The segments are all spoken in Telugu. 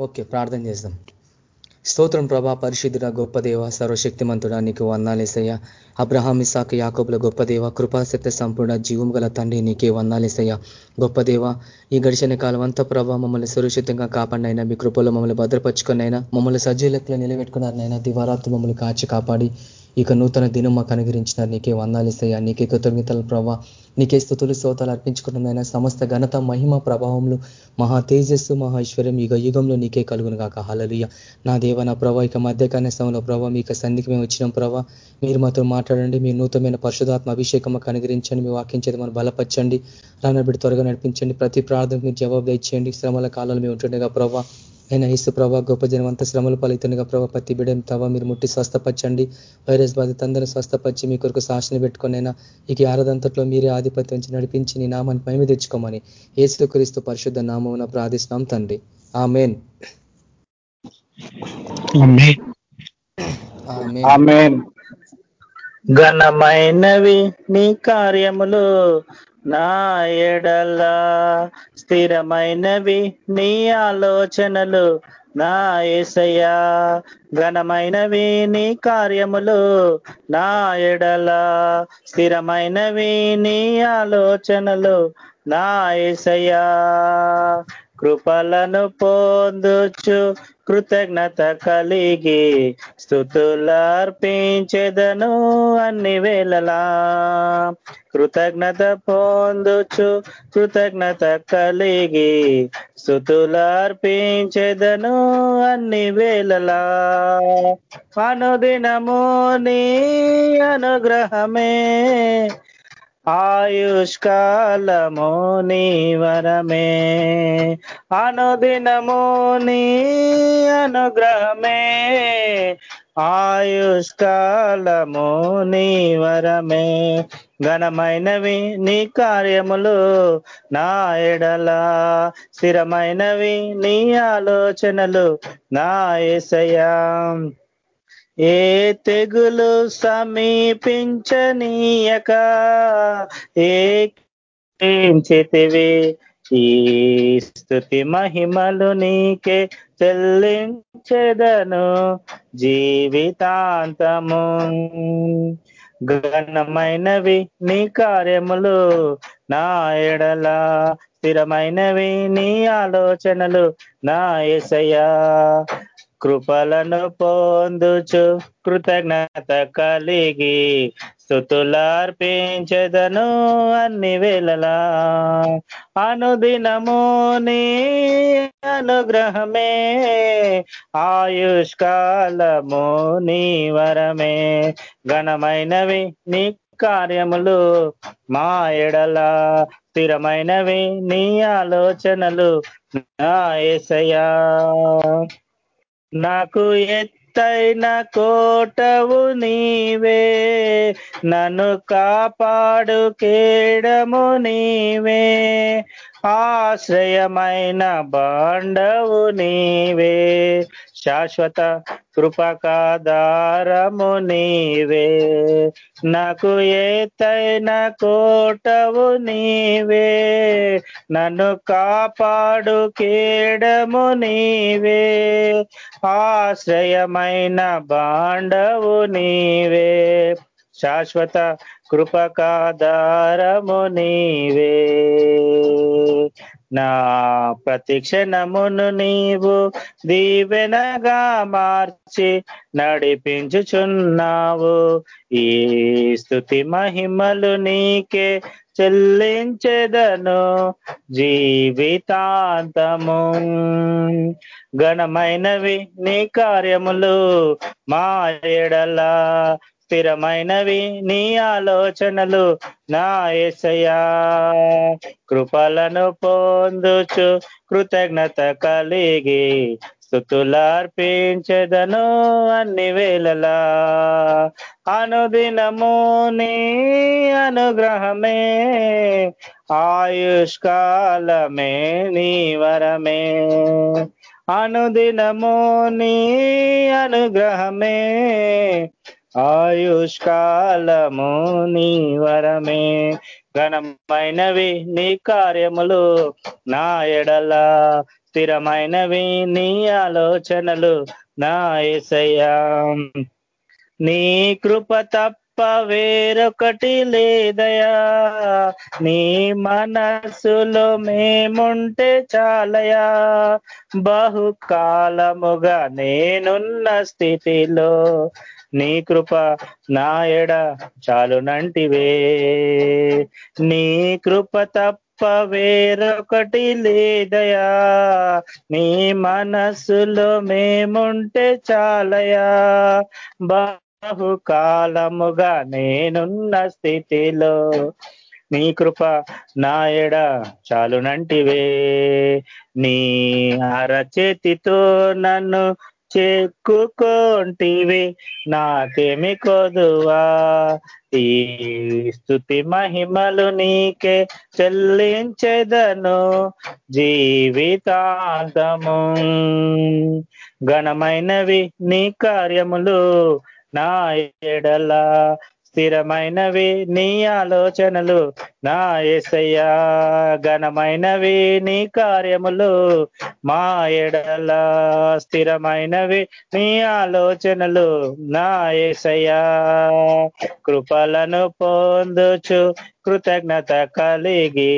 ఓకే ప్రార్థన చేద్దాం. స్తోత్రం ప్రభా పరిశుద్ధుడ గొప్ప దేవ సర్వశక్తిమంతుడా నీకు వందాలేసయ్య అబ్రహాం ఇసాక్ యాకోబుల గొప్ప దేవ కృపాసత్య సంపూర్ణ జీవం గల తండ్రి నీకే వందాలేసయ్య గొప్ప దేవ ఈ గడిచిన కాలం అంతా ప్రభా మమ్మల్ని సురక్షితంగా కాపాడినైనా మీ కృపలో మమ్మల్ని భద్రపరుచుకున్నైనా మమ్మల్ని సజీలకులు నిలబెట్టుకున్నారనైనా దివారాత్రి మమ్మల్ని కాచి కాపాడి ఇక నూతన దినం మాకు అనుగ్రహించినారు. నీకే వందాలిసయ్యా నీకే కృతజ్ఞతలు ప్రభా. నీకే స్థుతులు శ్రోతాలు అర్పించుకున్నదైనా సమస్త ఘనత మహిమ ప్రభావంలో మహా తేజస్సు మహా ఐశ్వర్యం యుగ యుగంలో నీకే కలుగును కాక హలలుయ నా దేవ నా ప్రభా ఇక మధ్యకాల సమయంలో ప్రభా మీకు సంధికి మేము వచ్చినాం ప్రభా. మీరు మాతో మాట్లాడండి. మీ నూతనమైన పరిశుధాత్మ అభిషేకం మాకు అనుగ్రహించండి. మీ వాక్యం చేత మనం బలపరచండి. రానబిడి త్వరగా నడిపించండి. ప్రతి ప్రార్థనకు మీరు జవాబు ఇచ్చేయండి శ్రమల కాలంలో మేము ఉంటుండగా ప్రభా అయినా ఇసు ప్రభా గొప్ప జనం అంతా శ్రమలు పలుతుండగా ప్రభా ప్రతి బిడ్డం తవ మీరు ముట్టి స్వస్థపరచండి. వైరస్ బాధిత అందరూ స్వస్థపరిచి మీ కొరకు సాక్షిని పెట్టుకునైనా ఇక ఆరదంతట్లో మీరే ఆధిపత్యం నుంచి నడిపించి నీ నామాన్ని పైమి తెచ్చుకోమని ఏసు క్రీస్తు పరిశుద్ధ నామమున ప్రార్థిస్తున్నాం తండ్రి. ఆ మెయిన్ ఘనమైనవి నీ కార్యములు నా ఎడల స్థిరమైనవి నీ ఆలోచనలు నా ఏసయ్యా. ఘనమైనవి నీ కార్యములు నా ఎడల. స్థిరమైనవి నీ ఆలోచనలు నా ఏసయ్యా. కృపలను పొందుచు కృతజ్ఞత కలిగి స్థుతులర్పించెదను అన్ని వేళలా. కృతజ్ఞత పొందుచు కృతజ్ఞత కలిగి స్థుతులర్పించెదను అన్ని వేళలా. అనుదినము నీ అనుగ్రహమే ఆయుష్కాలము నీ వరమే. అనుదినము నీ అనుగ్రహమే. ఆయుష్కాలము నీ వరమే. ఘనమైనవి నీ కార్యములు నా ఎడలా. స్థిరమైనవి నీ ఆలోచనలు నా ఏసయా ఏ తెగులు సమీపించనీయక? ఏచితివి ఈ స్థుతి మహిమలు నీకే చెల్లించెదను. జీవితాంతము ఘనమైనవి నీ కార్యములు. నా ఎడలా స్థిరమైనవి నీ ఆలోచనలు. నా ఎసయా కృపలను పొందుచు కృతజ్ఞత కలిగి స్థుతులార్పించదను అన్ని వేళలా. అనుదినము నీ అనుగ్రహమే ఆయుష్కాలము నీ వరమే. ఘనమైనవి నీ కార్యములు మా ఎడల స్థిరమైనవి నీ ఆలోచనలు నా ఏసయా నాకు ఎత్తైన కోటవు నీవే నన్ను కాపాడు కేడము నీవే. ఆశ్రయమైన బాండవు నీవే శాశ్వత కృపకాధారము నీవే. నాకు ఏతైన కోటవు నీవే. నన్ను కాపాడు కేడము నీవే. ఆశ్రయమైన బాండవు నీవే. శాశ్వత కృపకాధారము నీవే. నా ప్రతిక్షణమును నీవు దీవెనగా మార్చి నడిపించుచున్నావు. ఈ స్థుతి మహిమలు నీకే చెల్లించెదను. జీవితాంతము ఘనమైనవి నీ కార్యములు మా ఎడలా స్థిరమైనవి నీ ఆలోచనలు నా ఏసయా కృపలను పొందుచు కృతజ్ఞత కలిగి స్థుతులార్పించదను అన్ని వేళలా. అనుదినము నీ అనుగ్రహమే ఆయుష్కాలమే నీ వరమే. అనుదినము నీ అనుగ్రహమే ఆయుష్కాలము నీ వరమే. ఘనమైనవి నీ కార్యములు నా ఎడల. స్థిరమైనవి నీ ఆలోచనలు నా ఏసయ్యా. నీ కృప తప్ప వేరొకటి లేదయా నీ మనస్సులో మేముంటే చాలయా బహుకాలముగా నేనున్న స్థితిలో నీ కృప నా ఎడ చాలునంటివే నీ కృప తప్ప వేరొకటి లేదయా. నీ మనస్సులో మేముంటే చాలయా. బహుకాలముగా నేనున్న స్థితిలో నీ కృప నా ఎడ చాలునంటివే నీ అరచేతితో నన్ను చెక్కుకోంటివి నాకేమి కొదువా? ఈ స్థుతి మహిమలు నీకే చెల్లించెదను జీవితాంతము. ఘనమైనవి నీ కార్యములు నా ఎడలా స్థిరమైనవి నీ ఆలోచనలు నా ఏసయ్యా ఘనమైనవి నీ కార్యములు మా ఎడల స్థిరమైనవి నీ ఆలోచనలు నా ఏసయ్యా. కృపలను పొందుచు కృతజ్ఞత కలిగి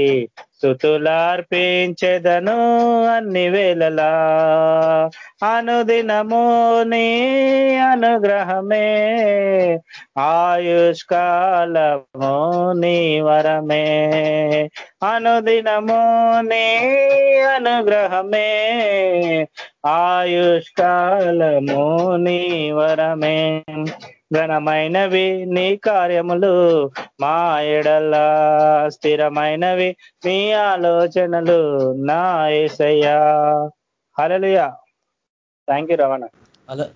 స్థుతులార్పించెదను అన్ని వేళలా. అనుదినము నీ అనుగ్రహమే. ఆయుష్కాలము నీ వరమే. అనుదినము నీ అనుగ్రహమే. ఆయుష్కాలము నీ వరమే. ఘనమైనవి నీ కార్యములు మా ఎడల స్థిరమైనవి నీ ఆలోచనలు నా ఏసయ్యా. హలలుయా థ్యాంక్ యూ రవాణా అలా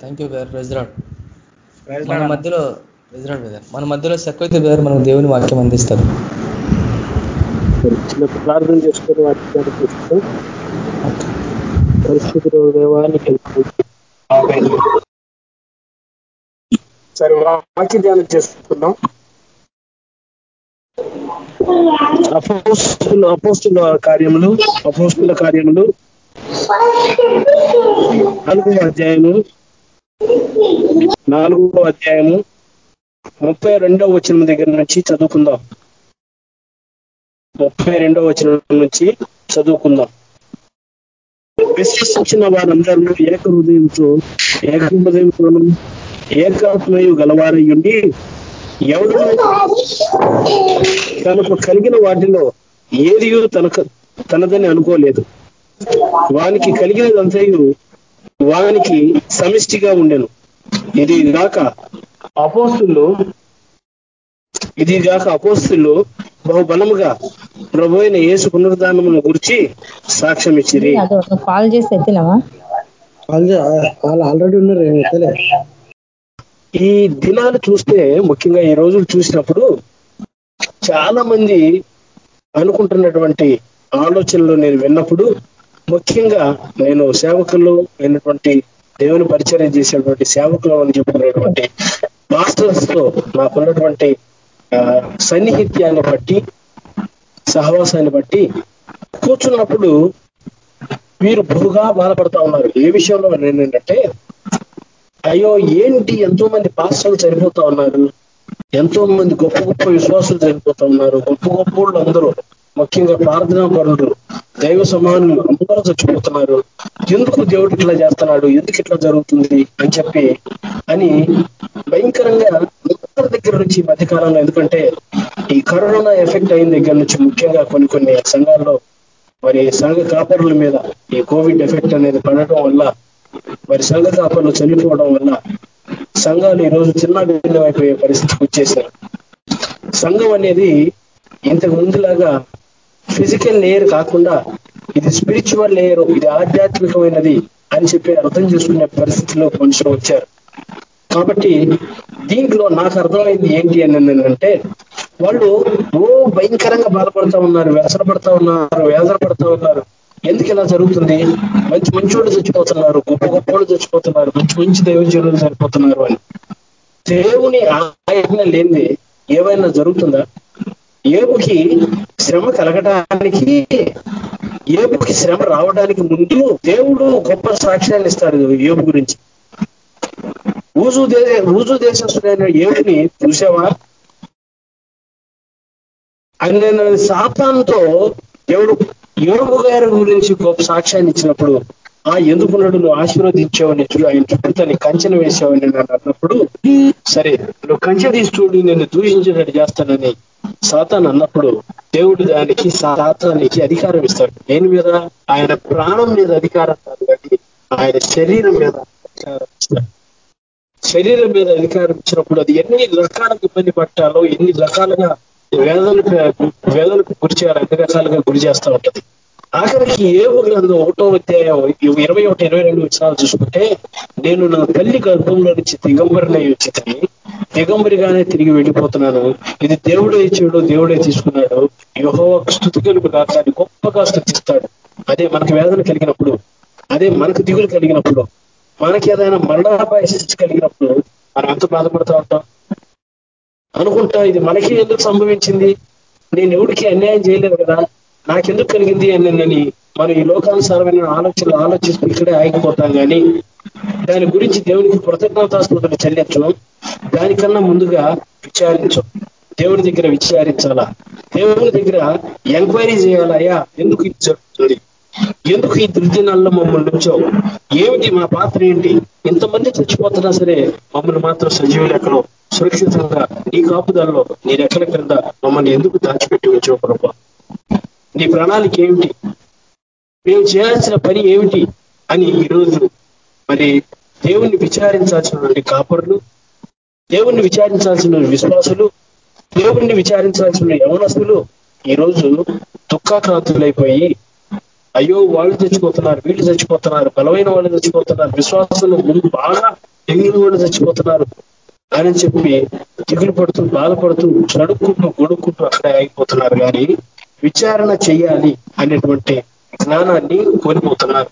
థ్యాంక్ యూ బ్రదర్ ప్రెజరాడ్ మన మధ్యలో ప్రెజరాడ్ బ్రదర్ మన మధ్యలో సెక్యూరిటీ బ్రదర్ మనకు దేవుని వాక్యం అందిస్తారు ప్రార్థన చేసుకుని చూస్తూ పరిస్థితులు దేవానికి సరే వాక్య ధ్యానం చేసుకుందాం. అపోస్తుల అపోస్తుల కార్యములు అపోస్తుల కార్యములు. నాలుగో అధ్యాయము. నాలుగో అధ్యాయము. ముప్పై రెండవ వచనం దగ్గర నుంచి చదువుకుందాం. ముప్పై రెండవ వచనం నుంచి చదువుకుందాం. విశ్వసించిన వారందరూ ఏక హృదయంతో ఏక హృదయంతో ఏకాత్మయు గలవారయ్యుండి ఎవరు తనకు కలిగిన వాటిలో ఏది తనకు తనదని అనుకోలేదు. వానికి కలిగినదంతయు వానికి సమిష్టిగా ఉండెను. ఇది గాక అపోస్తులు ఇది గాక అపోస్తులు బహుబలముగా ప్రభు అయిన యేసు పునరుద్ధానమును గురించి సాక్ష్యం ఇచ్చిరి కాల్ చేసి ఎత్తినావా? వాళ్ళు ఆల్రెడీ ఉన్నారు ఈ దినాలు చూస్తే ముఖ్యంగా ఈ రోజులు చూసినప్పుడు చాలా మంది అనుకుంటున్నటువంటి ఆలోచనలు నేను విన్నప్పుడు ముఖ్యంగా నేను సేవకులు అయినటువంటి దేవుని పరిచయం చేసేటువంటి సేవకులు అని చెప్పుకునేటువంటి మాస్టర్స్తో నాకున్నటువంటి సన్నిహిత్యాన్ని బట్టి సహవాసాన్ని బట్టి కూర్చున్నప్పుడు వీరు బహుగా బాధపడతా ఉన్నారు. ఏ విషయంలో ఏంటంటే అయ్యో ఏంటి ఎంతో మంది పాస్టర్లు చనిపోతా ఉన్నారు? ఎంతో మంది గొప్ప గొప్ప విశ్వాసులు చనిపోతా ఉన్నారు? గొప్ప గొప్ప వాళ్ళు అందరూ ముఖ్యంగా ప్రార్థనా పరులు దైవ సమానులు అందరూ చచ్చిపోతున్నారు. ఎందుకు దేవుడు ఇట్లా చేస్తున్నాడు? ఎందుకు ఇట్లా జరుగుతుంది? అని చెప్పి అని భయంకరంగా అందరి దగ్గర నుంచి ఈ మధ్యకాలంలో ఎందుకంటే ఈ కరోనా ఎఫెక్ట్ అయిన దగ్గర నుంచి ముఖ్యంగా కొన్ని కొన్ని సంఘాల్లో మరి సంఘ కాపరుల మీద ఈ కోవిడ్ ఎఫెక్ట్ అనేది పడటం వల్ల మరి సంఘ స్థాపనలు చనిపోవడం వల్ల సంఘాలు ఈరోజు చిన్న భిన్నమైపోయే పరిస్థితికి వచ్చేసారు సంఘం అనేది ఇంతకు ముందులాగా ఫిజికల్ లేయర్ కాకుండా ఇది స్పిరిచువల్ లేయర్ ఇది ఆధ్యాత్మికమైనది అని చెప్పి అర్థం చేసుకునే పరిస్థితిలో మనుషులు వచ్చారు. కాబట్టి దీంట్లో నాకు అర్థమైంది ఏంటి అని అంటే వాళ్ళు ఓ భయంకరంగా బాధపడతా ఉన్నారు వ్యసనపడతా ఉన్నారు వేదన పడతా ఉన్నారు. ఎందుకు ఇలా జరుగుతుంది? మంచి మంచి వాళ్ళు చచ్చిపోతున్నారు గొప్ప గొప్ప వాళ్ళు చచ్చిపోతున్నారు మంచి మంచి దైవజనులు చనిపోతున్నారు అని. దేవుని ఆజ్ఞ లేనిది ఏమైనా జరుగుతుందా? ఏపుకి శ్రమ కలగటానికి ఏపుకి శ్రమ రావడానికి ముందు దేవుడు గొప్ప సాక్ష్యాన్ని ఇస్తాడు ఏపు గురించి. ఊజు దే ఊజు దేశస్తుడైన ఏపుని చూసావా? ఆయన సాతాంతో దేవుడు యోగు గారి గురించి గొప్ప సాక్ష్యాన్ని ఇచ్చినప్పుడు ఆ ఎందుకున్నాడు నువ్వు ఆశీర్వదించావని చూడు ఆయన చుట్టూ కంచెన కంచెను వేసావని నన్ను అన్నప్పుడు సరే నువ్వు కంచె తీసి చూడు నేను దూషించేటట్టు చేస్తానని సాతాన్ అన్నప్పుడు దేవుడు దానికి సాతానికి అధికారం ఇస్తాడు. దేని మీద ఆయన ప్రాణం మీద అధికారం కాదు ఆయన శరీరం మీద అధికారం ఇస్తాడు. శరీరం మీద అధికారం ఇచ్చినప్పుడు అది ఎన్ని రకాలుగా ఇబ్బంది పట్టాలో ఎన్ని రకాలుగా వేదనకు వేదనకు గురి చేయాలి అన్ని రకాలుగా గురి చేస్తూ ఉంటది. ఆఖరికి ఏవు గ్రంథం ఒకటో అధ్యాయం ఇరవై ఒకటి ఇరవై రెండు విషయాలు చూసుకుంటే నేను నా తల్లి గర్భంలో నుంచి దిగంబరిని వచ్చిందని దిగంబరిగానే తిరిగి వెళ్ళిపోతున్నాను. ఇది దేవుడే ఇచ్చాడు దేవుడే తీసుకున్నాడు. యుహో స్థుతి కలుపు కాక గొప్పగా స్థుతిస్తాడు అదే మనకు వేదన కలిగినప్పుడు అదే మనకు దిగులు కలిగినప్పుడు మనకి ఏదైనా మరణాపాయ స్థితి కలిగినప్పుడు మనం ఎంత బాధపడతా ఉంటాం? అనుకుంటా ఇది మనకి ఎందుకు సంభవించింది? నేను ఎవరికి అన్యాయం చేయలేదు కదా? నాకెందుకు కలిగింది అని నేను మనం ఈ లోకానుసారమైన ఆలోచనలు ఆలోచిస్తూ ఇక్కడే ఆగిపోతాం కానీ దాని గురించి దేవునికి కృతజ్ఞతాస్తుతులు చెల్లించడం దానికన్నా ముందుగా విచారించం. దేవుడి దగ్గర విచారించాలా? దేవుడి దగ్గర ఎంక్వైరీ చేయాలయ్యా ఎందుకు ఇది జరుగుతుంది? ఎందుకు ఈ దుర్దినాల్లో మమ్మల్ని ఉంచావు? ఏమిటి మా పాత్ర ఏంటి? ఇంతమంది చచ్చిపోతున్నా సరే మమ్మల్ని మాత్రం సజీవ లెక్కలో సురక్షితంగా నీ కాపుదల్లో నీ రెక్కల క్రింద మమ్మల్ని ఎందుకు దాచిపెట్టి వచ్చావు ప్రభా? నీ ప్రణాళిక ఏమిటి? మేము చేయాల్సిన పని ఏమిటి అని ఈరోజు మరి దేవుణ్ణి విచారించాల్సినటువంటి కాపరులు దేవుణ్ణి విచారించాల్సిన విశ్వాసులు దేవుణ్ణి విచారించాల్సిన యవనస్తులు ఈరోజు దుఃఖాక్రాంతులైపోయి అయ్యో వాళ్ళు చచ్చిపోతున్నారు వీళ్ళు చచ్చిపోతున్నారు బలమైన వాళ్ళు చచ్చిపోతున్నారు విశ్వాసంలో ముందు బాగా ఎగిరిన వాళ్ళు చచ్చిపోతున్నారు అని చెప్పి దిగులు పడుతూ బాధపడుతూ చడుక్కుంటూ గొడుక్కుంటూ అక్కడే ఆగిపోతున్నారు. కానీ విచారణ చేయాలి అనేటువంటి జ్ఞానాన్ని కోల్పోతున్నారు.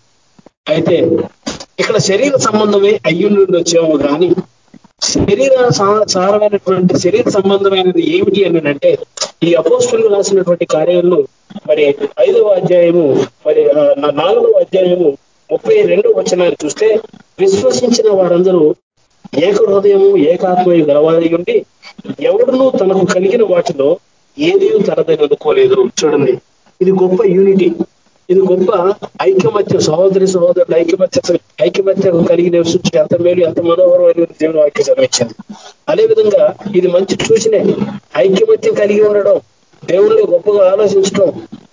అయితే ఇక్కడ శరీర సంబంధమే అయ్యుండి వచ్చేమో కానీ శరీర సారమైనటువంటి శరీర సంబంధమైనది ఏమిటి అని అంటే ఈ అపోస్టులు రాసినటువంటి కార్యాలను మరి ఐదవ అధ్యాయము మరి నాలుగవ అధ్యాయము ముప్పై రెండవ వచనాన్ని చూస్తే విశ్వసించిన వారందరూ ఏక హృదయము ఏకాత్మయ గలవారి ఉండి ఎవడును తనకు కలిగిన వాటిలో ఏది తనదని అనుకోలేదు. చూడండి. ఇది గొప్ప యూనిటీ. ఇది గొప్ప ఐక్యమత్య సహోదరి సహోదరుల ఐక్యమత్య ఐక్యమత్య కలిగి నివసించి ఎంత మేలు ఎంత మనోహరమైన దేవుని వాక్యం చదివించింది. అదేవిధంగా ఇది మంచి చూసినే ఐక్యమత్యం కలిగి ఉండడం దేవుళ్ళు గొప్పగా ఆలోచించడం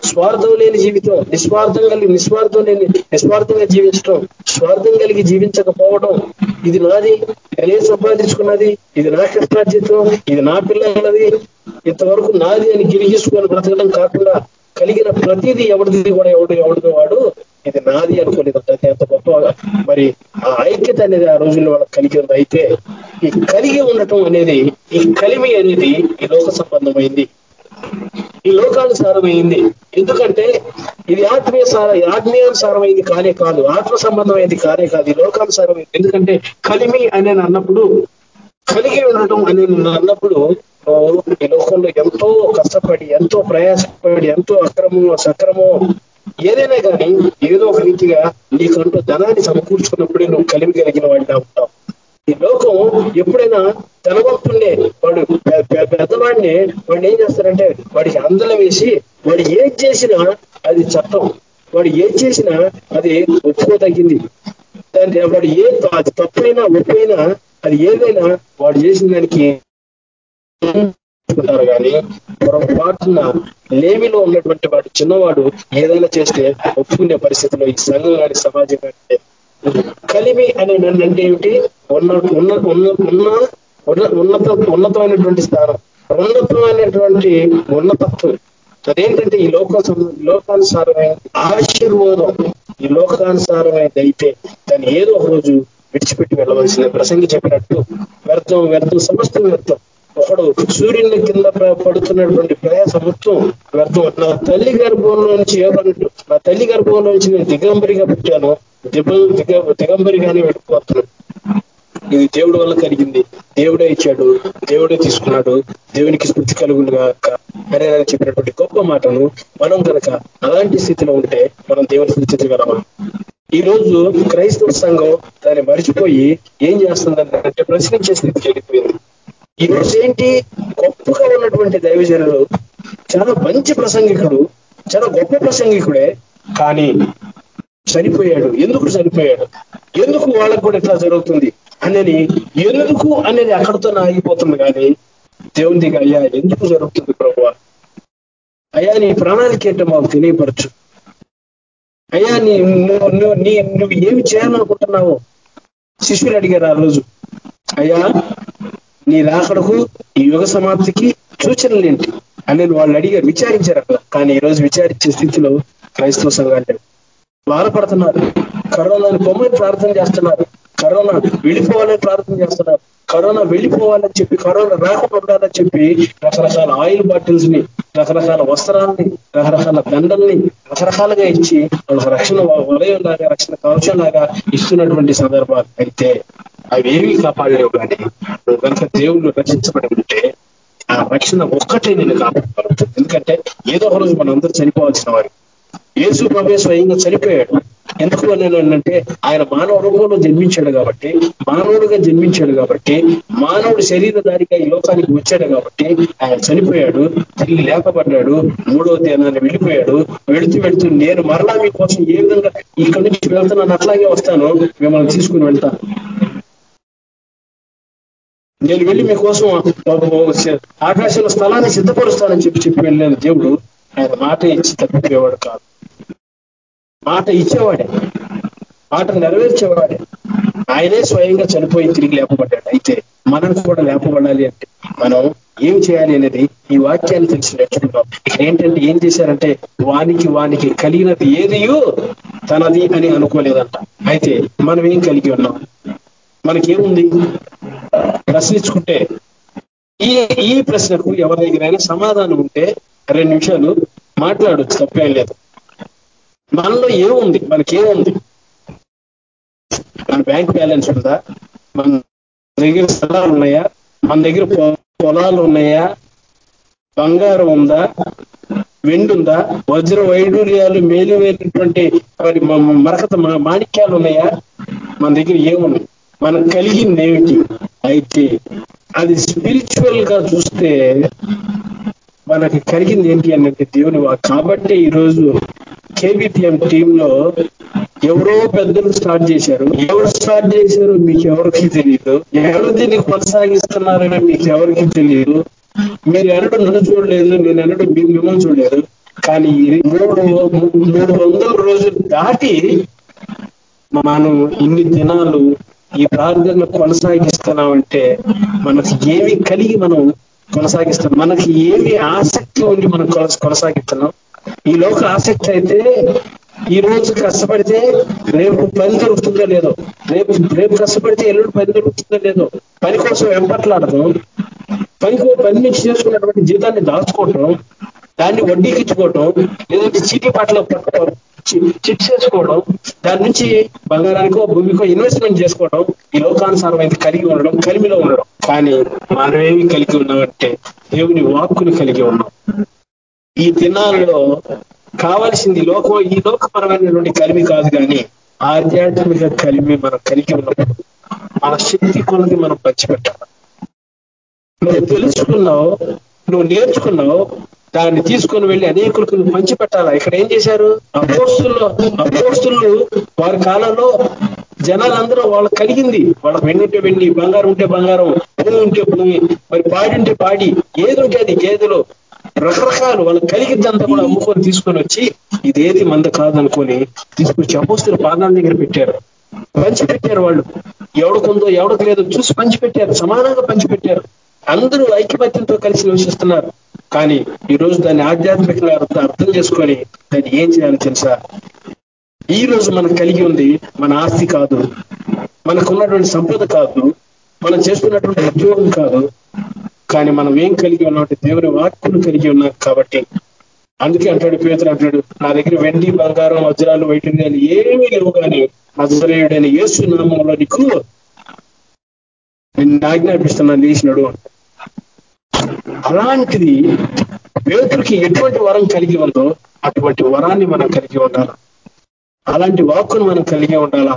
స్వార్థం లేని జీవితం నిస్వార్థం కలిగి నిస్వార్థం లేని నిస్వార్థంగా జీవించడం స్వార్థం కలిగి జీవించకపోవడం ఇది నాది నేను సంపాదించుకున్నది ఇది నా కష్టార్జితం ఇది నా పిల్లలది ఇంతవరకు నాది అని గిరిగించుకొని బ్రతకడం కాకుండా కలిగిన ప్రతిదీ ఎవరిది కూడా ఎవడు ఎవడిదో వాడు ఇది నాది అనుకోలేదు. ఎంత గొప్ప మరి ఆ ఐక్యత అనేది ఆ రోజుల్లో వాళ్ళకి కలిగి ఉంది అయితే ఈ కలిగి ఉండటం అనేది ఈ కలిమి అనేది ఈ లోక సంబంధమైంది. ఈ లోకానుసారమైంది. ఎందుకంటే ఇది ఆత్మీయ సార ఆత్మీయానుసారమైంది కానే కాదు ఆత్మ సంబంధమైంది కానే కాదు ఈ లోకానుసారమైంది. ఎందుకంటే కలిమి అని అన్నప్పుడు కలిగి ఉండటం అని అన్నప్పుడు ఈ లోకంలో ఎంతో కష్టపడి ఎంతో ప్రయాసపడి ఎంతో అక్రమం సక్రమో ఏదైనా కానీ ఏదో ఒక రీతిగా నీకంటూ ధనాన్ని సమకూర్చుకున్నప్పుడే నువ్వు కలిమి కలిగిన వాడిగా ఉంటావు. ఈ లోకం ఎప్పుడైనా ధనవంతుణ్ణే వాడు పెద్దవాడిని వాడిని ఏం చేస్తారంటే వాడికి అందలం వేసి వాడు ఏం చేసినా అది చట్టం. వాడు ఏం చేసినా అది ఒప్పుకోదగింది. దాని వాడు ఏ తప్పైనా ఒప్పైనా అది ఏదైనా వాడు చేసిన దానికి కానీ పొరపాటున లేమిలో ఉన్నటువంటి వాడు చిన్నవాడు ఏదైనా చేస్తే ఒప్పుకునే పరిస్థితిలో ఈ సంఘం కానీ సమాజం కానీ కలిమి అనే అంటే ఏమిటి? ఉన్న ఉన్న ఉన్న ఉన్నత ఉన్నతమైనటువంటి స్థానం. ఉన్నతమైనటువంటి ఉన్నతత్వం. అదేంటంటే ఈ లోక లోకానుసారమైన ఆశీర్వాదం ఈ లోకానుసారమైనది అయితే దాన్ని ఏదో ఒక రోజు విడిచిపెట్టి వెళ్ళవలసింది. ప్రసంగి చెప్పినట్టు వ్యర్థం వ్యర్థం సమస్తం వ్యర్థం. ఒకడు సూర్యుని కింద పడుతున్నటువంటి ప్రయాస మొత్తం వ్యర్థం నా తల్లి గర్భంలో నుంచి ఏమన్నట్టు నా తల్లి గర్భంలో నుంచి నేను దిగంబరిగా పుట్టాను దిగ దిగంబరిగానే వెళ్ళిపోతున్నాను. ఇది దేవుడి వల్ల కలిగింది. దేవుడే ఇచ్చాడు దేవుడే తీసుకున్నాడు దేవునికి స్మృతి కలుగును అనే చెప్పినటువంటి గొప్ప మాటను మనం కనుక అలాంటి స్థితిలో ఉంటే మనం దేవుని స్థుతించగలమా ఈ రోజు క్రైస్తవ సంఘం దాన్ని మరిచిపోయి ఏం చేస్తుందంటే ప్రశ్నించే స్థితికి వెళ్ళిపోయింది. ఈ రోజు ఏంటి గొప్పగా ఉన్నటువంటి దైవజనులు? చాలా మంచి ప్రసంగికుడు చాలా గొప్ప ప్రసంగికుడే కానీ చనిపోయాడు. ఎందుకు చనిపోయాడు? ఎందుకు వాళ్ళకు కూడా ఇట్లా జరుగుతుంది? అనేది ఎందుకు అనేది అక్కడితో ఆగిపోతుంది కానీ దేవుని దగ్గర అయ్యా ఎందుకు జరుగుతుంది ప్రభు? అయ్యా నీ ప్రణాళిక ఏంటో మాకు తెలియపరచు. అయ్యా నీ నువ్వు నువ్వు నీ నువ్వు ఏమి చేయాలనుకుంటున్నావు? శిష్యులు అడిగారు ఆ రోజు. అయ్యా నీ రాకడకు ఈ యుగ సమాప్తికి సూచనలు ఏంటి? అని వాళ్ళు అడిగారు విచారించారు అక్కడ. కానీ ఈ రోజు విచారించే స్థితిలో క్రైస్తవ సంఘాలు బాధపడుతున్నారు. కరోనాని బొమ్మని ప్రార్థన చేస్తున్నారు. కరోనా వెళ్ళిపోవాలని ప్రార్థన చేస్తున్నారు. కరోనా వెళ్ళిపోవాలని చెప్పి కరోనా రాకుండా చెప్పి రకరకాల ఆయిల్ బాటిల్స్ని రకరకాల వస్త్రాలని రకరకాల దండల్ని రకరకాలుగా ఇచ్చి వాళ్ళకి రక్షణ వలయం లాగా రక్షణ కవచం లాగా ఇస్తున్నటువంటి సందర్భాలు అయితే అవేమీ కాపాడలేవు కానీ నువ్వు కనుక దేవుళ్ళు రక్షించబడి ఉంటే ఆ రక్షణ ఒక్కటే నేను కాపాడగలుగుతుంది ఎందుకంటే ఏదో ఒక రోజు మనం అందరూ చనిపోవాల్సిన వారు. ఏసు ప్రభే స్వయంగా చనిపోయాడు. ఎందుకు అంటే ఆయన మానవ రూపంలో జన్మించాడు కాబట్టి మానవుడిగా జన్మించాడు కాబట్టి మానవుడు శరీరధారిగా ఈ లోకానికి వచ్చాడు కాబట్టి ఆయన చనిపోయాడు తిరిగి లేపబడ్డాడు మూడవ తేనాన్ని వెళ్ళిపోయాడు వెళుతూ వెళుతూ నేను మరలా మీకోసం ఏ విధంగా ఇక్కడి నుంచి వెళ్తున్నాను అట్లాగే వస్తాను మిమ్మల్ని తీసుకుని వెళ్తాను. నేను వెళ్ళి మీకోసం ఆకాశంలో స్థలాన్ని సిద్ధపరుస్తానని చెప్పి చెప్పి వెళ్ళాను దేవుడు ఆయన మాట ఇచ్చి తప్పిపోయేవాడు కాదు. మాట ఇచ్చేవాడే. మాట నెరవేర్చేవాడే. ఆయనే స్వయంగా చనిపోయి తిరిగి లేపబడ్డాడు. అయితే మనం కూడా లేపబడాలి అంటే మనం ఏం చేయాలి అనేది ఈ వాక్యాన్ని తెలిసి నేర్చుకుంటాం. ఏంటంటే ఏం చేశారంటే వానికి వానికి కలిగినది ఏదియో తనది అని అనుకోలేదంట. అయితే మనం ఏం కలిగి ఉన్నాం? మనకేముంది? ప్రశ్నించుకుంటే ఈ ఈ ప్రశ్నకు ఎవరి దగ్గరైనా సమాధానం ఉంటే రెండు నిమిషాలు మాట్లాడచ్చు తప్పేం లేదు. మనలో ఏముంది? మనకేముంది మన బ్యాంక్ బ్యాలెన్స్ ఉందా? మన దగ్గర స్థలాలు ఉన్నాయా? మన దగ్గర పొలాలు ఉన్నాయా? బంగారం ఉందా? వెండి ఉందా? వజ్ర వైడూర్యాలు మేలువేరినటువంటి మరి మరకత మాణిక్యాలు ఉన్నాయా? మన దగ్గర ఏమున్నాయి? మనం కలిగింది ఏమిటి? అయితే అది స్పిరిచువల్గా చూస్తే మనకి కలిగింది ఏంటి అంటే దేవుని కాబట్టి ఈరోజు కేబిపిఎం టీంలో ఎవరో పెద్దలు స్టార్ట్ చేశారు. ఎవరు స్టార్ట్ చేశారు మీకు ఎవరికి తెలియదు ఎవరు దీన్ని కొనసాగిస్తున్నారని మీకు ఎవరికి తెలియదు మీరు ఎన్నడూ నన్ను చూడలేదు నేను ఎన్నడూ మీరు మిమ్మల్ని చూడలేదు. కానీ మూడు మూడు వందల రోజులు దాటి మనం ఇన్ని దినాలు ఈ ప్రార్థన కొనసాగిస్తున్నామంటే మనకి ఏమి కలిగి మనం కొనసాగిస్తాం మనకి ఏమి ఆసక్తి ఉండి మనం కొనసాగిస్తున్నాం? ఈ లోక ఆసక్తి అయితే ఈ రోజు కష్టపడితే రేపు పని దొరుకుతుందో లేదో రేపు రేపు కష్టపడితే ఎల్లుడు పని దొరుకుతుందో లేదో పని కోసం వెంపట్లాడటం పని పని నుంచి చేసుకున్నటువంటి జీతాన్ని దాచుకోవటం దాన్ని వడ్డీకి ఇచ్చుకోవటం లేదంటే చీటీ పాటలో చిట్స్ చేసుకోవడం దాని నుంచి బంగారానికో భూమికో ఇన్వెస్ట్మెంట్ చేసుకోవడం ఈ లోకానుసారం అయితే కలిగి ఉండడం కలిమిలో ఉండడం. కానీ మనమేమి కలిగి ఉన్నామంటే దేవుని వాక్కుని కలిగి ఉన్నాం. ఈ దినాల్లో కావాల్సింది లోకం ఈ లోకపరమైనటువంటి కలిమి కాదు కానీ ఆధ్యాత్మిక కలిమి మనం కలిగి ఉన్నప్పుడు మన శక్తి కొలది మనం పంచిపెట్టాలి. నువ్వు తెలుసుకున్నావు నువ్వు నేర్చుకున్నావు దాన్ని తీసుకొని వెళ్ళి అనేకులకు పంచిపెట్టాలా? ఇక్కడ ఏం చేశారు? అపోస్తుల్లో అపోస్తులు వారి కాలంలో జనాలందరూ వాళ్ళకి కలిగింది. వాళ్ళకి వెండి ఉంటే వెండి బంగారం ఉంటే బంగారం భూమి ఉంటే భూమి మరి పాడి ఉంటే పాడి ఏది ఉంటే అది గేదెలు రకరకాలు వాళ్ళకి కలిగిద్దంతా కూడా అమ్ముకొని తీసుకొని వచ్చి ఇదేది మంద కాదనుకొని తీసుకొచ్చి అపోస్తులు పాదాల దగ్గర పెట్టారు. పంచిపెట్టారు వాళ్ళు. ఎవడికుందో ఎవడికి లేదో చూసి పంచిపెట్టారు. సమానంగా పంచిపెట్టారు. అందరూ ఐక్యమత్యంతో కలిసి నివసిస్తున్నారు. కానీ ఈ రోజు దాన్ని ఆధ్యాత్మికంగా అర్థం చేసుకొని దాన్ని ఏం చేయాలో తెలుసా? ఈ రోజు మనకు కలిగి ఉంది మన ఆస్తి కాదు. మనకు ఉన్నటువంటి సంపద కాదు. మనం చేస్తున్నటువంటి ఉద్యోగం కాదు. కానీ మనం ఏం కలిగి ఉన్నామంటే దేవుని వాక్కులు కలిగి ఉన్నాం కాబట్టి. అందుకే అంటాడు పేతులు అంటాడు నా దగ్గర వెండి బంగారం వజ్రాలు వైటర్యాలు ఏమీ లేవు కానీ నజరేయుడైన యేసు నామంలో నీకు నేను ఆజ్ఞాపిస్తున్నాను లేచినాడు అలాంటిది పేతుడికి ఎటువంటి వరం కలిగి ఉందో అటువంటి వరాన్ని మనం కలిగి ఉండాలా? అలాంటి వాక్కును మనం కలిగి ఉండాలా?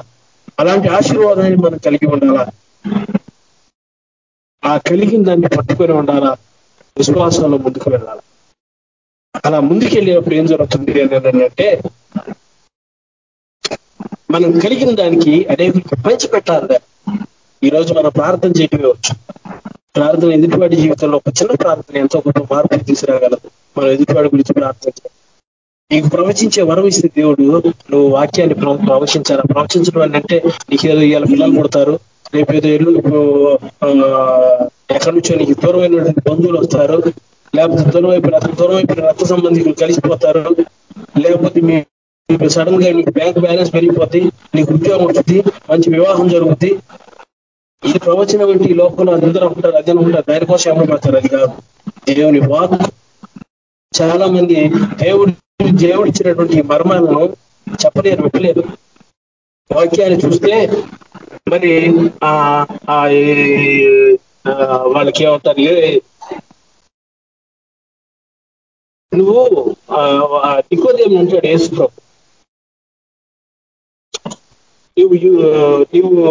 అలాంటి ఆశీర్వాదాన్ని మనం కలిగి ఉండాలా? ఆ కలిగిన దాన్ని పట్టుకొని ఉండాలా? విశ్వాసంలో ముందుకు వెళ్ళాలి? అలా ముందుకెళ్ళినప్పుడు ఏం జరుగుతుంది అని అంటే మనం కలిగిన దానికి అనేకులకు పంచిపెట్టాలి ఈ రోజు మనం ప్రార్థన చేయవచ్చు ప్రార్థన ఎదుటివాడి జీవితంలో ఒక చిన్న ప్రార్థన ఎంతో గొప్ప మార్పులు తీసుకురాగలదు. మనం ఎదుటివాడి గురించి ప్రార్థన చేయాలి. నీకు ప్రవచించే వరం ఇస్తే దేవుడు నువ్వు వాక్యాన్ని ప్రవ- ప్రవచించాలా? ప్రవచించడం అంటే నీకు ఏదో ఇవాళ పిల్లలు పుడతారు. రేపు ఎల్లు ఎక్కడి నుంచో నీకు దూరమైనటువంటి బంధువులు వస్తారు లేకపోతే దూరం వైపు దూరం వైపు రక్త సంబంధికులు కలిసిపోతారు లేకపోతే మీ సడన్గా నీకు బ్యాంక్ బ్యాలెన్స్ పెరిగిపోద్ది నీకు ఉద్యోగం వస్తుంది మంచి వివాహం జరుగుద్ది. ఇది ప్రవచనం వంటి ఈ లోకంలో అందరూ ఉంటారు అదే ఉంటారు దానికోసం ఏమపడతారు అది కాదు. దేవుని వాక్ చాలా మంది దేవుడు దేవుడు ఇచ్చినటువంటి మర్మాలను చెప్పలేరు విప్పలేరు. వాక్యాన్ని చూస్తే మరి ఆ ఆ ఈ- వాళ్ళకి ఏమంటారు? ఏ- నువ్వు నికోదేమి అంటాడు యేసు ప్రభు. నువ్వు నువ్వు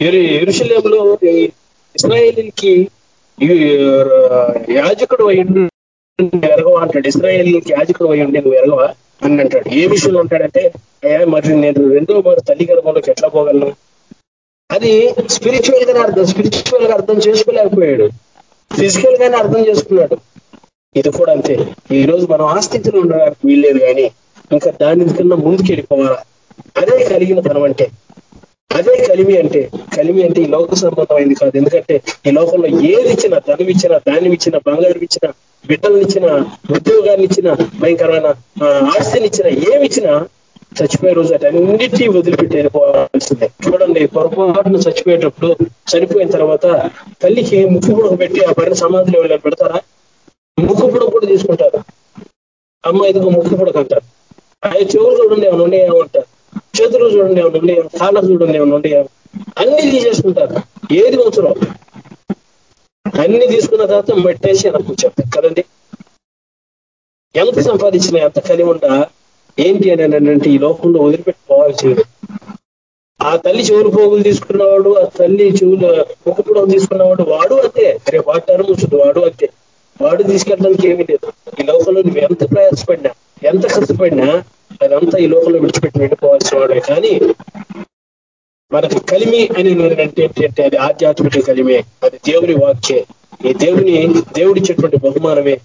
ఎరుశలేంలో ఇస్రాయేలీకి యాజకుడు అయి ఎరగవా అంటాడు. ఇస్రాయేల్కి యాజకుడు అయి ఉండి నువ్వు ఎరగవా? అని అంటాడు. ఏ విషయంలో ఉంటాడంటే అయ్యా మరి నేను రెండో మరి తల్లి గర్భంలోకి ఎట్లా పోగలను? అది స్పిరిచువల్ గానే అర్థం స్పిరిచువల్గా అర్థం చేసుకోలేకపోయాడు. ఫిజికల్ గానే అర్థం చేసుకున్నాడు. ఇది కూడా అంతే. ఈ రోజు మనం ఆ స్థితిలో ఉండడానికి వీల్లేదు కానీ ఇంకా దాని కన్నా ముందుకు వెళ్ళిపోవాలా అదే కలిగిన ధనం అంటే. అదే కలిమి అంటే కలిమి అంటే ఈ లోక సంబంధమైంది కాదు. ఎందుకంటే ఈ లోకంలో ఏది ఇచ్చినా ధనం ఇచ్చినా ధాన్యం ఇచ్చినా బంగారం ఇచ్చినా బిడ్డలనిచ్చిన ఉద్యోగాన్ని ఇచ్చిన భయంకరమైన ఆ, ఆస్తిని ఏమి ఇచ్చినా చచ్చిపోయే రోజు అన్నిటినీ వదిలిపెట్టి వెళ్ళిపోవాల్సిందే. చూడండి పొరపాటును చచ్చిపోయేటప్పుడు చనిపోయిన తర్వాత తల్లికి ముక్కు పుడక పెట్టి ఆ పైన సమాధిలో వెళ్ళాలి పెడతారా? ముక్కు పుడక కూడా తీసుకుంటారు? అమ్మ ఇదిగో ముక్కు పుడకంటారు ఆయన చెవులు చూడండి ఏమైనా ఉండే ఏమంటారు చేతులు చూడండి ఏమైనా కాళ్ళకు చూడండి ఏమైనా ఉండే. అన్ని తీసేసుకుంటారు. ఏది అవసరం అన్ని తీసుకున్న తర్వాత మెట్టేసి అలా కూర్చోండి కదండి? ఎంత సంపాదించిన ఎంత కలిగి ఉండా ఏంటి అని అంటే ఈ లోకంలో వదిలిపెట్టుకోవాల్సింది. ఆ తల్లి చెవులు పోగులు తీసుకున్నవాడు ఆ తల్లి చెవులు ముక్కుపుడం తీసుకున్నవాడు వాడు అంతే. అరే వాడు ముసుడు వాడు అంతే. వాడు తీసుకెళ్ళడానికి ఏమీ లేదు. ఈ లోకంలో నువ్వు ఎంత ప్రయాసపడినా ఎంత కష్టపడినా అదంతా ఈ లోకంలో విడిచిపెట్టి వెళ్ళిపోవాల్సిన వాడే. కానీ మనకి కలిమి అని అంటే ఏంటంటే అది ఆధ్యాత్మిక కలిమే. అది దేవుని వాక్యే. ఈ దేవుని దేవుడిచ్చేటువంటి బహుమానమే.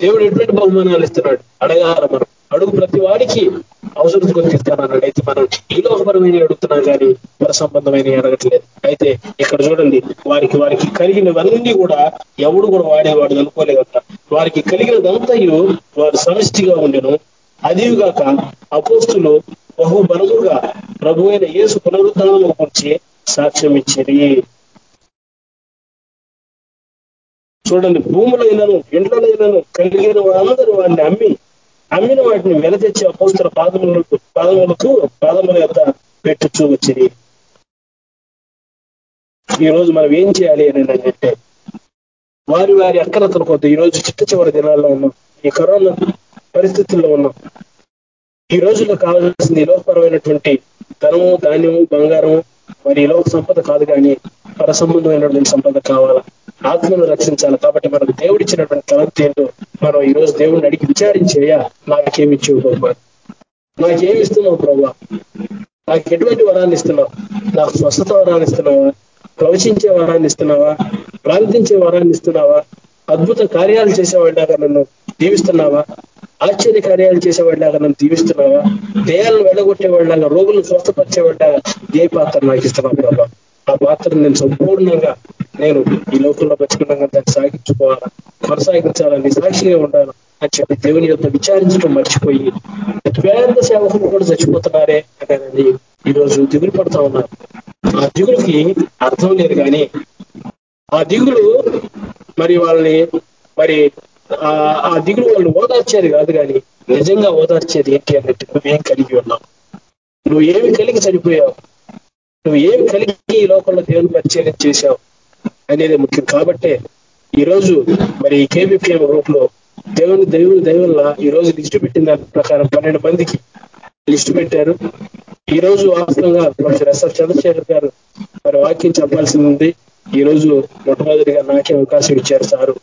దేవుడు ఎటువంటి బహుమానాలు ఇస్తున్నాడు? అడగాల మనం. అడుగు ప్రతి వాడికి అవసరం కొద్ది ఇస్తానన్నాడు అయితే మనం ఈ లోకపరమైన అడుగుతున్నాం కానీ పర సంబంధమైన అడగట్లేదు. అయితే ఇక్కడ చూడండి వారికి వారికి కలిగినవన్నీ కూడా ఎవడు కూడా వాడేవాడు అనుకోలేదంట. వారికి కలిగినదంతయు వారు సమిష్టిగా ఉండెను. అదిగాక అపోస్తులు బహు బలముగా ప్రభు అయిన యేసు పునరుద్ధరణను గురించి సాక్ష్యం ఇచ్చేది చూడండి భూములైనను ఇండ్లనైనను కలిగిన వారందరూ వారిని అమ్మి అమ్మిన వాటిని వెల తెచ్చి అపోస్తుల పాదములకు పాదములకు పాదముల యొక్క పెట్టుచూ వచ్చింది ఈ రోజు మనం ఏం చేయాలి అని అంటే వారి వారి అక్కరతల కొద్ది ఈ రోజు చిట్ట చివరి దినాల్లో ఉన్నాం. ఈ కరోనా పరిస్థితుల్లో ఉన్నాం. ఈ రోజుల్లో కావాల్సింది ఈ లోకపరమైనటువంటి ధనము ధాన్యము బంగారము మరి ఈ లోక సంపద కాదు కానీ పర సంబంధమైనటువంటి సంపద కావాలా? ఆత్మను రక్షించాలి? కాబట్టి మనకు దేవుడిచ్చినటువంటి తలంత ఏంటో మనం ఈ రోజు దేవుడిని అడిగి విచారించేయా? నాకేమి ఇచ్చేవు ప్రభా నాకేమి ఇస్తున్నావు ప్రభా నాకు ఎటువంటి వరాన్ని ఇస్తున్నావు? నాకు స్వస్థత వరాన్ని ఇస్తున్నావా? ప్రవచించే వరాన్ని ఇస్తున్నావా? ప్రార్థించే వరాన్ని ఇస్తున్నావా? అద్భుత కార్యాలు చేసేవాడిలాగా నన్ను దీవిస్తున్నావా? ఆశ్చర్య కార్యాలు చేసేవాడిలాగా నన్ను దీవిస్తున్నావా? దేయాలను వెళ్ళగొట్టేవాడిలాగా రోగులను స్వస్థపరిచేవాడిలాగా ఏ పాత్ర నాకు ఇస్తున్నావు బాబా ఆ పాత్రను నేను సంపూర్ణంగా నేను ఈ లోకంలో బతుకున్నాగా దాన్ని సాగించుకోవాలా? కొనసాగించాలని సాక్షిగా ఉండాలి? అని చెప్పి దేవుని యొక్క విచారించడం మర్చిపోయి పేద సేవకులు కూడా చచ్చిపోతున్నారే అనేది ఈ రోజు దిగులు పడుతా ఉన్నారు. ఆ దిగులకి అర్థం లేదు కానీ ఆ దిగులు మరి వాళ్ళని మరి ఆ దిగులు వాళ్ళు ఓదార్చేది కాదు కానీ నిజంగా ఓదార్చేది ఏంటి అన్నట్టు నువ్వేం కలిగి ఉన్నావు? నువ్వు ఏమి కలిగి చనిపోయావు? నువ్వు ఏమి కలిగి ఈ లోకంలో దేవుని పరిచయం చేశావు అనేది ముఖ్యం. కాబట్టే ఈ రోజు మరి ఈ కేబీపీఎం గ్రూప్లో దేవుని దేవుని దేవుల్లా ఈ రోజు లిస్టు పెట్టిన దాని ప్రకారం పన్నెండు మందికి లిస్టు పెట్టారు. ఈ రోజు వాస్తవంగా ప్రొఫెసర్ ఎస్ఆర్ చంద్రశేఖర్ గారు మరి వాక్యం చెప్పాల్సింది ఉంది. ఈ రోజు మొట్టమొదటిగా నాకే అవకాశం ఇచ్చారు సారు.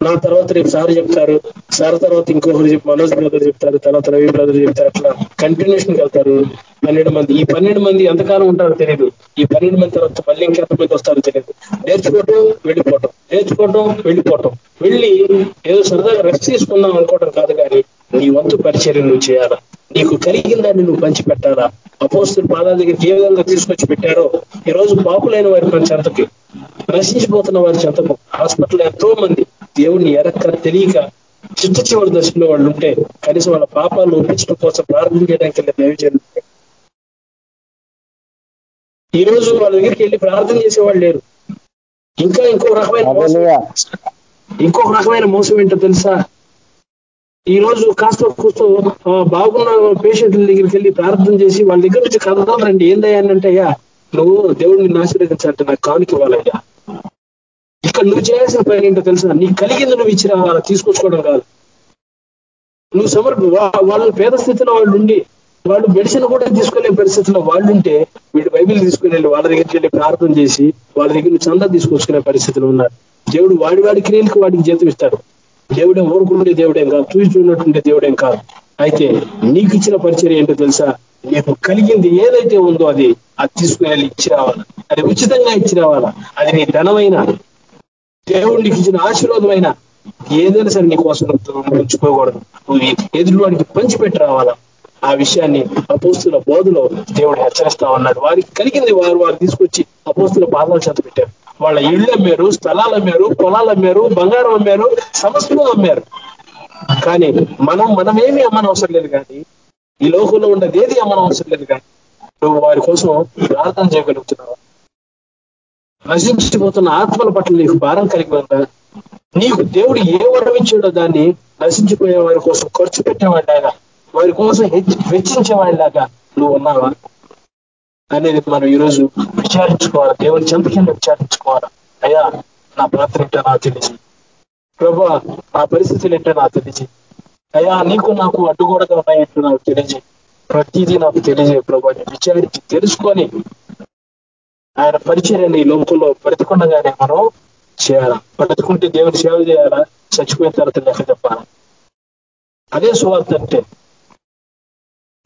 నా తర్వాత రేపు సార్ చెప్తారు. సార్ తర్వాత ఇంకొకరు చెప్పి మనోజ్ బ్రదర్ చెప్తారు తర్వాత రవి బ్రదర్ చెప్తారు అట్లా కంటిన్యూషన్ వెళ్తారు. పన్నెండు మంది. ఈ పన్నెండు మంది ఎంతకాలం ఉంటారో తెలియదు ఈ పన్నెండు మంది తర్వాత మళ్ళీ ఇంకెంతమంది వస్తారో తెలియదు నేర్చుకోవటం వెళ్ళిపోవటం. నేర్చుకోవటం వెళ్ళిపోవటం. వెళ్ళి ఏదో సరదాగా రెస్ట్ తీసుకుందాం అనుకోవటం కాదు కానీ నీ వంతు పరిచయం నువ్వు చేయాలా? నీకు కలిగిన దాన్ని నువ్వు పంచిపెట్టాలా? అపోస్తుల పాదాల దగ్గరికి ఏ విధంగా తీసుకొచ్చి పెట్టారో ఈ రోజు పాపులైన వారి మన చెంతకి నశించిపోతున్న వారి చెంతకు. హాస్పిటల్ ఎంతో మంది. దేవుడిని ఎరక్క తెలియక చిట్ట చివరి దశలో వాళ్ళు ఉంటే కనీసం వాళ్ళ పాపాలను ఒప్పించడం కోసం ప్రార్థన చేయడానికి వెళ్ళే దైవజనులు ఈ రోజు వాళ్ళ దగ్గరికి వెళ్ళి ప్రార్థన చేసేవాళ్ళు లేరు. ఇంకా ఇంకో రకమైన ఇంకొక రకమైన మోసం ఏంటో తెలుసా? ఈ రోజు కాస్త కూస్తూ బాగున్న పేషెంట్ల దగ్గరికి వెళ్ళి ప్రార్థన చేసి వాళ్ళ దగ్గర నుంచి కథదాం రండి. ఏందయ్యా అంటే అయ్యా నువ్వు దేవుడిని ఆశీర్వదించాలంటే నాకు కానుక ఇవ్వాలయ్యా. ఇక్కడ నువ్వు చేయాల్సిన పని ఏంటో తెలుసా? నీకు కలిగింది నువ్వు ఇచ్చి రావాలా తీసుకొచ్చుకోవడం కాదు. నువ్వు సమర్ప వాళ్ళ వాళ్ళు పేద స్థితిలో వాళ్ళు ఉండి వాళ్ళు మెడిసిన్ కూడా తీసుకునే పరిస్థితిలో వాళ్ళు ఉంటే వీడు బైబిల్ తీసుకుని వెళ్ళి వాళ్ళ దగ్గరికి వెళ్ళి ప్రార్థన చేసి వాళ్ళ దగ్గర నుంచి చందా తీసుకొచ్చుకునే పరిస్థితిలో ఉన్నారు. దేవుడు వాడి వాడి క్రియలకు వాడికి జీతం ఇస్తాడు. దేవుడే ఊరుకుండే దేవుడేం కాదు చూసి చూడనట్టుండే దేవుడేం కాదు. అయితే నీకు ఇచ్చిన పరిచయం ఏంటో తెలుసా? నీకు కలిగింది ఏదైతే ఉందో అది అది తీసుకుని వెళ్ళి ఇచ్చి రావాలా అది ఉచితంగా ఇచ్చి రావాలా అది నీ ధనమైన దేవుడు నీకు ఇచ్చిన ఆశీర్వాదమైన ఏదైనా సరే నీ కోసం ఉంచుకోకూడదు. నువ్వు ఎదుటి వాడికి పంచిపెట్టి రావాలా? ఆ విషయాన్ని అపోస్తుల బోధలో దేవుడు హెచ్చరిస్తా ఉన్నాడు. వారికి కలిగింది వారు వారు తీసుకొచ్చి అపోస్తుల పాదాలు చేత పెట్టారు. వాళ్ళ ఇళ్ళు అమ్మారు స్థలాలు అమ్మారు పొలాలు అమ్మారు బంగారం అమ్మారు సమస్యలు అమ్మారు. కానీ మనం మనమేమి అమ్మని అవసరం లేదు కానీ ఈ లోకంలో ఉండేది ఏది అమ్మని అవసరం లేదు కానీ నువ్వు వారి కోసం ప్రార్థన చేయగలుగుతున్నావు? నశించిపోతున్న ఆత్మల పట్ల నీకు భారం కలిగి ఉందా నీకు దేవుడు ఏ వరం ఇచ్చాడో దాన్ని నశించిపోయే వారి కోసం ఖర్చు పెట్టేవాడిలాగా వారి కోసం వెచ్చించేవాడిలాగా నువ్వు ఉన్నావా అనేది మనం ఈరోజు విచారించుకోవాలి. దేవుని చెంతకెళ్ళి విచారించుకోవాలి. అయ్యా నా పాత్ర ఏంటో నాకు తెలిసి ప్రభా నా పరిస్థితులు ఏంటో నాకు తెలిసి అయ్యా నీకు నాకు అడ్డుగోడగా ఉన్నాయంటూ నాకు తెలిసి ప్రతిదీ నాకు తెలియజే ప్రభా. నేను విచారించి తెలుసుకొని ఆయన పరిచయాన్ని ఈ లోకంలో బ్రతికుండగానే మనం చేయాలా? బ్రతుకుంటే దేవుని సేవ చేయాలా? చచ్చిపోయిన తర్వాత లెక్క చెప్పాలా? అదే సువార్త అంటే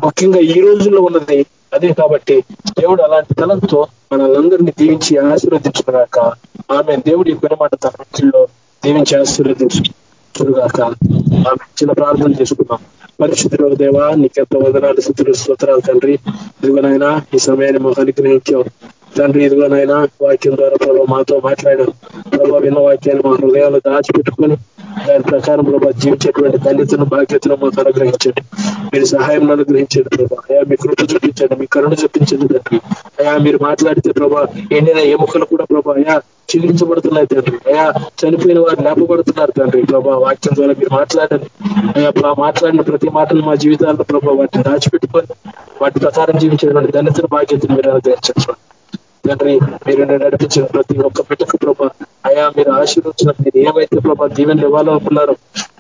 ముఖ్యంగా ఈ రోజుల్లో ఉన్నది అదే కాబట్టి దేవుడు అలాంటి తలంతో మనల్ని దీవించి ఆశీర్వదించుకున్నాక ఆమె దేవుడి కొన్ని మాట తన వ్యక్తుల్లో దీవించి ఆశీర్వదించుగాక ఆమె చిన్న ప్రార్థన చేసుకున్నాం పరిశుద్ధుల దేవా నీకెంత వదనాలు స్థుతులు స్తోత్రాలు తండ్రి. ఇదిగోనైనా ఈ సమయాన్ని మాకు అనుగ్రహించావు. తండ్రి ఇదిగోనైనా వాక్యం ద్వారా ప్రభావ మాతో మాట్లాడారు. ప్రభావ విన్న వాక్యాన్ని మా హృదయాలు దాచిపెట్టుకొని దాని ప్రకారం ప్రభావ జీవించేటువంటి ధన్యతను బాధ్యతను మాకు అనుగ్రహించండి. మీరు సహాయం అనుగ్రహించండి ప్రభా. అయా మీ కృప చూపించండి మీ కరుణ చూపించండి తండ్రి. అయా మీరు మాట్లాడితే ప్రభా ఎండిన ఎముకలు కూడా ప్రభా అయా చెల్లించబడుతున్నాయి తండ్రి. అయా చనిపోయిన వారు లేపబడుతున్నారు తండ్రి. ప్రభా వాక్యం ద్వారా మీరు మాట్లాడండి. అయా మాట్లాడిన ప్రతి మాటను మా జీవితాల్లో ప్రభా వాటిని దాచిపెట్టుకొని వాటి ప్రకారం జీవించేటువంటి ధన్యతను బాధ్యతను మీరు అనుగ్రహించండి తండ్రి మీరు నడిపించిన ప్రతి ఒక్క బిడ్డకు ప్రభా అయా మీరు ఆశీర్వచ్చిన మీరు ఏమైతే ప్రభా దీవెనలు ఇవ్వాలనుకున్నారో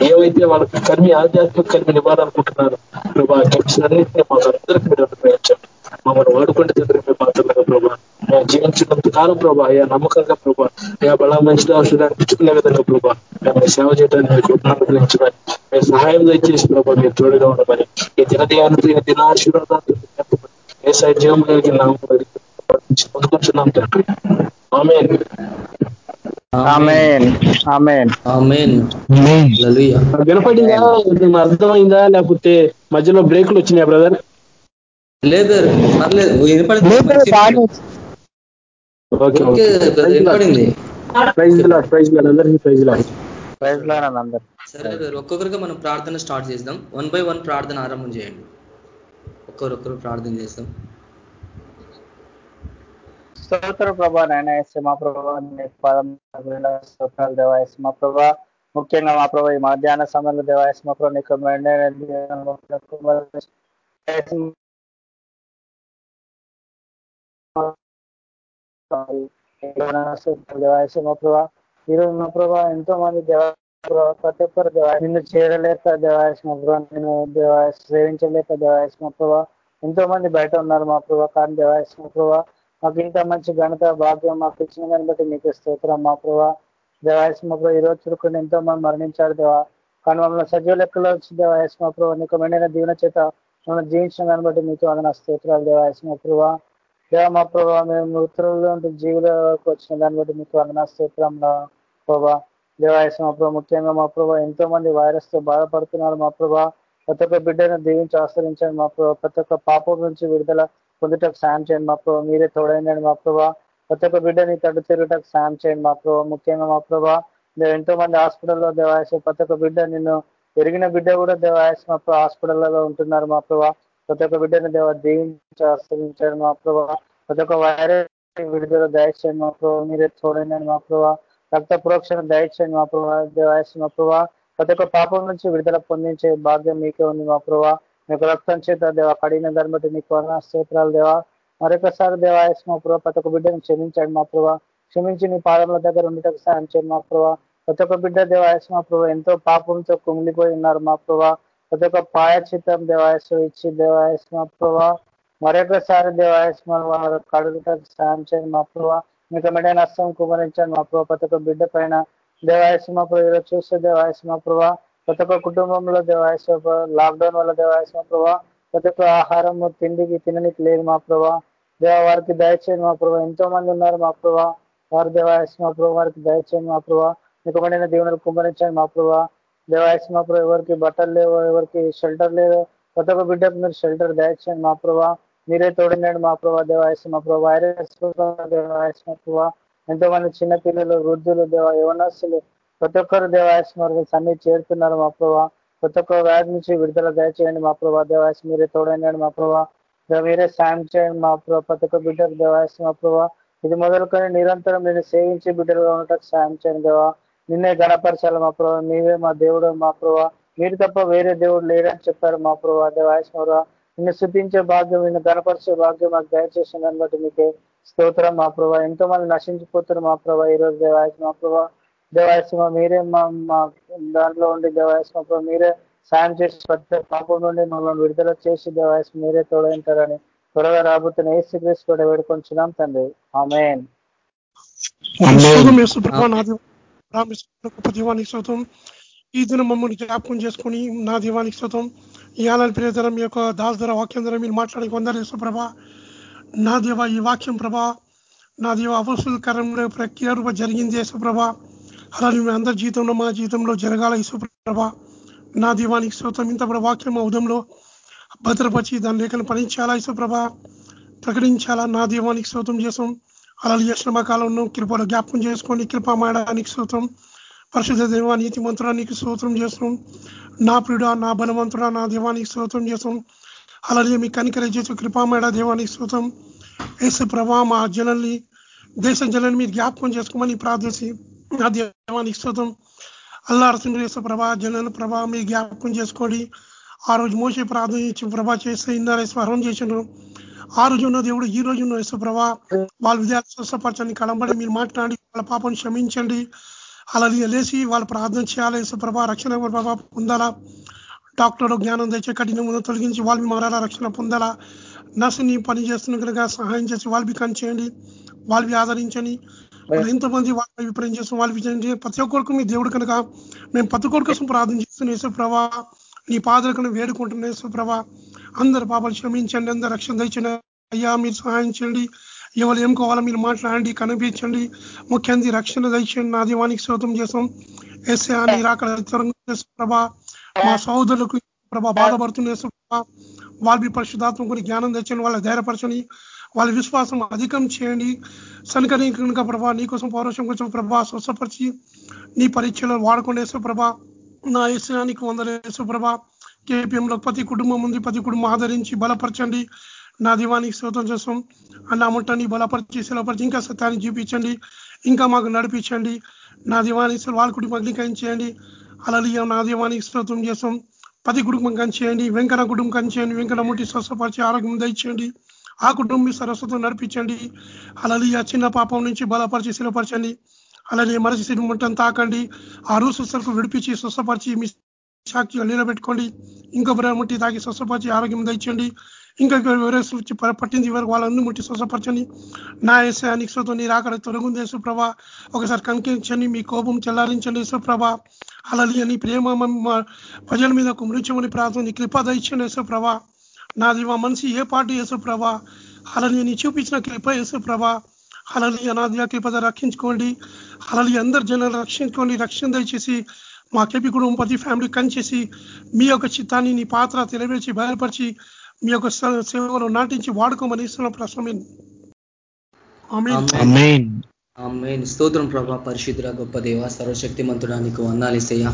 ఏవైతే వాళ్ళకి కర్మి ఆధ్యాత్మిక కర్మిని ఇవ్వాలనుకుంటున్నారు ప్రభా అన్నింటినీ మాకు అందరికి మీరు అనుగ్రహించండి. మమ్మల్ని వాడుకుంటే తండ్రి మీ పాత్రలుగా ప్రభా. మేము జీవించినంత కాలం ప్రభా అయా నమ్మకంగా ప్రభా అయా బలా మంచి ఔషధాన్ని అనిపించుకునే విధంగా ప్రభా మేము సేవ చేయడానికి మీరు కృపను అనుగ్రహించమని మీరు సహాయం దయచేసి ప్రభా మీరు తోడుగా ఉండమని ఈ దినదయాలతో ఈ దిన ఆశీర్వాదాలతో ఏ సైడ్ జీవం కలిగిన నామములో పొందుకుంటున్నాం తండ్రి ఆమె ఆమెన్ ఆమెన్ ఆమేన్ హల్లెలూయా వినపడిందా అర్థమైందా? లేకపోతే మధ్యలో బ్రేకులు వచ్చినాయా బ్రదర్? లేదు పర్లేదు. వినపడింది. సరే ఒక్కొక్కరిగా మనం ప్రార్థన స్టార్ట్ చేద్దాం. వన్ బై వన్ ప్రార్థన ఆరంభం చేయండి. ఒక్కరొక్కరు ప్రార్థన చేద్దాం. స్తోత్ర ప్రభా నాయన ఎస్ మా ప్రభా పాదం స్తోత్రాలు దేవాయస్ మా ప్రభా. ముఖ్యంగా మా ప్రభా ఈ మధ్యాహ్న సమయంలో దేవాయస్ మా ప్రభా నీకు మెండే దేవాయసం ప్రభా ఈరోజు మా ప్రభా ఎంతో మంది దేవా ప్రతి ఒక్కరు దేవా నిన్ను చేరలేక దేవాయసం ప్రభా నేను దేవా సేవించలేక దేవాయసం ప్రభా ఎంతో మంది బయట ఉన్నారు మా ప్రభా కానీ దేవాయసం ప్రభా మాకు ఇంత మంచి ఘనత భాగ్యం మాకు ఇచ్చిన దాన్ని బట్టి మీకు స్తోత్రం మా ప్రభా. దేవాయస్మ ప్రభు ఈ రోజు చురుకుని ఎంతో మంది మరణించారు దేవా. కానీ మమ్మల్ని సజీవ లెక్కలో వచ్చి దేవాయసం ప్రభా నీకు మెండైన దీవెన చేత మమ్మల్ని జీవించిన దాన్ని బట్టి మీకు అందన స్తోత్రాలు దేవాయస్మ ప్రభా. దేవ మా ప్రభా మేము మృతుల్లో జీవులకు వచ్చిన దాన్ని బట్టి మీకు అందన స్తోత్రంలో ప్రభా. దేవాయస్మ ప్రభు ముఖ్యంగా మా ప్రభా ఎంతో మంది వైరస్తో బాధపడుతున్నారు మా ప్రభా. ప్రతి ఒక్క బిడ్డను దీవించి ఆశ్రయించండి మా ప్రభా. ప్రతి ఒక్క పాపం నుంచి విడుదల పొందుటకు సాయం చేయండి మా ప్రభావ మీరే తోడైందండి మా ప్రభావ ప్రతి ఒక్క బిడ్డని తడు తిరుగుటకు సాయం చేయండి మా ప్రభావ ముఖ్యంగా మా ప్రభా ఎంతో మంది హాస్పిటల్లో దేవాయసం ప్రతి ఒక్క బిడ్డ నిన్ను ఎరిగిన బిడ్డ కూడా దేవాయసం మా ప్రభా హాస్పిటల్లో ఉంటున్నారు మా ప్రభావ ప్రతి ఒక్క బిడ్డను దేవ దీవించి ఆశ్రయించాడు మా ప్రభావ ప్రతి ఒక్క వైరస్ విడుదల దయచేయండి మా ప్రభావ మీరే చూడండి మా ప్రభావ రక్త ప్రోక్షణ దయచేయండి మా ప్రభావ దేవాయసం మా ప్రభావ ప్రతి ఒక్క పాపం నుంచి విడుదల పొందించే భాగ్యం మీకే ఉంది మా ప్రభావ మీకు రక్తం చేత దేవ కడిగిన దాన్ని బట్టి నీకు వర్ణ స్తోత్రాలు దేవా. మరొకసారి దేవాయసం మా ప్రభా ప్రతి ఒక్క బిడ్డను క్షమించండి మా ప్రభా. క్షమించి నీ పాదముల దగ్గర ఉండటకు సాయం చేయండి మా ప్రభా. ప్రతి ఒక్క బిడ్డ దేవాయసం మా ప్రభా ఎంతో పాపంతో కుంగిలిపోయి ఉన్నారు మా ప్రభా. ప్రతి ఒక్క పాయచిత్తం దేవాయసం ఇచ్చి దేవాయసం మా ప్రభా. మరొకసారి దేవాయసం వారు కడుగుటకు సాయం చేయండి మా ప్రభా. మీకు మెడైన నష్టం కుమరించండి మా ప్రభా. ప్రతి ఒక్క బిడ్డ పైన దేవాయసం మా ప్రభా ఈరోజు చూస్తే దేవాయసం మా ప్రభా. ప్రతి ఒక్క కుటుంబంలో దేవాయసం లాక్డౌన్ వల్ల దేవాయసం ప్రభా ప్రతి ఒక్క ఆహారం తిండికి తిననికి లేదు మా ప్రభా. దేవ వారికి దయచేయండి మా ప్రభా. ఎంతో మంది ఉన్నారు మా ప్రభా. వారి దేవాయసం మా ప్రభా వారికి దయచేయండి మా ప్రభా. మీకు పడిన దీవెనలు కుమ్మరించండి మా ప్రభా. దేవాయసం మా ప్రభా ఎవరికి బట్టలు లేవు ఎవరికి షెల్టర్ లేదు ప్రతి ఒక్క బిడ్డకు మీరు షెల్టర్ దయచేయండి మా ప్రభా. మీరే తోడినండి మా ప్రభా దేవాయసం మా ప్రభా వైరస్ దేవాయసం మా ప్రభా ఎంతో మంది చిన్నపిల్లలు వృద్ధులు దేవ యవనస్తులు ప్రతి ఒక్కరు దేవాయసం వారికి సన్ని చేరుతున్నారు మా ప్రభా ప్రతి ఒక్క వ్యాధి నుంచి విడుదల దయచేయండి మా ప్రభా దేవాయస్ మీరే తోడైనాడు మా ప్రభా మీరే సాయం చేయండి మా ప్రభా ప్రతి ఒక్క బిడ్డకు దేవాయస్ మా ప్రభా ఇది మొదలుకొని నిరంతరం నేను సేవించి బిడ్డలుగా ఉండటకు సాయం చేయండి దేవా నిన్నే గణపరచాలి మా ప్రభా నీవే మా దేవుడు మా ప్రభా మీరు తప్ప వేరే దేవుడు లేరని చెప్పారు మా ప్రభా దేవాయస్మరా నిన్ను శుద్ధించే భాగ్యం నిన్ను గణపరిచే భాగ్యం మాకు దయచేసిన దాన్ని బట్టి మీకే స్తోత్రం మా ప్రభా ఎంతో మంది నశించిపోతున్నారు మా ప్రభా ఈ రోజు దేవాయస్ మా ప్రభా దేవాయస్మ మీరే మా మా దాంట్లో ఉండి దేవాయస్మ మీరే సాయం చేసి ప్రతి పాపం నుండి మమ్మల్ని విడుదల చేసి దేవాయస్ మీరే తోడైంటారని త్వరగా రాబోతున్న ఏసు క్రీస్తు కూడా వేడుకొంచున్నాం తండ్రి. ఆమెన్. దీవానికి శోతం ఈ దినం మమ్మల్ని జ్ఞాపకం చేసుకుని నా దీవానికి శోతం ఇవాళ ప్రియతరం మీ యొక్క దాస్ ధర వాక్యం ధర మీరు మాట్లాడి కొందరు ప్రభ నా దేవ ఈ వాక్యం ప్రభా నా దేవ అవసర కరంలో ప్రక్రియ రూప జరిగింది యేసుప్రభ అలాగే మీ అందరి జీవితంలో మా జీవితంలో జరగాల యేసుప్రభ నా దీవానికి శ్రోతం ఇంత వాక్యం ఉదయంలో భద్రపరిచి దాని లేఖను పఠించాలా యేసుప్రభ ప్రకటించాలా నా దీవానికి శ్రోతం చేసాం అలా శ్రమ కాలంలో కృపలో జ్ఞాపకం చేసుకోండి కృపమాయడానికి శ్రోతం పరిశుద్ధ దేవా నీతి మంత్రానికి స్తోత్రం చేస్తాం. నా ప్రియుడ నా బలవంతుడ నా దేవానికి స్తోత్రం చేస్తాం. అలాగే మీ కనికర చేసి కృపామేడ దేవానికి స్తోత్రం. ఏసు ప్రభా మా జనల్ని దేశ జనల్ని మీరు జ్ఞాపకం చేసుకోమని ప్రార్థించి నా దేవానికి స్తోత్రం అల్లారసింహ ప్రభా జనాల ప్రభా మీ జ్ఞాపకం చేసుకోండి. ఆ రోజు మోసే ప్రార్థన ప్రభా చేస్తే ఇందారే స్మరణ చేసిండ్రు ఆ రోజు ఉన్న దేవుడు ఈ రోజు ఉన్న యేసు ప్రభా వాళ్ళ విద్యార్థి స్వస్థపరచండి కలంబడి మీరు మాట్లాడి వాళ్ళ పాపను క్షమించండి. అలా లేచి వాళ్ళు ప్రార్థన చేయాలి. ప్రభా రక్షణ ప్రభా పొందాలా? డాక్టర్ జ్ఞానం తెచ్చే కఠిన ముందు తొలగించి వాళ్ళు మారాలా రక్షణ పొందాలా? నర్సుని పని చేస్తున్న కనుక సహాయం చేసి వాళ్ళవి కనిచేయండి వాళ్ళవి ఆదరించండి. మరి ఎంతమంది వాళ్ళ అభిప్రాయం చేస్తాం వాళ్ళవి చేయండి ప్రతి ఒక్కరికి మీ దేవుడు కనుక మేము ప్రతి ఒక్కరి కోసం ప్రార్థన చేస్తున్న. యేసుప్రభ నీ పాదలకు వేడుకుంటున్న. యేసుప్రభ అందరు పాపాలు క్షమించండి అందరు రక్షణ తెచ్చండి అయ్యా మీరు సహాయం చేయండి. ఎవరు ఏం కావాలో మీరు మాట్లాడండి కనిపించండి. ముఖ్యంగా రక్షణ దయచేయండి. నా దీవానికి శోతం చేసాం ఎస్ఏ అని రాకడ ప్రభా మా సోదరులకు ప్రభా బాధపడుతున్న. ప్రభా వాళ్ళ పరిశుధాత్మ జ్ఞానం తెచ్చండి వాళ్ళ ధైర్యపరచని వాళ్ళ విశ్వాసం అధికం చేయండి. సనకని కనుక ప్రభా నీకోసం పౌరుషం కోసం ప్రభా స్వస్థపరిచి నీ పరీక్షలో వాడుకునే ప్రభా. నా ఏసానికి వందల ప్రభా. కేపీఎంలో ప్రతి కుటుంబం ఉంది ప్రతి కుటుంబం ఆదరించి బలపరచండి. నా దీవానికి శోతం చేస్తాం. అన్న ముట్టని బలపరిచి శిలపరిచి ఇంకా సత్యాన్ని చూపించండి. ఇంకా మాకు నడిపించండి. నా దీవానికి వాళ్ళ కుటుంబం చేయండి అలలియ నా దీవానికి శ్రోతం చేస్తాం. పది కుటుంబం కంచేయండి. వెంకట కుటుంబం కంచేయండి. వెంకట ముట్టి స్వస్థపరిచి ఆరోగ్యం దయచేయండి. ఆ కుటుంబం సరస్వతం నడిపించండి. అలాగే ఆ చిన్న పాపం నుంచి బలపరిచి శిలపరచండి అలాగే మనసు సినిమంటం తాకండి. ఆ రోజు విడిపించి స్వస్థపరిచి మీ సాక్షిగా నిలబెట్టుకోండి. ఇంకా ముట్టి తాగి స్వస్థపరిచి ఆరోగ్యం దండి ఇంకా వచ్చి పట్టింది వరకు వాళ్ళందరూ ముట్టి స్వస్థపరచండి. నా ఏసానికి స్వతం నీ రాకడ తొలగుంది యేసుప్రభ. ఒకసారి కనికించండి మీ కోపం చెల్లారించండి యేసుప్రభ. అలాగే నీ ప్రేమ ప్రజల మీద మృత్యమని ప్రాంతం నీ కృప దయచండి యేసుప్రభ. నాది మా మనిషి ఏ పార్టీ యేసుప్రభ అలాగే నీ చూపించిన కృప యేసుప్రభ అలాగే అనాది కృపద రక్షించుకోండి. అలాగే అందరు జనాలు రక్షించుకోండి రక్షణ దయచేసి మా కేపీ కుటుంబం ప్రతి ఫ్యామిలీ కనిచేసి మీ యొక్క చిత్తాన్ని నీ పాత్ర తెలియవేసి బయలుపరిచి మీ యొక్క సేవలో నాటించి వాడుకోమని ఇస్తున్న ప్రశ్న స్తోత్రం ప్రభా పరిశుద్ర గొప్ప దేవ సర్వశక్తిమంతుడానికి నీకు వందాలిసయ్య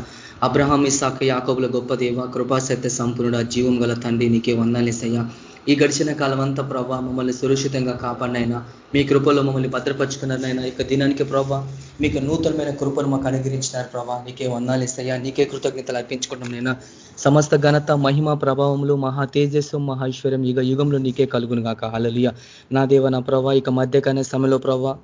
అబ్రహాం ఇసాక యాకోబుల గొప్ప దేవ కృపాసత్య సంపూర్ణుడ జీవం గల తండ్రి నీకే వందాలిసయ్య ఈ గడిచిన కాలం అంతా ప్రభా మమ్మల్ని సురక్షితంగా కాపాడినైనా మీ కృపలో మమ్మల్ని భద్రపరుచుకున్నారనైనా ఇక దినానికి ప్రభా మీకు నూతనమైన కృపను మాకు అనుగ్రహించినారు ప్రభా నీకే వందాలు ఇస్తాయా నీకే కృతజ్ఞతలు అర్పించుకుంటాం నైనా సమస్త ఘనత మహిమ ప్రభావంలో మహా తేజస్సు మహేశ్వరం యుగ యుగంలో నీకే కలుగును కాక హలలియ నా దేవ నా ప్రభా ఇక మధ్యకాల సమయంలో ప్రభా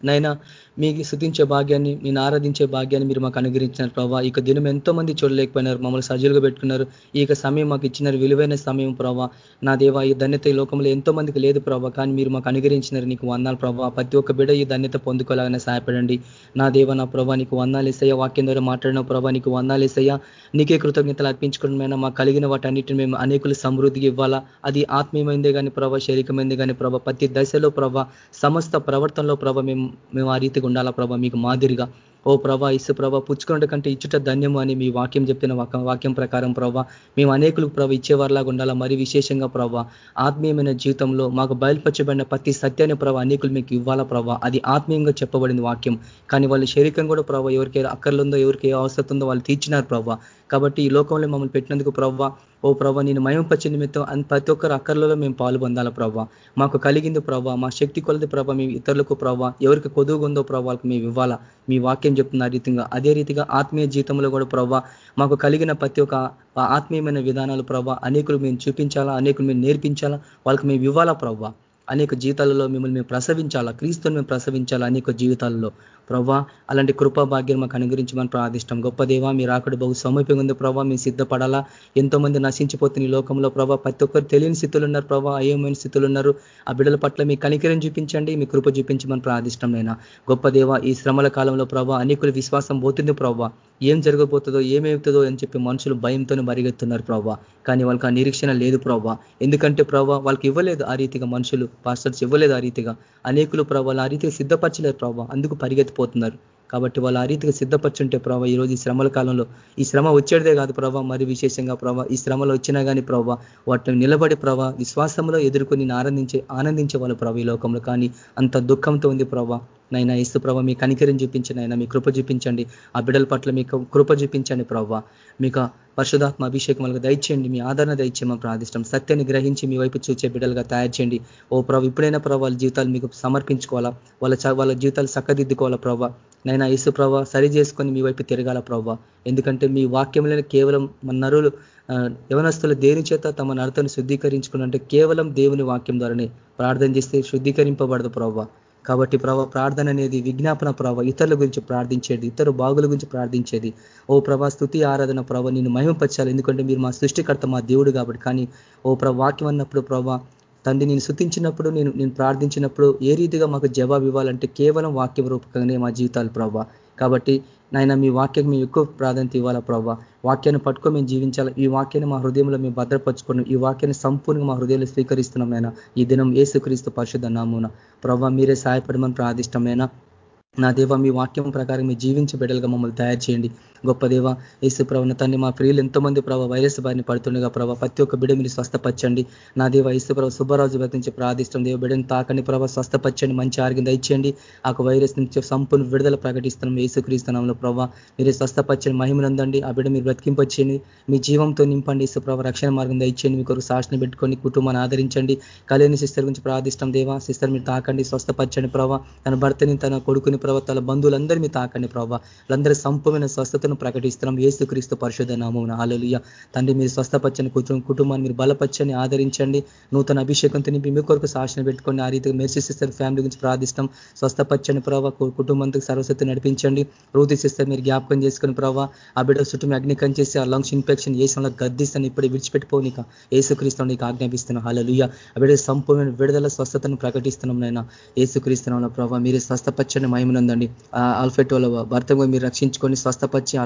నైనా మీకు శుద్ధించే భాగ్యాన్ని నేను ఆరాధించే భాగ్యాన్ని మీరు మాకు అనుగ్రహించినారు ప్రభావ ఇక దినం ఎంతో మంది చూడలేకపోయినారు మమ్మల్ని సజీలుగా పెట్టుకున్నారు. ఈ సమయం మాకు ఇచ్చినారు విలువైన సమయం ప్రభావ నా దేవ ఈ ధన్యత ఈ లోకంలో ఎంతో మందికి లేదు ప్రభావ కానీ మీరు మాకు అనుగ్రహించినారు నీకు వందాలు ప్రభావ ప్రతి ఒక్క బిడ ఈ ధన్యత పొందుకోలాగానే సహాయపడండి. నా దేవ నా ప్రభా నీకు వందాలు ఇస్తాయా వాక్యం ద్వారా మాట్లాడిన ప్రభా నీకు వందాలు ఇస్తాయా నీకే కృతజ్ఞతలు అర్పించుకోవడమైనా మాకు కలిగిన వాటన్నిటిని మేము అనేకులు సమృద్ధికి ఇవ్వాలా? అది ఆత్మీయమైందే కానీ ప్రభా శరీరమైందే కానీ ప్రభా. ప్రతి దశలో ప్రభా సమస్త ప్రవర్తనలో ప్రభా మేము మేము ఆ రీతిగా ఉండాలా ప్రభా? మీకు మాదిరిగా. ఓ ప్రభా ఇసు ప్రభా పుచ్చుకున్న కంటే ఇచ్చుట ధన్యము అని మీ వాక్యం చెప్పిన వాక్యం ప్రకారం ప్రభా మేము అనేకులకు ప్రభ ఇచ్చేవారిలాగా ఉండాలా? మరి విశేషంగా ప్రభా ఆత్మీయమైన జీవితంలో మాకు బయలుపరచబడిన ప్రతి సత్యాన్ని ప్రభా అనేకులు మీకు ఇవ్వాలా ప్రభా? అది ఆత్మీయంగా చెప్పబడింది వాక్యం. కానీ వాళ్ళు శరీరం కూడా ప్రభా ఎవరికి అక్కర్లుందో ఎవరికి అవసరం ఉందో వాళ్ళు తీర్చినారు ప్రభా. కాబట్టి ఈ లోకంలో మమ్మల్ని పెట్టినందుకు ప్రవ్వ ఓ ప్రవ్వ నేను మయంపచ్చే నిమిత్తం ప్రతి ఒక్కరు అక్కర్లలో మేము పాలు పొందాల ప్రభావ మాకు కలిగింది ప్రభావ మా శక్తి కొలది ప్రభ మీ ఇతరులకు ప్రవ్వ ఎవరికి కొదుగుందో ప్రభావాలకు మేము ఇవ్వాలా? మీ వాక్యం చెప్తున్న రీతిగా. అదే రీతిగా ఆత్మీయ జీవితంలో కూడా ప్రభావ మాకు కలిగిన ప్రతి ఒక్క ఆత్మీయమైన విధానాలు ప్రభావ అనేకులు మేము చూపించాలా అనేకులు మేము నేర్పించాలా వాళ్ళకి మేము ఇవ్వాలా ప్రభావ అనేక జీవితాలలో మిమ్మల్ని మేము ప్రసవించాలా క్రీస్తుని మేము ప్రసవించాలా అనేక జీవితాలలో? ప్రభా అలాంటి కృపా భాగ్యం మాకు అనుగురించమని ప్రార్థిష్టం. గొప్ప దేవా మీరు అక్కడ బహు సమీపంగా ఉంది ప్రభావ మేము సిద్ధపడాలా? ఎంతో మంది నశించిపోతున్న ఈ లోకంలో ప్రభా ప్రతి ఒక్కరు తెలియని స్థితులు ఉన్నారు ప్రభా అయోమైన స్థితులు ఉన్నారు. ఆ బిడ్డల పట్ల మీ కనికరం చూపించండి మీ కృప చూపించమని ప్రార్థిష్టం నైనా. గొప్ప దేవ ఈ శ్రమల కాలంలో ప్రభా అనేకుల విశ్వాసం పోతుంది ప్రభా ఏం జరగబోతుందో ఏమవుతుందో అని చెప్పి మనుషులు భయంతో మరిగెత్తున్నారు ప్రభా కానీ వాళ్ళకి ఆ నిరీక్షణ లేదు ప్రభావ ఎందుకంటే ప్రభా వాళ్ళకి ఇవ్వలేదు ఆ రీతిగా మనుషులు పాస్టర్స్ ఇవ్వలేదు ఆ రీతిగా. అనేకులు ప్రభావాలు ఆ రీతిగా సిద్ధపరచలేదు ప్రభావ అందుకు పరిగెత్తిపోతున్నారు కాబట్టి వాళ్ళు ఆ రీతిగా సిద్ధపరచుంటే ప్రభావ ఈరోజు ఈ శ్రమల కాలంలో ఈ శ్రమ వచ్చేదే కాదు ప్రభావ మరి విశేషంగా ప్రభావ ఈ శ్రమలు వచ్చినా కానీ ప్రభావ వాటిని నిలబడి ప్రభావ విశ్వాసంలో ఎదుర్కొని ఆనందించే ఆనందించే వాళ్ళు ప్రభావ ఈ లోకంలో. కానీ అంత దుఃఖంతో ఉంది ప్రభావ నైనా ఇస్తు ప్రభావ మీ కనికరిని చూపించండి అయినా మీ కృప చూపించండి. ఆ బిడ్డల పట్ల మీకు కృప చూపించండి ప్రవ్వ మీకు పరిశుధాత్మ అభిషేకం వాళ్ళకి దయచేయండి మీ ఆదరణ దయచేయమని ప్రార్థిష్టం సత్యాన్ని గ్రహించి మీ వైపు చూచే బిడ్డలుగా తయారు చేయండి. ఓ ప్రభు ఇప్పుడైనా ప్రభావ వాళ్ళ జీవితాలు మీకు సమర్పించుకోవాలా? వాళ్ళ వాళ్ళ జీవితాలు చక్కదిద్దుకోవాలా ప్రభావ నైనా ఇసు ప్రభావ సరి చేసుకొని మీ వైపు తిరగాల ప్రభావ ఎందుకంటే మీ వాక్యంలో కేవలం మన నరులు యవనస్తులు దేని చేత తమ నడతను శుద్ధీకరించుకున్నంటే కేవలం దేవుని వాక్యం ద్వారానే ప్రార్థన చేస్తే శుద్ధీకరింపబడదు ప్రభావ కాబట్టి ప్రభ ప్రార్థన అనేది విజ్ఞాపన ప్రభ ఇతరుల గురించి ప్రార్థించేది ఇతరు బాగుల గురించి ప్రార్థించేది. ఓ ప్రభా స్థుతి ఆరాధన ప్రభ నేను మహిమపరచాలి. ఎందుకంటే మీరు మా సృష్టికర్త మా దేవుడు కాబట్టి. కానీ ఓ ప్ర వాక్యం అన్నప్పుడు ప్రభా తండ్రి నేను శుతించినప్పుడు నేను నేను ప్రార్థించినప్పుడు ఏ రీతిగా మాకు జవాబు ఇవ్వాలంటే కేవలం వాక్యం రూపకంగానే మా జీవితాలు ప్రభావ కాబట్టి నాయన మీ వాక్యం మేము ఎక్కువ ప్రాధాన్యత ఇవ్వాలా ప్రభావ వాక్యాన్ని పట్టుకొని మేము జీవించాలి? ఈ వాక్యాన్ని మా హృదయంలో మేము భద్రపరచుకున్నాం ఈ వాక్యాన్ని సంపూర్ణంగా మా హృదయంలో స్వీకరిస్తున్నాం నాయన. ఈ దినం ఏసుక్రీస్తు పరిశుద్ధ నామూన ప్రభావ మీరే సహాయపడమని ప్రార్థిష్టమైనా నా దేవ మీ వాక్యం ప్రకారం మీ జీవించే బిడ్డలుగా మమ్మల్ని తయారు చేయండి. గొప్ప దేవ ఏసు ప్రవణ తండ్రి మా ప్రియులు ఎంతోమంది ప్రభావ వైరస్ బారిని పడుతుండగా ప్రభావ ప్రతి ఒక్క బిడ మీరు స్వస్థపచ్చండి నా దేవ ఏసు ప్రభావ సుబ్బరాజు బతించి ప్రార్థిష్టం దేవ బిడ్డను తాకండి ప్రభావ స్వస్థపచ్చండి మంచి ఆరోగ్యం దయచేయండి. ఆ వైరస్ నుంచి సంపూర్ణ విడుదల ప్రకటిస్తున్నాం ఏసుక్రీస్తునాంలో ప్రభావ మీరు స్వస్థపచ్చని మహిమనందండి. ఆ బిడ్డ మీరు బ్రతికింపచ్చేయండి మీ జీవంతో నింపండి ఇసు ప్రభావ రక్షణ మార్గం దయచేయండి. మీకు సాక్షిని పెట్టుకొని కుటుంబాన్ని ఆదరించండి. కలియని సిస్టర్ గురించి ప్రార్థిష్టం దేవా. సిస్టర్ మీరు తాకండి స్వస్థపచ్చండి ప్రభావ తన భర్తని తన కొడుకుని ప్రభావ తల బంధువులందరూ మీ తాకండి ప్రభావ వాళ్ళందరూ సంపూర్ణ స్వస్థతను ప్రకటిస్తున్నాం. ఏసుక్రీస్తు పరిశుధ నామం ఆలలుయ తండ్రి మీరు స్వస్థపచ్చని కుటుంబం కుటుంబాన్ని మీరు బలపచ్చని ఆదరించండి. నూతన అభిషేకంతో నింపి మీ కొరకు శాసన పెట్టుకొని ఆ రీతిగా మెర్సీ సిస్టర్ ఫ్యామిలీ గురించి ప్రార్థిస్తాం. స్వస్థపచ్చని ప్రభావ కుటుంబంతో సర్వస్వతి నడిపించండి. రూతి సిస్టర్ మీరు జ్ఞాపకం చేసుకుని ప్రభావ ఆ బిడ్డ చుట్టూ అగ్నికం చేసి ఆ లంగ్స్ ఇన్ఫెక్షన్ ఏసంలో గద్దిస్తాను ఇప్పుడు విడిచిపెట్టుకోనిక ఏసుక్రీస్తు నీకు ఆజ్ఞాపిస్తున్నాం. హాలలుయ ఆ బిడ్డ సంపూర్ణ విడుదల స్వస్థతను ప్రకటిస్తున్నాం నాయన. ఏసుక్రీస్తున్నాం ప్రభావ మీరు స్వస్థపచ్చని మహిమనుందండి ఆల్ఫెట్ వాళ్ళ భర్త మీరు రక్షించుకొని స్వస్థపచ్చి ఆ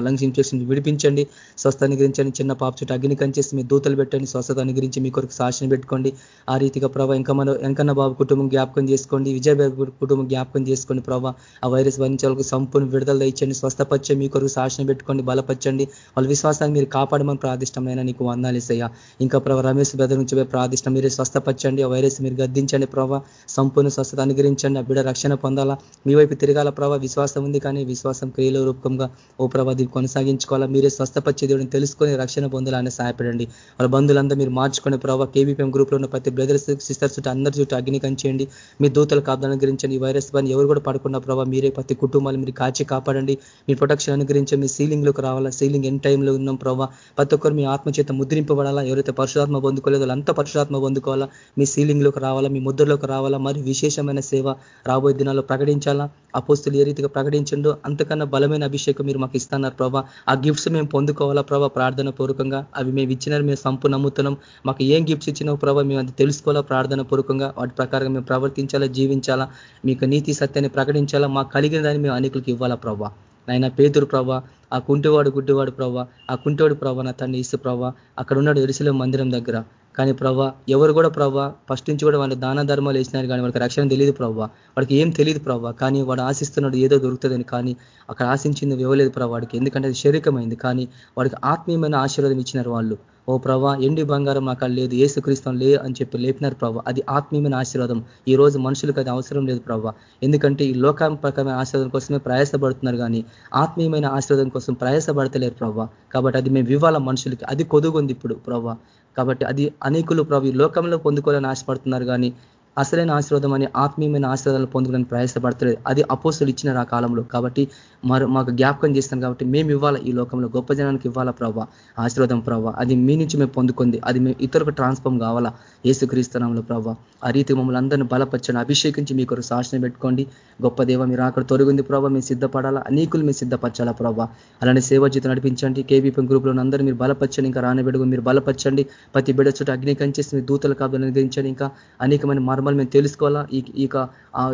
విడిపించండి స్వస్థ అనుగ్రహించండి చిన్న పాప చుట్టూ అగ్ని కంచేసి మీ దూతలు పెట్టండి స్వస్థత అనుగ్రహించి మీ కొరకు సాక్షిని పెట్టుకోండి. ఆ రీతిగా ప్రభావ ఇంకా మన వెంకన్న బాబు కుటుంబం జ్ఞాపకం చేసుకోండి విజయ్ బాబు కుటుంబం జ్ఞాపకం చేసుకోండి ప్రభావ ఆ వైరస్ భరించాలకు సంపూర్ణ విడుదల ఇచ్చండి స్వస్థపచ్చే మీ కొరకు సాక్షిని పెట్టుకోండి బలపరచండి. వాళ్ళ విశ్వాసాన్ని మీరు కాపాడమని ప్రార్థిష్టమైన నీకు వందాలేసయ్యా ఇంకా ప్రభావ రమేష్ బ్రదర్ నుంచి ప్రార్థిష్టం మీరే స్వస్థపచ్చండి ఆ వైరస్ మీరు గద్దించండి ప్రభావ సంపూర్ణ స్వస్థత అనుగ్రహించండి ఆ బిడ రక్షణ పొందాలా. మీ వైపు తిరగాల ప్రభావ విశ్వాసం ఉంది కానీ విశ్వాసం క్రియల రూపంగా ఓ ప్రభావ దీన్ని కొనసాగించుకోవాలా? మీరే స్వస్థపచ్చే దేవుడిని తెలుసుకొని రక్షణ పొందాలని సహాయపడండి. వాళ్ళ బంధువులందరూ మీరు మార్చుకునే ప్రభావ కేవీపీఎం గ్రూప్ ఉన్న ప్రతి బ్రదర్స్ సిస్టర్స్ చుట్టూ అందరి చుట్టూ అగ్ని కంచేయండి. మీ దూతలు అనుగ్రహించండి ఈ వైరస్ పని ఎవరు కూడా పడుకున్న ప్రభావ మీరే ప్రతి కుటుంబాలు మీరు కాచి కాపాడండి. మీ ప్రొటెక్షన్ అనుగ్రహించి మీ సీలింగ్లోకి రావాలా? సీలింగ్ ఎన్ టైంలో ఉన్నాం ప్రభావ ప్రతి ఒక్కరు మీ ఆత్మచేత ముద్రింపబడాలా? ఎవరైతే పరశురాత్మ పొందుకోలేదో అంత పరశురాత్మ పొందుకోవాలా? మీ సీలింగ్లోకి రావాలా? మీ ముద్రలోకి రావాలా? మరి విశేషమైన సేవ రాబోయే దినాల్లో ప్రకటించాలా? అపోస్తులు ఏ రీతిగా ప్రకటించండో అంతకన్నా బలమైన అభిషేకం మీరు మాకు ఇస్తున్నారు ప్రభా. ఆ గిఫ్ట్స్ మేము పొందుకోవాలా ప్రభా ప్రార్థన పూర్వకంగా. అవి మేము ఇచ్చినారు మేము సంపు నమ్ముతున్నాం. మాకు ఏం గిఫ్ట్స్ ఇచ్చినావు ప్రభా మేము అది తెలుసుకోవాలా ప్రార్థన పూర్వకంగా. వాటి ప్రకారంగా మేము ప్రవర్తించాలా జీవించాలా మీకు నీతి సత్యాన్ని ప్రకటించాలా మాకు కలిగిన దాన్ని మేము అనేకులకు ఇవ్వాలా ప్రభా. నాయన పేదరు ప్రభా ఆ కుంటివాడు గుడ్డివాడు ప్రభా ఆ కుంటివాడు ప్రభా నా తండ్రి ఇసు ప్రభా అక్కడ ఉన్నాడు ఎరుసలేం మందిరం దగ్గర. కానీ ప్రభా ఎవరు కూడా ప్రభా ఫస్ట్ నుంచి కూడా వాళ్ళు దాన ధర్మాలు వేసినారు కానీ వాడికి రక్షణ తెలియదు ప్రభావ వాడికి ఏం తెలియదు ప్రభావ కానీ వాడు ఆశిస్తున్నాడు ఏదో దొరుకుతుందని కానీ అక్కడ ఆశించింది ఇవ్వలేదు ప్రభావ వాడికి. ఎందుకంటే అది శరీరమైంది కానీ వాడికి ఆత్మీయమైన ఆశీర్వాదం ఇచ్చినారు వాళ్ళు. ఓ ప్రభా ఎండి బంగారం నాకు లేదు ఏసుక్రీస్తం లే అని చెప్పి లేపినారు ప్రభావ అది ఆత్మీయమైన ఆశీర్వాదం. ఈ రోజు మనుషులకు అది అవసరం లేదు ప్రభావ ఎందుకంటే ఈ లోకం ప్రకారమైన ఆశీర్వాదం కోసమే ప్రయాసపడుతున్నారు కానీ ఆత్మీయమైన ఆశీర్వాదం కోసం ప్రయాసపడతలేరు ప్రభావ కాబట్టి అది మేము ఇవ్వాల మనుషులకి? అది కొదుగుంది ఇప్పుడు ప్రభావ కాబట్టి అది అనేకులు ప్రభు లోకంలో పొందుకోవాలని ఆశపడుతున్నారు. కానీ అసలైన ఆశీర్వాదం అని ఆత్మీయమైన ఆశీర్వాదాలు పొందుకోవడానికి ప్రయాసపడతలేదు అది అపోస్తులు ఇచ్చిన ఆ కాలంలో. కాబట్టి మరి మాకు జ్ఞాపకం చేస్తాం కాబట్టి మేము ఇవ్వాలా ఈ లోకంలో? గొప్ప జనానికి ఇవ్వాలా ప్రభావ ఆశీర్వాదం ప్రభావ అది మీ నుంచి మేము పొందుకుంది. అది మేము ఇతరులకు ట్రాన్స్ఫార్మ్ కావాలా? ఏసుక్రీస్తునాంలో ప్రభావ ఆ రీతి మమ్మల్ని అందరినీ బలపరచండి. అభిషేకించి మీ కొరకు శాసన పెట్టుకోండి. గొప్ప దేవ మీరు అక్కడ తొలగింది ప్రభావ మేము సిద్ధపడాలా? అనేకులు మీరు సిద్ధపరచాలా ప్రభావ అలానే సేవా జీతం నడిపించండి. కేబీపీ గ్రూప్లో అందరూ మీరు బలపరచండి. ఇంకా రానబెడుగు మీరు బలపరచండి. ప్రతి బిడ చుట్టూ అగ్ని కంచేసి మీ దూతల కాదు అనుగ్రహించండి. ఇంకా అనేకమైన మర్మాలు మేము తెలుసుకోవాలా? ఇక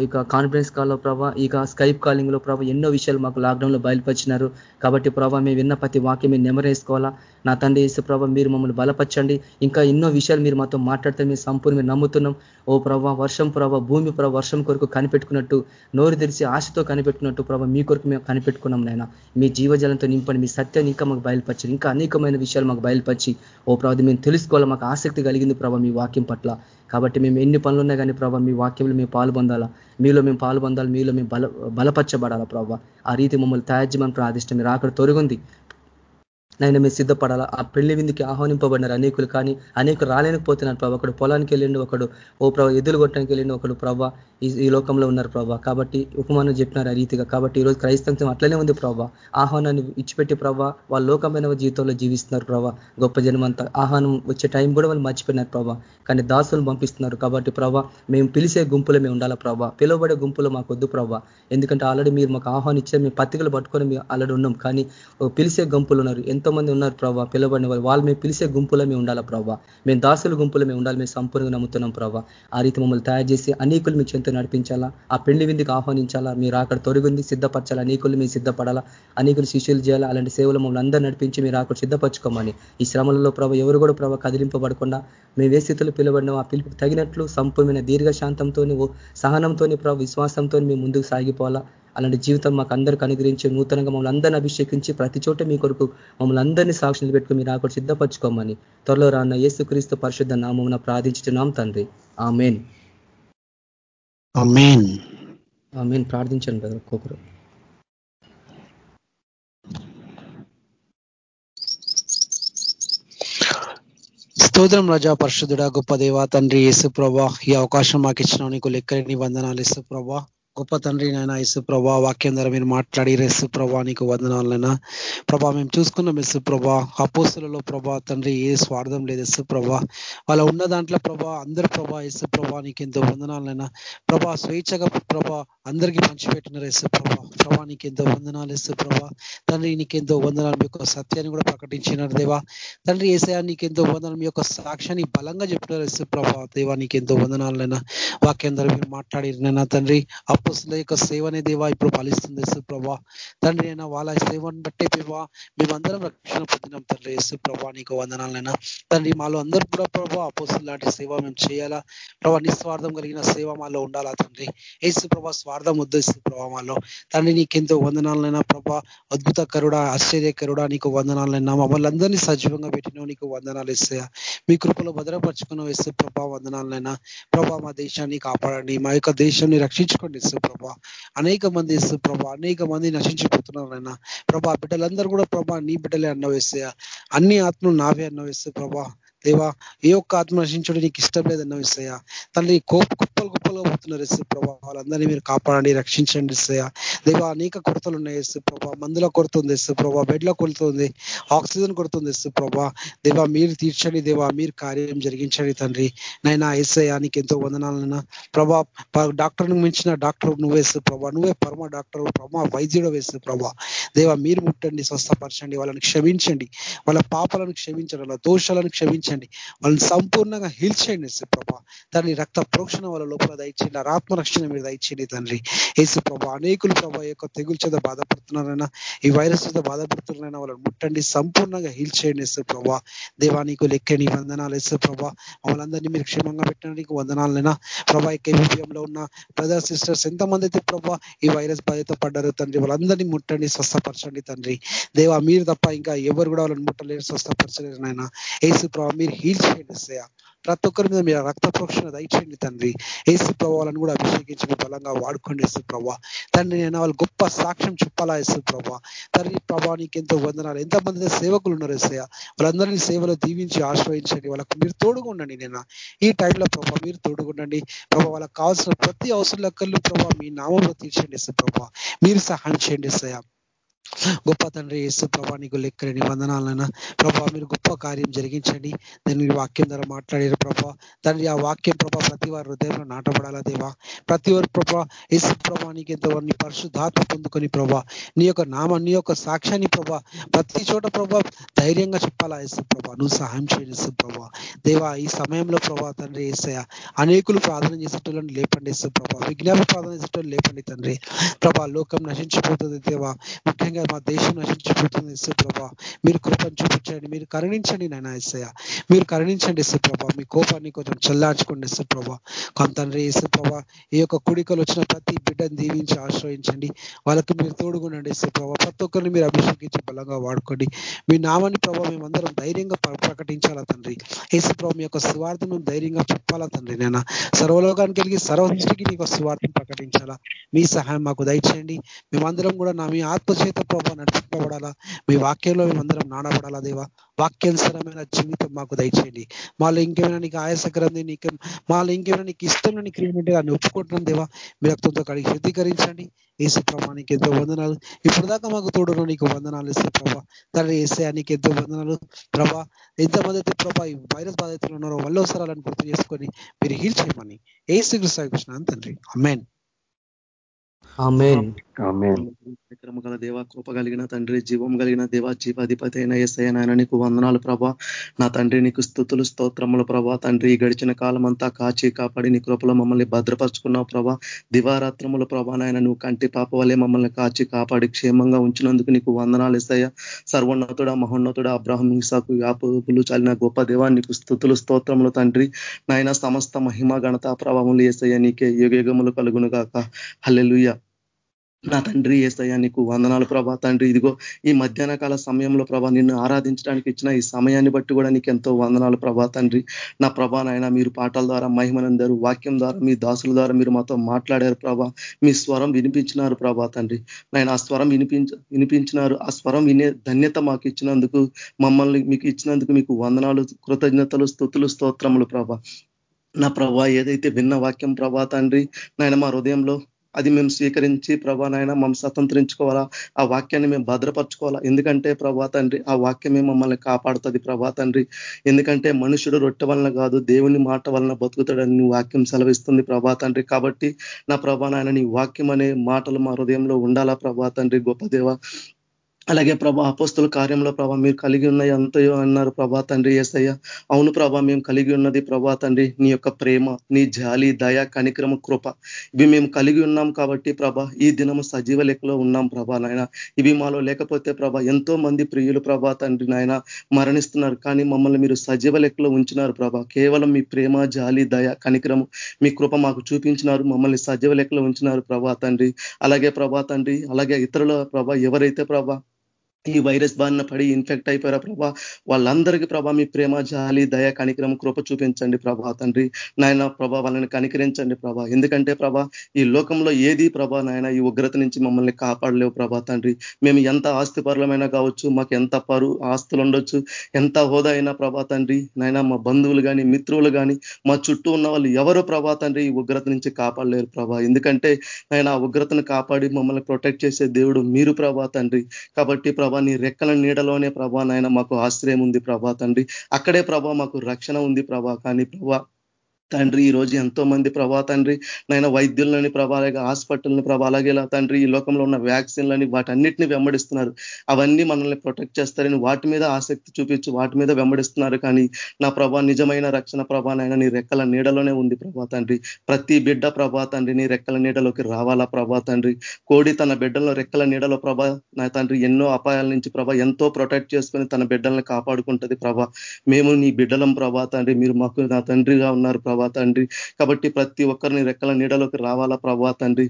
యొక్క కాన్ఫరెన్స్ కాల్లో ప్రభావ ఇక స్కైప్ కాలింగ్లో ప్రభావ ఎన్నో విషయాలు మాకు లాక్డౌన్లో బయలుపరిచినారు. కాబట్టి ప్రభావ మేము విన్న ప్రతి వాక్యం మేము నెమరేసుకోవాలా? నా తండ్రి వేసే ప్రభావ మీరు మమ్మల్ని బలపరచండి. ఇంకా ఎన్నో విషయాలు మీరు మాతో మాట్లాడితే మేము సంపూర్ణ నమ్ముతున్నాం. ఓ ప్రభావ వర్షం ప్రభావ భూమి ప్రభావ వర్షం కొరకు కనిపెట్టుకున్నట్టు నోరు తెరిచి ఆశతో కనిపెట్టుకున్నట్టు ప్రభావ మీ కొరకు మేము కనిపెట్టుకున్నాం నాయన. మీ జీవజలంతో నింపండి మీ సత్యాన్ని ఇంకా మాకు బయలుపరిచి ఇంకా అనేకమైన విషయాలు మాకు బయలుపరిచి ఓ ప్రభావ మేము తెలుసుకోవాలి? మాకు ఆసక్తి కలిగింది ప్రభావ మీ వాక్యం పట్ల. కాబట్టి మేము ఎన్ని పనులు ఉన్నా కానీ ప్రభావ మీ వాక్యంలో మేము పాలు పొందాలా? మీలో మేము పాలు పొందాలి? మీలో మేము బల బలపరచబడాలా ప్రభావ ఆ రీతి మమ్మల్ని తయాజ్యమని ప్రార్థిష్టం. మీరు అక్కడ తొలగింది నైనా మీరు సిద్ధపడాలా? ఆ పెళ్ళి విందుకి ఆహ్వానింపబడినారు అనేకులు కానీ అనేకులు రాలేకపోతున్నారు ప్రభావ ఒకడు పొలానికి వెళ్ళిండు ఒకడు ఓ ప్రభావ ఎదురు కొట్టడానికి వెళ్ళిండు ఒకడు ప్రభావ ఈ లోకంలో ఉన్నారు ప్రభావ కాబట్టి ఉపమానం చెప్పినారు ఆ రీతిగా. కాబట్టి ఈరోజు క్రైస్తవం అట్లనే ఉంది ప్రభావ ఆహ్వానాన్ని ఇచ్చిపెట్టి ప్రభావ వాళ్ళ లోకమైన జీవితంలో జీవిస్తున్నారు ప్రభావ గొప్ప జనమంతా ఆహ్వానం వచ్చే టైం కూడా వాళ్ళు మర్చిపోయినారు ప్రభావ కానీ దాసులు పంపిస్తున్నారు కాబట్టి ప్రభా మేము పిలిచే గుంపులో మేము ఉండాలా ప్రభావ పిలువబడే గుంపులో మాకు వద్దు ప్రభావ ఎందుకంటే ఆల్రెడీ మీరు మాకు ఆహ్వానించారు మేము పత్రికలు పట్టుకొని మేము ఆల్రెడీ ఉన్నాం. కానీ పిలిచే గుంపులు ఉన్నారు. ఎంతోమంది ఉన్నారు ప్రభావ పిలవబడిన వాళ్ళు. వాళ్ళు మేము పిలిచే గుంపులో మేము ఉండాలా ప్రభావ మేము దాసుల గుంపులో మేము ఉండాలి. మేము సంపూర్ణంగా నమ్ముతున్నాం ప్రభా. ఆ రీతి మమ్మల్ని తయారు చేసి అనేకులు మీ చెంత నడిపించాలా? ఆ పెళ్ళి విందుకు ఆహ్వానించాలా? మీరు అక్కడ తొలగింది సిద్ధపరచాలా? అనేకులు మీరు సిద్ధపడాలా? అనేకులు శిష్యులు చేయాలా? అలాంటి సేవలు మమ్మల్ని అందరూ నడిపించి మీరు అక్కడ సిద్ధపరచుకోమని. ఈ శ్రమలలో ప్రభ ఎవరు కూడా ప్రభ కదిలింపబడకుండా మేము ఏ స్థితిలో పిలవడినా ఆ పిలుపుకి తగినట్లు సంపూర్ణమైన దీర్ఘశాంతంతో సహనంతో ప్రభావ విశ్వాసంతో మేము ముందుకు సాగిపోవాలా? అలాంటి జీవితం మాకు అందరికి అనుగ్రహించి నూతనంగా మమ్మల్ని అందరినీ అభిషేకించి ప్రతి చోట మీ కొరకు మమ్మల్ని అందరినీ సాక్షులు పెట్టుకుని మీరు అక్కడ సిద్ధపరచుకోమని త్వరలో రాన్న యేసుక్రీస్తు పరిశుద్ధ నామం ప్రార్థించుతున్నాం తండ్రి. ఆ మెయిన్ ఆ మెయిన్ ప్రార్థించండి కదా ఒక్కొక్కరు. స్తోత్రం రజా పరిశుద్ధుడ గొప్ప దేవ తండ్రి యేసు ప్రభా ఈ అవకాశం మాకు ఇచ్చిన నీకు లెక్కలేని వందనాలు ఇసు ప్రభా గొప్ప తండ్రి నాయన యేసు ప్రభా వాక్యం ద్వారా మీరు మాట్లాడి యేసు ప్రభా నీకు వందనాలైనా ప్రభా మేము చూసుకున్నాం యేసు ప్రభా అపోస్తులలో ప్రభా తండ్రి ఏ స్వార్థం లేదు యేసు ప్రభా వాళ్ళ ఉన్న దాంట్లో ప్రభా అందరు ప్రభా యేసు ప్రభా నీకు ఎంతో వందనాలైనా ప్రభా స్వేచ్ఛగా ప్రభా అందరికీ పంచిపెట్టినారు యేసు ప్రభా ప్రభా నీకు ఎంతో వందనాలు యేసు ప్రభా తండ్రి నీకెంతో వందనాలు. మీ యొక్క సత్యాన్ని కూడా ప్రకటించినారు దేవా. తండ్రి ఏసయా నీకెంతో వందనాలు. మీ యొక్క సాక్ష్యాన్ని బలంగా చెప్పినారు యేసు ప్రభా దేవా నీకెంతో వందనాలైనా వాక్యం ద్వారా మీరు మాట్లాడినైనా తండ్రి. అప్పుల యొక్క సేవనే దేవా ఇప్పుడు ఫలిస్తుంది యేసు ప్రభా. తండ్రి అయినా వాళ్ళ సేవను బట్టే దేవా మేమందరం రక్షణ పొందినాం తండ్రి యేసు ప్రభా నీకు వందనాలైనా. తండ్రి మాలో అందరూ కూడా ప్రభా అపోసులు లాంటి సేవ మేము చేయాలా? ప్రభా నిస్వార్థం కలిగిన సేవ మాలో ఉండాలా తండ్రి? యేసు ప్రభా స్వార్థం వద్దు యేసు ప్రభా మాలో. తండ్రి నీకెంతో వందనాలైనా ప్రభా. అద్భుత కరుడా ఆశ్చర్యకరుడా నీకు వందనాలైనా. మమ్మల్ని అందరినీ సజీవంగా పెట్టినావు నీకు వందనాలు ఇస్తాయా మీ కృపలో భద్రపరుచుకున్నావు యేసు ప్రభా వందనాలైనా. ప్రభా మా దేశాన్ని కాపాడండి. మా యొక్క దేశాన్ని రక్షించుకోండి యేసు ప్రభా. అనేక మంది యేసు ప్రభా అనేక మంది నశించిపోతున్నారు ఆయన ప్రభా బిడ్డలందరూ కూడా ప్రభా నీ బిడ్డలే అన్న వేసా అన్ని ఆత్మలు నావే అన్న వేస్తే ప్రభా. దేవా ఏ ఒక్క ఆత్మ నశించడం నీకు ఇష్టం లేదన్న విసయ తల్లి కోప కుప్పలు కుప్పలుగా పోతున్నారు ఎస్సు ప్రభా. వాళ్ళందరినీ మీరు కాపాడండి రక్షించండి ఇస్తాయా దేవా అనేక కొరతలు ఉన్నాయి ఎస్సు ప్రభా. మందుల కొరత ఉంది ఎస్సు ప్రభా. బెడ్ల కొరత ఉంది. ఆక్సిజన్ కొడుతుంది ఎస్సు ప్రభా. దేవా మీరు తీర్చండి దేవా. మీరు కార్యం జరిగించండి తండ్రి. నైనా ఎస్ఐ నీకు ఎంతో వందనాలైనా ప్రభా డాక్టర్ను మించిన డాక్టర్ నువ్వేస్తు ప్రభా. నువ్వే పరమ డాక్టర్ ప్రభా వైద్యుడు వేస్తు ప్రభా. దేవా మీరు ముట్టండి స్వస్థపరచండి. వాళ్ళని క్షమించండి. వాళ్ళ పాపలను క్షమించండి. వాళ్ళ దోషాలను క్షమించండి. వాళ్ళని సంపూర్ణంగా హీల్ చేయండి ప్రభా. తండ్రి రక్త ప్రోక్షణ వాళ్ళ లోపల దయచేయండి. ఆత్మరక్షణ మీరు దయచేయండి తండ్రి. ఏసు ప్రభా అనేకులు ప్రభా యొక్క తెగులు చేత బాధపడుతున్నారైనా ఈ వైరస్ చేత బాధపడుతున్నారైనా వాళ్ళని ముట్టండి. సంపూర్ణంగా హీల్ చేయండి ఎస్ ప్రభా. దేవానికి లెక్కని వందనాలు ఎస్ ప్రభా. వాళ్ళందరినీ మీరు క్షేమంగా పెట్టడానికి వందనాలైనా ప్రభా కేవీపీఎంలో ఉన్న బ్రదర్ సిస్టర్స్ ఎంతమంది అయితే ప్రభా ఈ వైరస్ బాధిత పడ్డారు తండ్రి వాళ్ళందరినీ ముట్టండి స్వస్థపరచండి తండ్రి. దేవా మీరు తప్ప ఇంకా ఎవరు కూడా వాళ్ళని ముట్టలేరు స్వస్థపరచలేరు నాయన. ఏసు ప్రభా మీరు హీల్ చేయండి ప్రతి ఒక్కరి మీద మీరు రక్త ప్రోక్షణ దయచేయండి తండ్రి. ఏసు ప్రభావాలను కూడా అభిషేకించి బలంగా వాడుకోండి ఏసు ప్రభా తండ్రి నేను వాళ్ళు గొప్ప సాక్ష్యం చెప్పాలా ఏసు ప్రభా తండ్రి ప్రభా నీకు ఎంతో వందనాలు. ఎంతమంది సేవకులు ఉన్నారు ఏసయ్య వాళ్ళందరినీ సేవలో దీవించి ఆశ్రయించండి. వాళ్ళకు మీరు తోడుగుండండి నేను. ఈ టైంలో ప్రభా మీరు తోడుగుండండి ప్రభా వాళ్ళకి కావాల్సిన ప్రతి అవసరం లెక్కలు ప్రభా మీ నామంలో తీర్చండి ప్రభా మీరు సహాయం చేయండి సయా గొప్ప తండ్రి యేసు ప్రభా నీకు లెక్కలేని వందనాలైనా. ప్రభా మీరు గొప్ప కార్యం జరిగించండి. దాన్ని వాక్యం ద్వారా మాట్లాడారు ప్రభా. తండ్రి ఆ వాక్యం ప్రభా ప్రతి వారి హృదయంలో నాటపడాలా దేవా? ప్రతి వారి ప్రభా యేసు ప్రభా నీకు ఎంతో నీ పరిశుద్ధాత్మ పొందుకొని ప్రభా నీ యొక్క నామ నీ యొక్క సాక్ష్యాన్ని ప్రభా ప్రతి చోట ప్రభా ధైర్యంగా చెప్పాలా యేసు ప్రభా? నువ్వు సహాయం చేయండి ప్రభా. దేవా ఈ సమయంలో ప్రభా తండ్రి ఏసయ అనేకులు ప్రార్థన చేసేటోళ్ళని లేపండి యేసు ప్రభా. విజ్ఞాప ప్రార్థన చేసేటోళ్ళు లేపండి తండ్రి. ప్రభా లోకం నశించిపోతుంది దేవా. ముఖ్యంగా ముఖ్యంగా మా దేశం నశించిపోతుంది ఎస్సు ప్రభా. మీరు కృపను చూపించండి మీరు కరుణించండి నాయన ఎస్సయ్య మీరు కరుణించండి ఎస్సు ప్రభా. మీ కోపాన్ని కొంచెం చల్లార్చుకోండి ఎస్సు ప్రభా. కొంతండ్రి ఎస్సు ప్రభా ఈ యొక్క కుడికలు వచ్చిన ప్రతి బిడ్డను దీవించి ఆశ్రయించండి. వాళ్ళకి మీరు తోడుగుండండి ఎస్సు ప్రభా. ప్రతి ఒక్కరిని మీరు అభిషేకించి బలంగా వాడుకోండి. మీ నామాన్ని ప్రభావ మేమందరం ధైర్యంగా ప్రకటించాలా తండ్రి? యేసు ప్రభావ మీ యొక్క స్వార్థం మేము ధైర్యంగా చెప్పాలా తండ్రి నేను సర్వలోకానికి వెళ్ళి సర్వదృష్టికి నీకు స్వార్థం ప్రకటించాలా? మీ సహాయం మాకు దయచేయండి. మేమందరం కూడా నా మీ ఆత్మచేత ప్రభావ నడిపింపబడాలా? మీ వాక్యంలో మేమందరం నానబడాలా దేవా? వాక్యానుసరమైన జీవితం మాకు దయచేయండి. మాలో ఇంకేమైనా నీకు ఆయాసకరంది నీకు మాలో ఇంకేమైనా నీకు ఇష్టం నీకు క్రియేటివ్గా అని ఒప్పుకుంటున్నాం దేవా. మీ రక్తంతో కడిగి శుద్ధీకరించండి. ఏసు ప్రభా నీకు ఎంతో వందనాలు. ఇప్పుడు దాకా మాకు తోడున నీకు వందనాలు ఇస్తే ప్రభా. తండ్రి ఏసే నీకు ఎంతో వందనాలు. ప్రభా ఎంతమంది అయితే ప్రభా ఈ వైరస్ బాధితులు ఉన్నారో వల్లవసరాలను గుర్తు చేసుకొని మీరు హీల్ చేయమని. ఏసు కృష్ణ తండ్రి. అమ్మేన్ విక్రమ గల దేవ కృప కలిగిన తండ్రి జీవం కలిగిన దేవ జీవాధిపతి అయిన ఎస్ఐ నాయన నీకు వందనాలు ప్రభా. నా తండ్రి నీకు స్థుతులు స్తోత్రములు ప్రభా. తండ్రి గడిచిన కాలం అంతా కాచి కాపాడి నీ కృపలో మమ్మల్ని భద్రపరుచుకున్నావు ప్రభా. దివారాత్రముల ప్రభా నాయన నువ్వు కంటి పాప వలె మమ్మల్ని కాచి కాపాడి క్షేమంగా ఉంచినందుకు నీకు వందనాలు ఎస్ఐ సర్వోన్నతుడ మహోన్నతుడ అబ్రహం హింసాకు వ్యాపులు చాలిన గొప్ప దేవా నీకు స్థుతులు స్తోత్రములు తండ్రి. నాయన సమస్త మహిమ గణత ప్రభావములు ఏసయ్య నీకే యుగయుగములు కలుగును గాక హల్లెలుయ. నా తండ్రి ఏసయ్యా నీకు వందనాలు ప్రభా. తండ్రి ఇదిగో ఈ మధ్యాహ్న కాల సమయంలో ప్రభా నిన్ను ఆరాధించడానికి ఇచ్చిన ఈ సమయాన్ని బట్టి కూడా నీకు ఎంతో వందనాలు ప్రభా తండ్రి. నా ప్రభా నాయన మీరు పాటల ద్వారా మహిమనందరు వాక్యం ద్వారా మీ దాసుల ద్వారా మీరు మాతో మాట్లాడారు ప్రభా. మీ స్వరం వినిపించినారు ప్రభా తండ్రి. నాయన ఆ స్వరం వినిపించ వినిపించినారు ఆ స్వరం వినే ధన్యత మాకు ఇచ్చినందుకు మమ్మల్ని మీకు ఇచ్చినందుకు మీకు వందనాలు కృతజ్ఞతలు స్థుతులు స్తోత్రములు ప్రభా. నా ప్రభా ఏదైతే విన్న వాక్యం ప్రభా తండ్రి నాయన మా హృదయంలో అది మేము స్వీకరించి ప్రభా నాయన మమ్మల్ని స్వతంత్రించుకోవాలా? ఆ వాక్యాన్ని మేము భద్రపరచుకోవాలా? ఎందుకంటే ప్రభా తండ్రి ఆ వాక్యమే మమ్మల్ని కాపాడుతుంది ప్రభా తండ్రి. ఎందుకంటే మనుషుడు రొట్టె వలన కాదు దేవుని మాట వలన బతుకుతాడని నీ వాక్యం సెలవిస్తుంది ప్రభా తండ్రి. కాబట్టి నా ప్రభా నాయన నీ వాక్యం అనే మాటలు మా హృదయంలో ఉండాలా ప్రభా తండ్రి గొప్ప దేవ? అలాగే ప్రభా అపోస్తుల కార్యంలో ప్రభా మీరు కలిగి ఉన్న ఎంతయో అన్నారు ప్రభా తండ్రి ఏసయ్య. అవును ప్రభా మేము కలిగి ఉన్నది ప్రభా తండ్రి నీ యొక్క ప్రేమ నీ జాలి దయ కనిక్రమ కృప. ఇవి మేము కలిగి ఉన్నాం కాబట్టి ప్రభా ఈ దినము సజీవ లెక్కలో ఉన్నాం ప్రభా నాయన. ఇవి మాలో లేకపోతే ప్రభా ఎంతో మంది ప్రియులు ప్రభా తండ్రి నాయన మరణిస్తున్నారు. కానీ మమ్మల్ని మీరు సజీవ లెక్కలో ఉంచినారు ప్రభా. కేవలం మీ ప్రేమ జాలి దయ కనిక్రము మీ కృప మాకు చూపించినారు. మమ్మల్ని సజీవ లెక్కలో ఉంచినారు ప్రభా తండ్రి. అలాగే ప్రభా తండ్రి అలాగే ఇతరుల ప్రభా ఎవరైతే ప్రభా ఈ వైరస్ బారిన పడి ఇన్ఫెక్ట్ అయిపోయారా ప్రభా? వాళ్ళందరికీ ప్రభా మీ ప్రేమ జాలి దయ కనికరం కృప చూపించండి ప్రభా తండ్రి. నాయన ప్రభా వాళ్ళని కనికరించండి ప్రభా. ఎందుకంటే ప్రభా ఈ లోకంలో ఏది ప్రభా నాయన ఈ ఉగ్రత నుంచి మమ్మల్ని కాపాడలేవు ప్రభా తండ్రి. మేము ఎంత ఆస్తిపరులమైనా కావచ్చు మాకు ఎంత పరు ఆస్తులు ఉండొచ్చు ఎంత హోదా అయినా ప్రభా తండ్రి. నాయన మా బంధువులు కానీ మిత్రులు కానీ మా చుట్టూ ఉన్న వాళ్ళు ఎవరు ప్రభా తండ్రి ఈ ఉగ్రత నుంచి కాపాడలేరు ప్రభా. ఎందుకంటే నాయన ఆ ఉగ్రతను కాపాడి మమ్మల్ని ప్రొటెక్ట్ చేసే దేవుడు మీరు ప్రభా తండ్రి. కాబట్టి ప్రభా నీ రెక్కల నీడలోనే ప్రభా నాయన మాకు ఆశ్రయం ఉంది ప్రభా తండ్రి. అక్కడే ప్రభా మాకు రక్షణ ఉంది ప్రభా. కానీ ప్రభా తండ్రి ఈ రోజు ఎంతో మంది ప్రభా తండ్రి నైనా వైద్యులని ప్రభా అలాగే హాస్పిటల్ని ప్రభా అలాగే తండ్రి ఈ లోకంలో ఉన్న వ్యాక్సిన్లని వాటన్నిటిని వెంబడిస్తున్నారు. అవన్నీ మనల్ని ప్రొటెక్ట్ చేస్తారని వాటి మీద ఆసక్తి చూపించి వాటి మీద వెంబడిస్తున్నారు. కానీ నా ప్రభా నిజమైన రక్షణ ప్రభా నైనా నీ రెక్కల నీడలోనే ఉంది ప్రభా తండ్రి. ప్రతి బిడ్డ ప్రభా తండ్రి నీ రెక్కల నీడలోకి రావాలా ప్రభా తండ్రి? కోడి తన బిడ్డల్లో రెక్కల నీడలో ప్రభా నా తండ్రి ఎన్నో అపాయాల నుంచి ప్రభా ఎంతో ప్రొటెక్ట్ చేసుకొని తన బిడ్డల్ని కాపాడుకుంటది ప్రభా. మేము నీ బిడ్డలం ప్రభా తండ్రి. మీరు మాకు నా తండ్రిగా ఉన్నారు ప్రభా. తండ్రి. కాబట్టి ప్రతి ఒక్కరిని రెక్కల నీడలోకి రావాలా ప్రభా తండ్రి?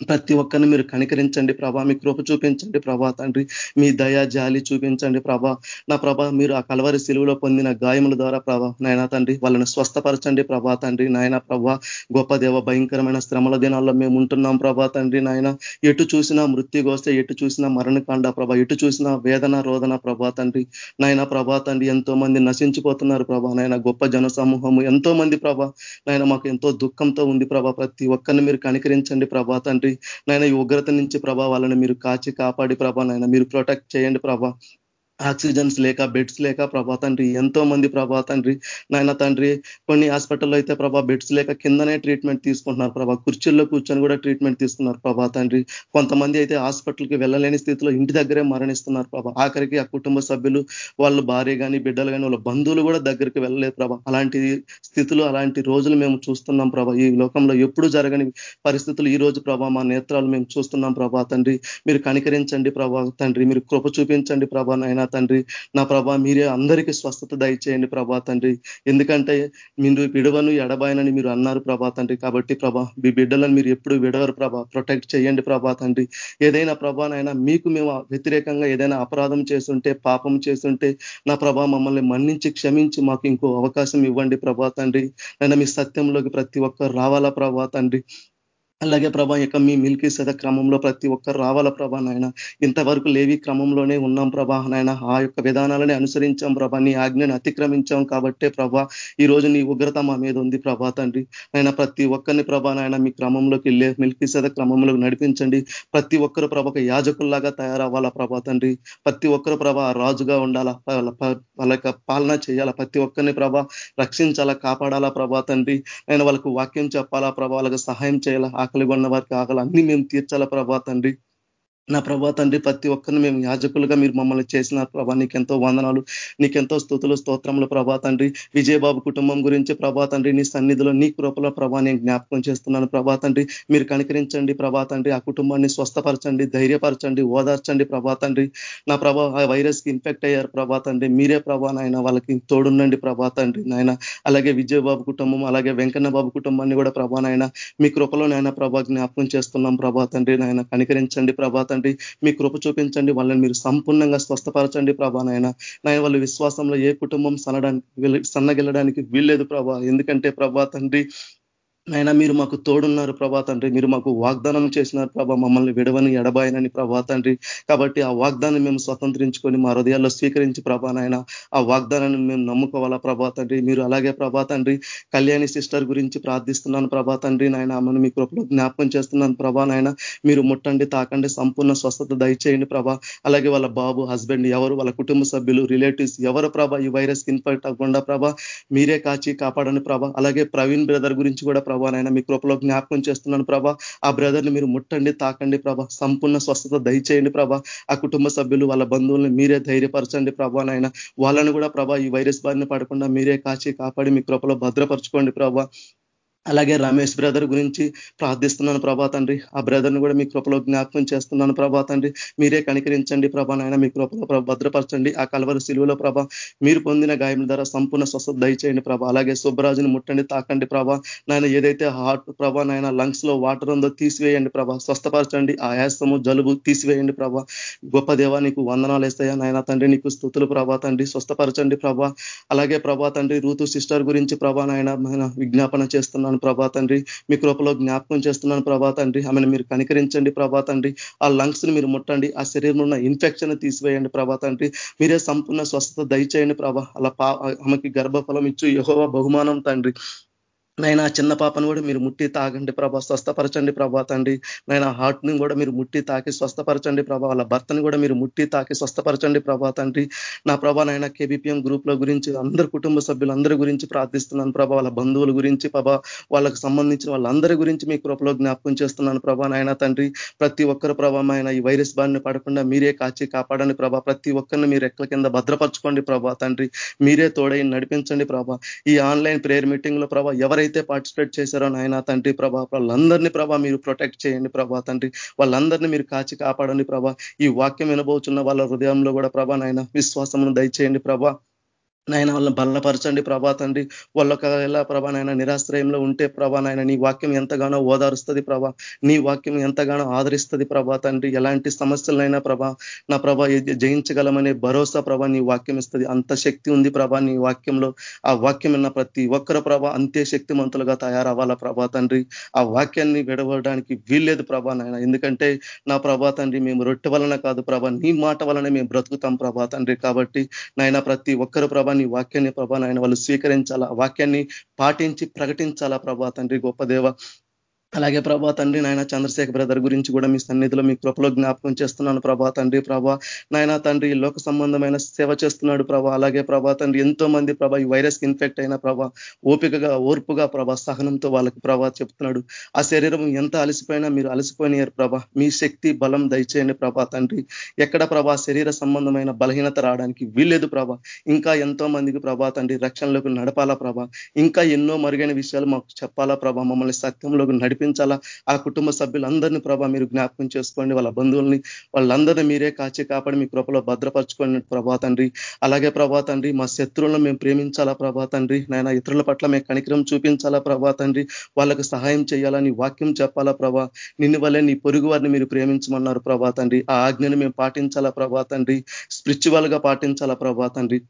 ప్రతి ఒక్కరిని మీరు కనికరించండి ప్రభా. మీ కృప చూపించండి ప్రభా తండ్రి. మీ దయ జాలి చూపించండి ప్రభా. నా ప్రభా మీరు ఆ కలవరి సిలువలో పొందిన గాయముల ద్వారా ప్రభా నాయన తండ్రి వాళ్ళని స్వస్థపరచండి ప్రభా తండ్రి. నాయన ప్రభా గొప్ప దేవ భయంకరమైన శ్రమల దినాల్లో మేము ఉంటున్నాం ప్రభా తండ్రి. నాయన ఎటు చూసినా మృత్యుగోస్తే ఎటు చూసినా మరణకాండ ప్రభా ఎటు చూసినా వేదన రోదన ప్రభా తండ్రి. నాయన ప్రభా తండ్రి ఎంతో మంది నశించిపోతున్నారు ప్రభా. నాయన గొప్ప జన సమూహము ఎంతో మంది ప్రభా. నాయన మాకు ఎంతో దుఃఖంతో ఉంది ప్రభా. ప్రతి ఒక్కరిని మీరు కనికరించండి ప్రభా తండ్రి. నాయన ఈ ఉగ్రత నుంచి ప్రభా వాళ్ళని మీరు కాచి కాపాడి ప్రభా నాయన మీరు ప్రొటెక్ట్ చేయండి ప్రభా. ఆక్సిజన్స్ లేక బెడ్స్ లేక ప్రభా తండ్రి ఎంతో మంది ప్రభా తండ్రి నాయన తండ్రి కొన్ని హాస్పిటల్లో అయితే ప్రభా బెడ్స్ లేక కిందనే ట్రీట్మెంట్ తీసుకుంటున్నారు ప్రభా. కుర్చీల్లో కూర్చొని కూడా ట్రీట్మెంట్ తీసుకున్నారు ప్రభా తండ్రి. కొంతమంది అయితే హాస్పిటల్కి వెళ్ళలేని స్థితిలో ఇంటి దగ్గరే మరణిస్తున్నారు ప్రభా. ఆఖరికి ఆ కుటుంబ సభ్యులు వాళ్ళ భార్య కానీ బిడ్డలు కానీ వాళ్ళ బంధువులు కూడా దగ్గరికి వెళ్ళలేదు ప్రభా. అలాంటి స్థితులు అలాంటి రోజులు మేము చూస్తున్నాం ప్రభా. ఈ లోకంలో ఎప్పుడు జరగని పరిస్థితులు ఈ రోజు ప్రభా మా నేత్రాలు మేము చూస్తున్నాం ప్రభా తండ్రి. మీరు కనికరించండి ప్రభా తండ్రి. మీరు కృప చూపించండి ప్రభా నాయన. తండ్రి. నా ప్రభా మీరే అందరికీ స్వస్థత దయచేయండి ప్రభా తండ్రి. ఎందుకంటే మీరు విడవను ఎడబాయనని మీరు అన్నారు ప్రభా తండ్రి. కాబట్టి ప్రభా మీ బిడ్డలను మీరు ఎప్పుడు విడవరు ప్రభా. ప్రొటెక్ట్ చేయండి ప్రభా తండ్రి. ఏదైనా ప్రభానైనా మీకు మేము వ్యతిరేకంగా ఏదైనా అపరాధం చేస్తుంటే పాపం చేస్తుంటే నా ప్రభా మమ్మల్ని మన్నించి క్షమించి మాకు ఇంకో అవకాశం ఇవ్వండి ప్రభా తండ్రి. నైనా మీ సత్యంలోకి ప్రతి ఒక్కరు రావాలా ప్రభా తండ్రి. అలాగే ప్రభా యొక్క మీ మిల్కీ సద క్రమంలో ప్రతి ఒక్కరు రావాల ప్రభా నాయన? ఇంతవరకు లేవి క్రమంలోనే ఉన్నాం ప్రభా నాయన. ఆ యొక్క విధానాలని అనుసరించాం ప్రభా. నీ ఆజ్ఞను అతిక్రమించాం కాబట్టే ప్రభా ఈ రోజు నీ ఉగ్రత మా మీద ఉంది ప్రభా తండ్రి. నాయన ప్రతి ఒక్కరిని ప్రభా నాయన మీ క్రమంలోకి వెళ్ళే మిల్కీ సద క్రమంలోకి నడిపించండి. ప్రతి ఒక్కరు ప్రభాక యాజకుల్లాగా తయారవ్వాలా ప్రభా తండ్రి. ప్రతి ఒక్కరు ప్రభా రాజుగా ఉండాలా వాళ్ళ యొక్క పాలన చేయాలా ప్రతి ఒక్కరిని ప్రభా రక్షించాలా కాపాడాలా ప్రభా తండ్రి. నేను వాళ్ళకు వాక్యం చెప్పాలా ప్రభా వాళ్ళకి సహాయం చేయాలా ఆకలి కొన్న వారికి ఆకలి. అన్ని మేము తీర్చాల ప్రభా తండ్రి? నా ప్రభా తండ్రి ప్రతి ఒక్కరిని మేము యాజకులుగా మీరు మమ్మల్ని చేసిన ప్రభా. నీకెంతో వందనాలు నీకెంతో స్థుతులు స్తోత్రములు ప్రభా తండ్రి. విజయబాబు కుటుంబం గురించి ప్రభా తండ్రి నీ సన్నిధిలో నీ కృపలో ప్రభా నేను జ్ఞాపకం చేస్తున్నాను ప్రభా తండ్రి. మీరు కనికరించండి ప్రభా తండ్రి. ఆ కుటుంబాన్ని స్వస్థపరచండి ధైర్యపరచండి ఓదార్చండి ప్రభా తండ్రి. నా ప్రభా ఆ వైరస్కి ఇన్ఫెక్ట్ అయ్యారు ప్రభా తండ్రి. మీరే ప్రభా నాయన వాళ్ళకి తోడుండండి ప్రభా తండ్రి నాయన. అలాగే విజయబాబు కుటుంబం అలాగే వెంకన్న బాబు కుటుంబాన్ని కూడా ప్రభా నాయన మీ కృపలో నాయన ప్రభా జ్ఞాపకం చేస్తున్నాం ప్రభా తండ్రి నాయన. కనికరించండి ప్రభా తండ్రి మీ కృప చూపించండి. వాళ్ళని మీరు సంపూర్ణంగా స్వస్థపరచండి ప్రభా నాయన. నాయన వాళ్ళ విశ్వాసంలో ఏ కుటుంబం సనడానికి సన్నగిల్లడానికి వీల్లేదు ప్రభా. ఎందుకంటే ప్రభా తండ్రి నైనా మీరు మాకు తోడున్నారు ప్రభా తండ్రి. మీరు మాకు వాగ్దానం చేసినారు ప్రభా. మమ్మల్ని విడవని ఎడబాయనని ప్రభా తండ్రి. కాబట్టి ఆ వాగ్దానం మేము స్వతంత్రించుకొని మా హృదయాల్లో స్వీకరించి ప్రభా నాయన ఆ వాగ్దానాన్ని మేము నమ్ముకోవాలా ప్రభా తండ్రి. మీరు అలాగే ప్రభా తండ్రి కళ్యాణి సిస్టర్ గురించి ప్రార్థిస్తున్నాను ప్రభా తండ్రి. నాయన ఆమెను మీ కృపలో జ్ఞాపకం చేస్తున్నాను ప్రభా నాయన మీరు ముట్టండి తాకండి సంపూర్ణ స్వస్థత దయచేయండి ప్రభా. అలాగే వాళ్ళ బాబు హస్బెండ్ ఎవరు వాళ్ళ కుటుంబ సభ్యులు రిలేటివ్స్ ఎవరు ప్రభా ఈ వైరస్ ఇన్ఫెక్ట్ అవ్వకుండా ప్రభా మీరే కాచి కాపాడని ప్రభా. అలాగే ప్రవీణ్ బ్రదర్ గురించి కూడా ప్రభా నాయన మీ కృపలో జ్ఞాపకం చేస్తున్నాను ప్రభా. ఆ బ్రదర్ని మీరు ముట్టండి తాకండి ప్రభా. సంపూర్ణ స్వస్థత దయచేయండి ప్రభా. ఆ కుటుంబ సభ్యులు వాళ్ళ బంధువులను మీరే ధైర్యపరచండి ప్రభా నాయన. వాళ్ళను కూడా ప్రభా ఈ వైరస్ బారిన పడకుండా మీరే కాచి కాపాడి మీ కృపలో భద్రపరచుకోండి ప్రభా. అలాగే రమేష్ బ్రదర్ గురించి ప్రార్థిస్తున్నాను ప్రభా తండ్రి. ఆ బ్రదర్ని కూడా మీ కృపలో జ్ఞాపకం చేస్తున్నాను ప్రభా తండ్రి. మీరే కనికరించండి ప్రభా నాయన మీ కృపలో భద్రపరచండి. ఆ కలవరి శిలువలో ప్రభ మీరు పొందిన గాయం ద్వారా సంపూర్ణ స్వస్థత దయచేయండి ప్రభా. అలాగే సుబ్బరాజుని ముట్టండి తాకండి ప్రభా. నాయన ఏదైతే హార్ట్ ప్రభా నాయన లంగ్స్లో వాటర్ ఉందో తీసివేయండి ప్రభా. స్వస్థపరచండి ఆయాసము జలుబు తీసివేయండి ప్రభా. గొప్ప దేవా నీకు వందనాలు వేస్తాయా నాయన తండ్రి. నీకు స్థుతులు ప్రభా తండ్రి. స్వస్థపరచండి ప్రభా. అలాగే ప్రభా తండ్రి రూతు సిస్టర్ గురించి ప్రభా నాయన విజ్ఞాపన చేస్తున్నాను ప్రభా తండ్రి. మీ కృపలో జ్ఞాపకం చేస్తున్నాను ప్రభా తండ్రి. ఆమెను మీరు కనికరించండి ప్రభా తండ్రి. ఆ లంగ్స్ని మీరు ముట్టండి. ఆ శరీరంలో ఉన్న ఇన్ఫెక్షన్ తీసివేయండి ప్రభా తండ్రి. మీరే సంపూర్ణ స్వస్థత దయచేయండి ప్రభా. అలా ఆమెకి గర్భఫలం ఇచ్చు యహోవ బహుమానం తండ్రి. నైనా చిన్న పాపను కూడా మీరు ముట్టి తాగండి ప్రభా స్వస్థపరచండి ప్రభా తండ్రి. నైనా హార్ట్ని కూడా మీరు ముట్టి తాకి స్వస్థపరచండి ప్రభా. వాళ్ళ భర్తని కూడా మీరు ముట్టి తాకి స్వస్థపరచండి ప్రభా తండ్రి. నా ప్రభా నైనా కేబీపీఎం గ్రూప్లో గురించి అందరి కుటుంబ సభ్యులందరి గురించి ప్రార్థిస్తున్నాను ప్రభా. వాళ్ళ బంధువుల గురించి ప్రభా వాళ్ళకు సంబంధించిన వాళ్ళందరి గురించి మీ కృపలో జ్ఞాపకం చేస్తున్నాను ప్రభా నాయన తండ్రి. ప్రతి ఒక్కరు ప్రభావమైన ఈ వైరస్ బారిన పడకుండా మీరే కాచి కాపాడండి ప్రభా. ప్రతి ఒక్కరిని మీరు ఎక్కల కింద భద్రపరచుకోండి ప్రభా తండ్రి. మీరే తోడై నడిపించండి ప్రభా. ఈ ఆన్లైన్ ప్రేయర్ మీటింగ్లో ప్రభా ఎవరైతే ఎవరైతే పార్టిసిపేట్ చేశారో నాయన తండ్రి ప్రభా వాళ్ళందరినీ ప్రభా మీరు ప్రొటెక్ట్ చేయండి ప్రభా తండ్రి. వాళ్ళందరినీ మీరు కాచి కాపాడండి ప్రభా. ఈ వాక్యం వినబోచున్న వాళ్ళ హృదయంలో కూడా ప్రభా నాయన విశ్వాసమును దయచేయండి ప్రభా. నాయన వాళ్ళని బలపరచండి ప్రభా తండ్రి. వాళ్ళ ఒకవేళ ప్రభా నాయన నిరాశ్రయంలో ఉంటే ప్రభా నాయన నీ వాక్యం ఎంతగానో ఓదారుస్తుంది ప్రభా. నీ వాక్యం ఎంతగానో ఆదరిస్తుంది ప్రభా తండ్రి. ఎలాంటి సమస్యలైనా ప్రభా నా ప్రభా జయించగలమనే భరోసా ప్రభా నీ వాక్యం ఇస్తుంది. అంత శక్తి ఉంది ప్రభా నీ వాక్యంలో. ఆ వాక్యం విన్న ప్రతి ఒక్కరు ప్రభా అంతే శక్తిమంతులుగా తయారవ్వాలా ప్రభా తండ్రి. ఆ వాక్యాన్ని విడవడానికి వీల్లేదు ప్రభా నాయన. ఎందుకంటే నా ప్రభా తండ్రి మేము రొట్టె వలన కాదు ప్రభా నీ మాట వలనే మేము బ్రతుకుతాం ప్రభా తండ్రి. కాబట్టి నాయన ప్రతి ఒక్కరు ప్రభా నీ వాక్యాన్ని ప్రభా నాయన వాళ్ళు స్వీకరించాలా? వాక్యాన్ని పాటించి ప్రకటించాలా ప్రభా తండ్రి గొప్ప దేవ? అలాగే ప్రభా తండ్రి నాయన చంద్రశేఖర్ బ్రదర్ గురించి కూడా మీ సన్నిధిలో మీ కృపలో జ్ఞాపకం చేస్తున్నాను ప్రభా తండ్రి ప్రభా. నాయన తండ్రి లోక సంబంధమైన సేవ చేస్తున్నాడు ప్రభా. అలాగే ప్రభా తండ్రి ఎంతో మంది ప్రభా ఈ వైరస్ ఇన్ఫెక్ట్ అయిన ప్రభా ఓపికగా ఓర్పుగా ప్రభా సహనంతో వాళ్ళకి ప్రభా చెప్తున్నాడు. ఆ శరీరం ఎంత అలసిపోయినా మీరు అలసిపోయినారు ప్రభా. మీ శక్తి బలం దయచేయండి ప్రభా తండ్రి. ఎక్కడ ప్రభా శరీర సంబంధమైన బలహీనత రావడానికి వీల్లేదు ప్రభా. ఇంకా ఎంతో మందికి ప్రభా తండ్రి రక్షణలోకి నడపాలా ప్రభా. ఇంకా ఎన్నో మరుగైన విషయాలు మాకు చెప్పాలా ప్రభా. మమ్మల్ని సత్యంలోకి నడిపి నడిపించాలా ఆ కుటుంబ సభ్యులందరినీ ప్రభా మీరు జ్ఞాపకం చేసుకోండి. వాళ్ళ బంధువుల్ని వాళ్ళందరినీ మీరే కాచి కాపాడి మీ కృపలో భద్రపరచుకోండి ప్రభా తండ్రి. అలాగే ప్రభా తండ్రి మా శత్రువులను మేము ప్రేమించాలా ప్రభా తండ్రి? నాయన ఇతరుల పట్ల మేము కనికరం చూపించాలా ప్రభా తండ్రి? వాళ్ళకు సహాయం చేయాలా? నీ వాక్యం చెప్పాలా ప్రభా? నిన్ను వల్లే నీ పొరుగు వారిని మీరు ప్రేమించమన్నారు ప్రభా తండ్రి. ఆ ఆజ్ఞను మేము పాటించాలా ప్రభా తండ్రి? స్పిరిచువల్గా పాటించాలా ప్రభా తండ్రి?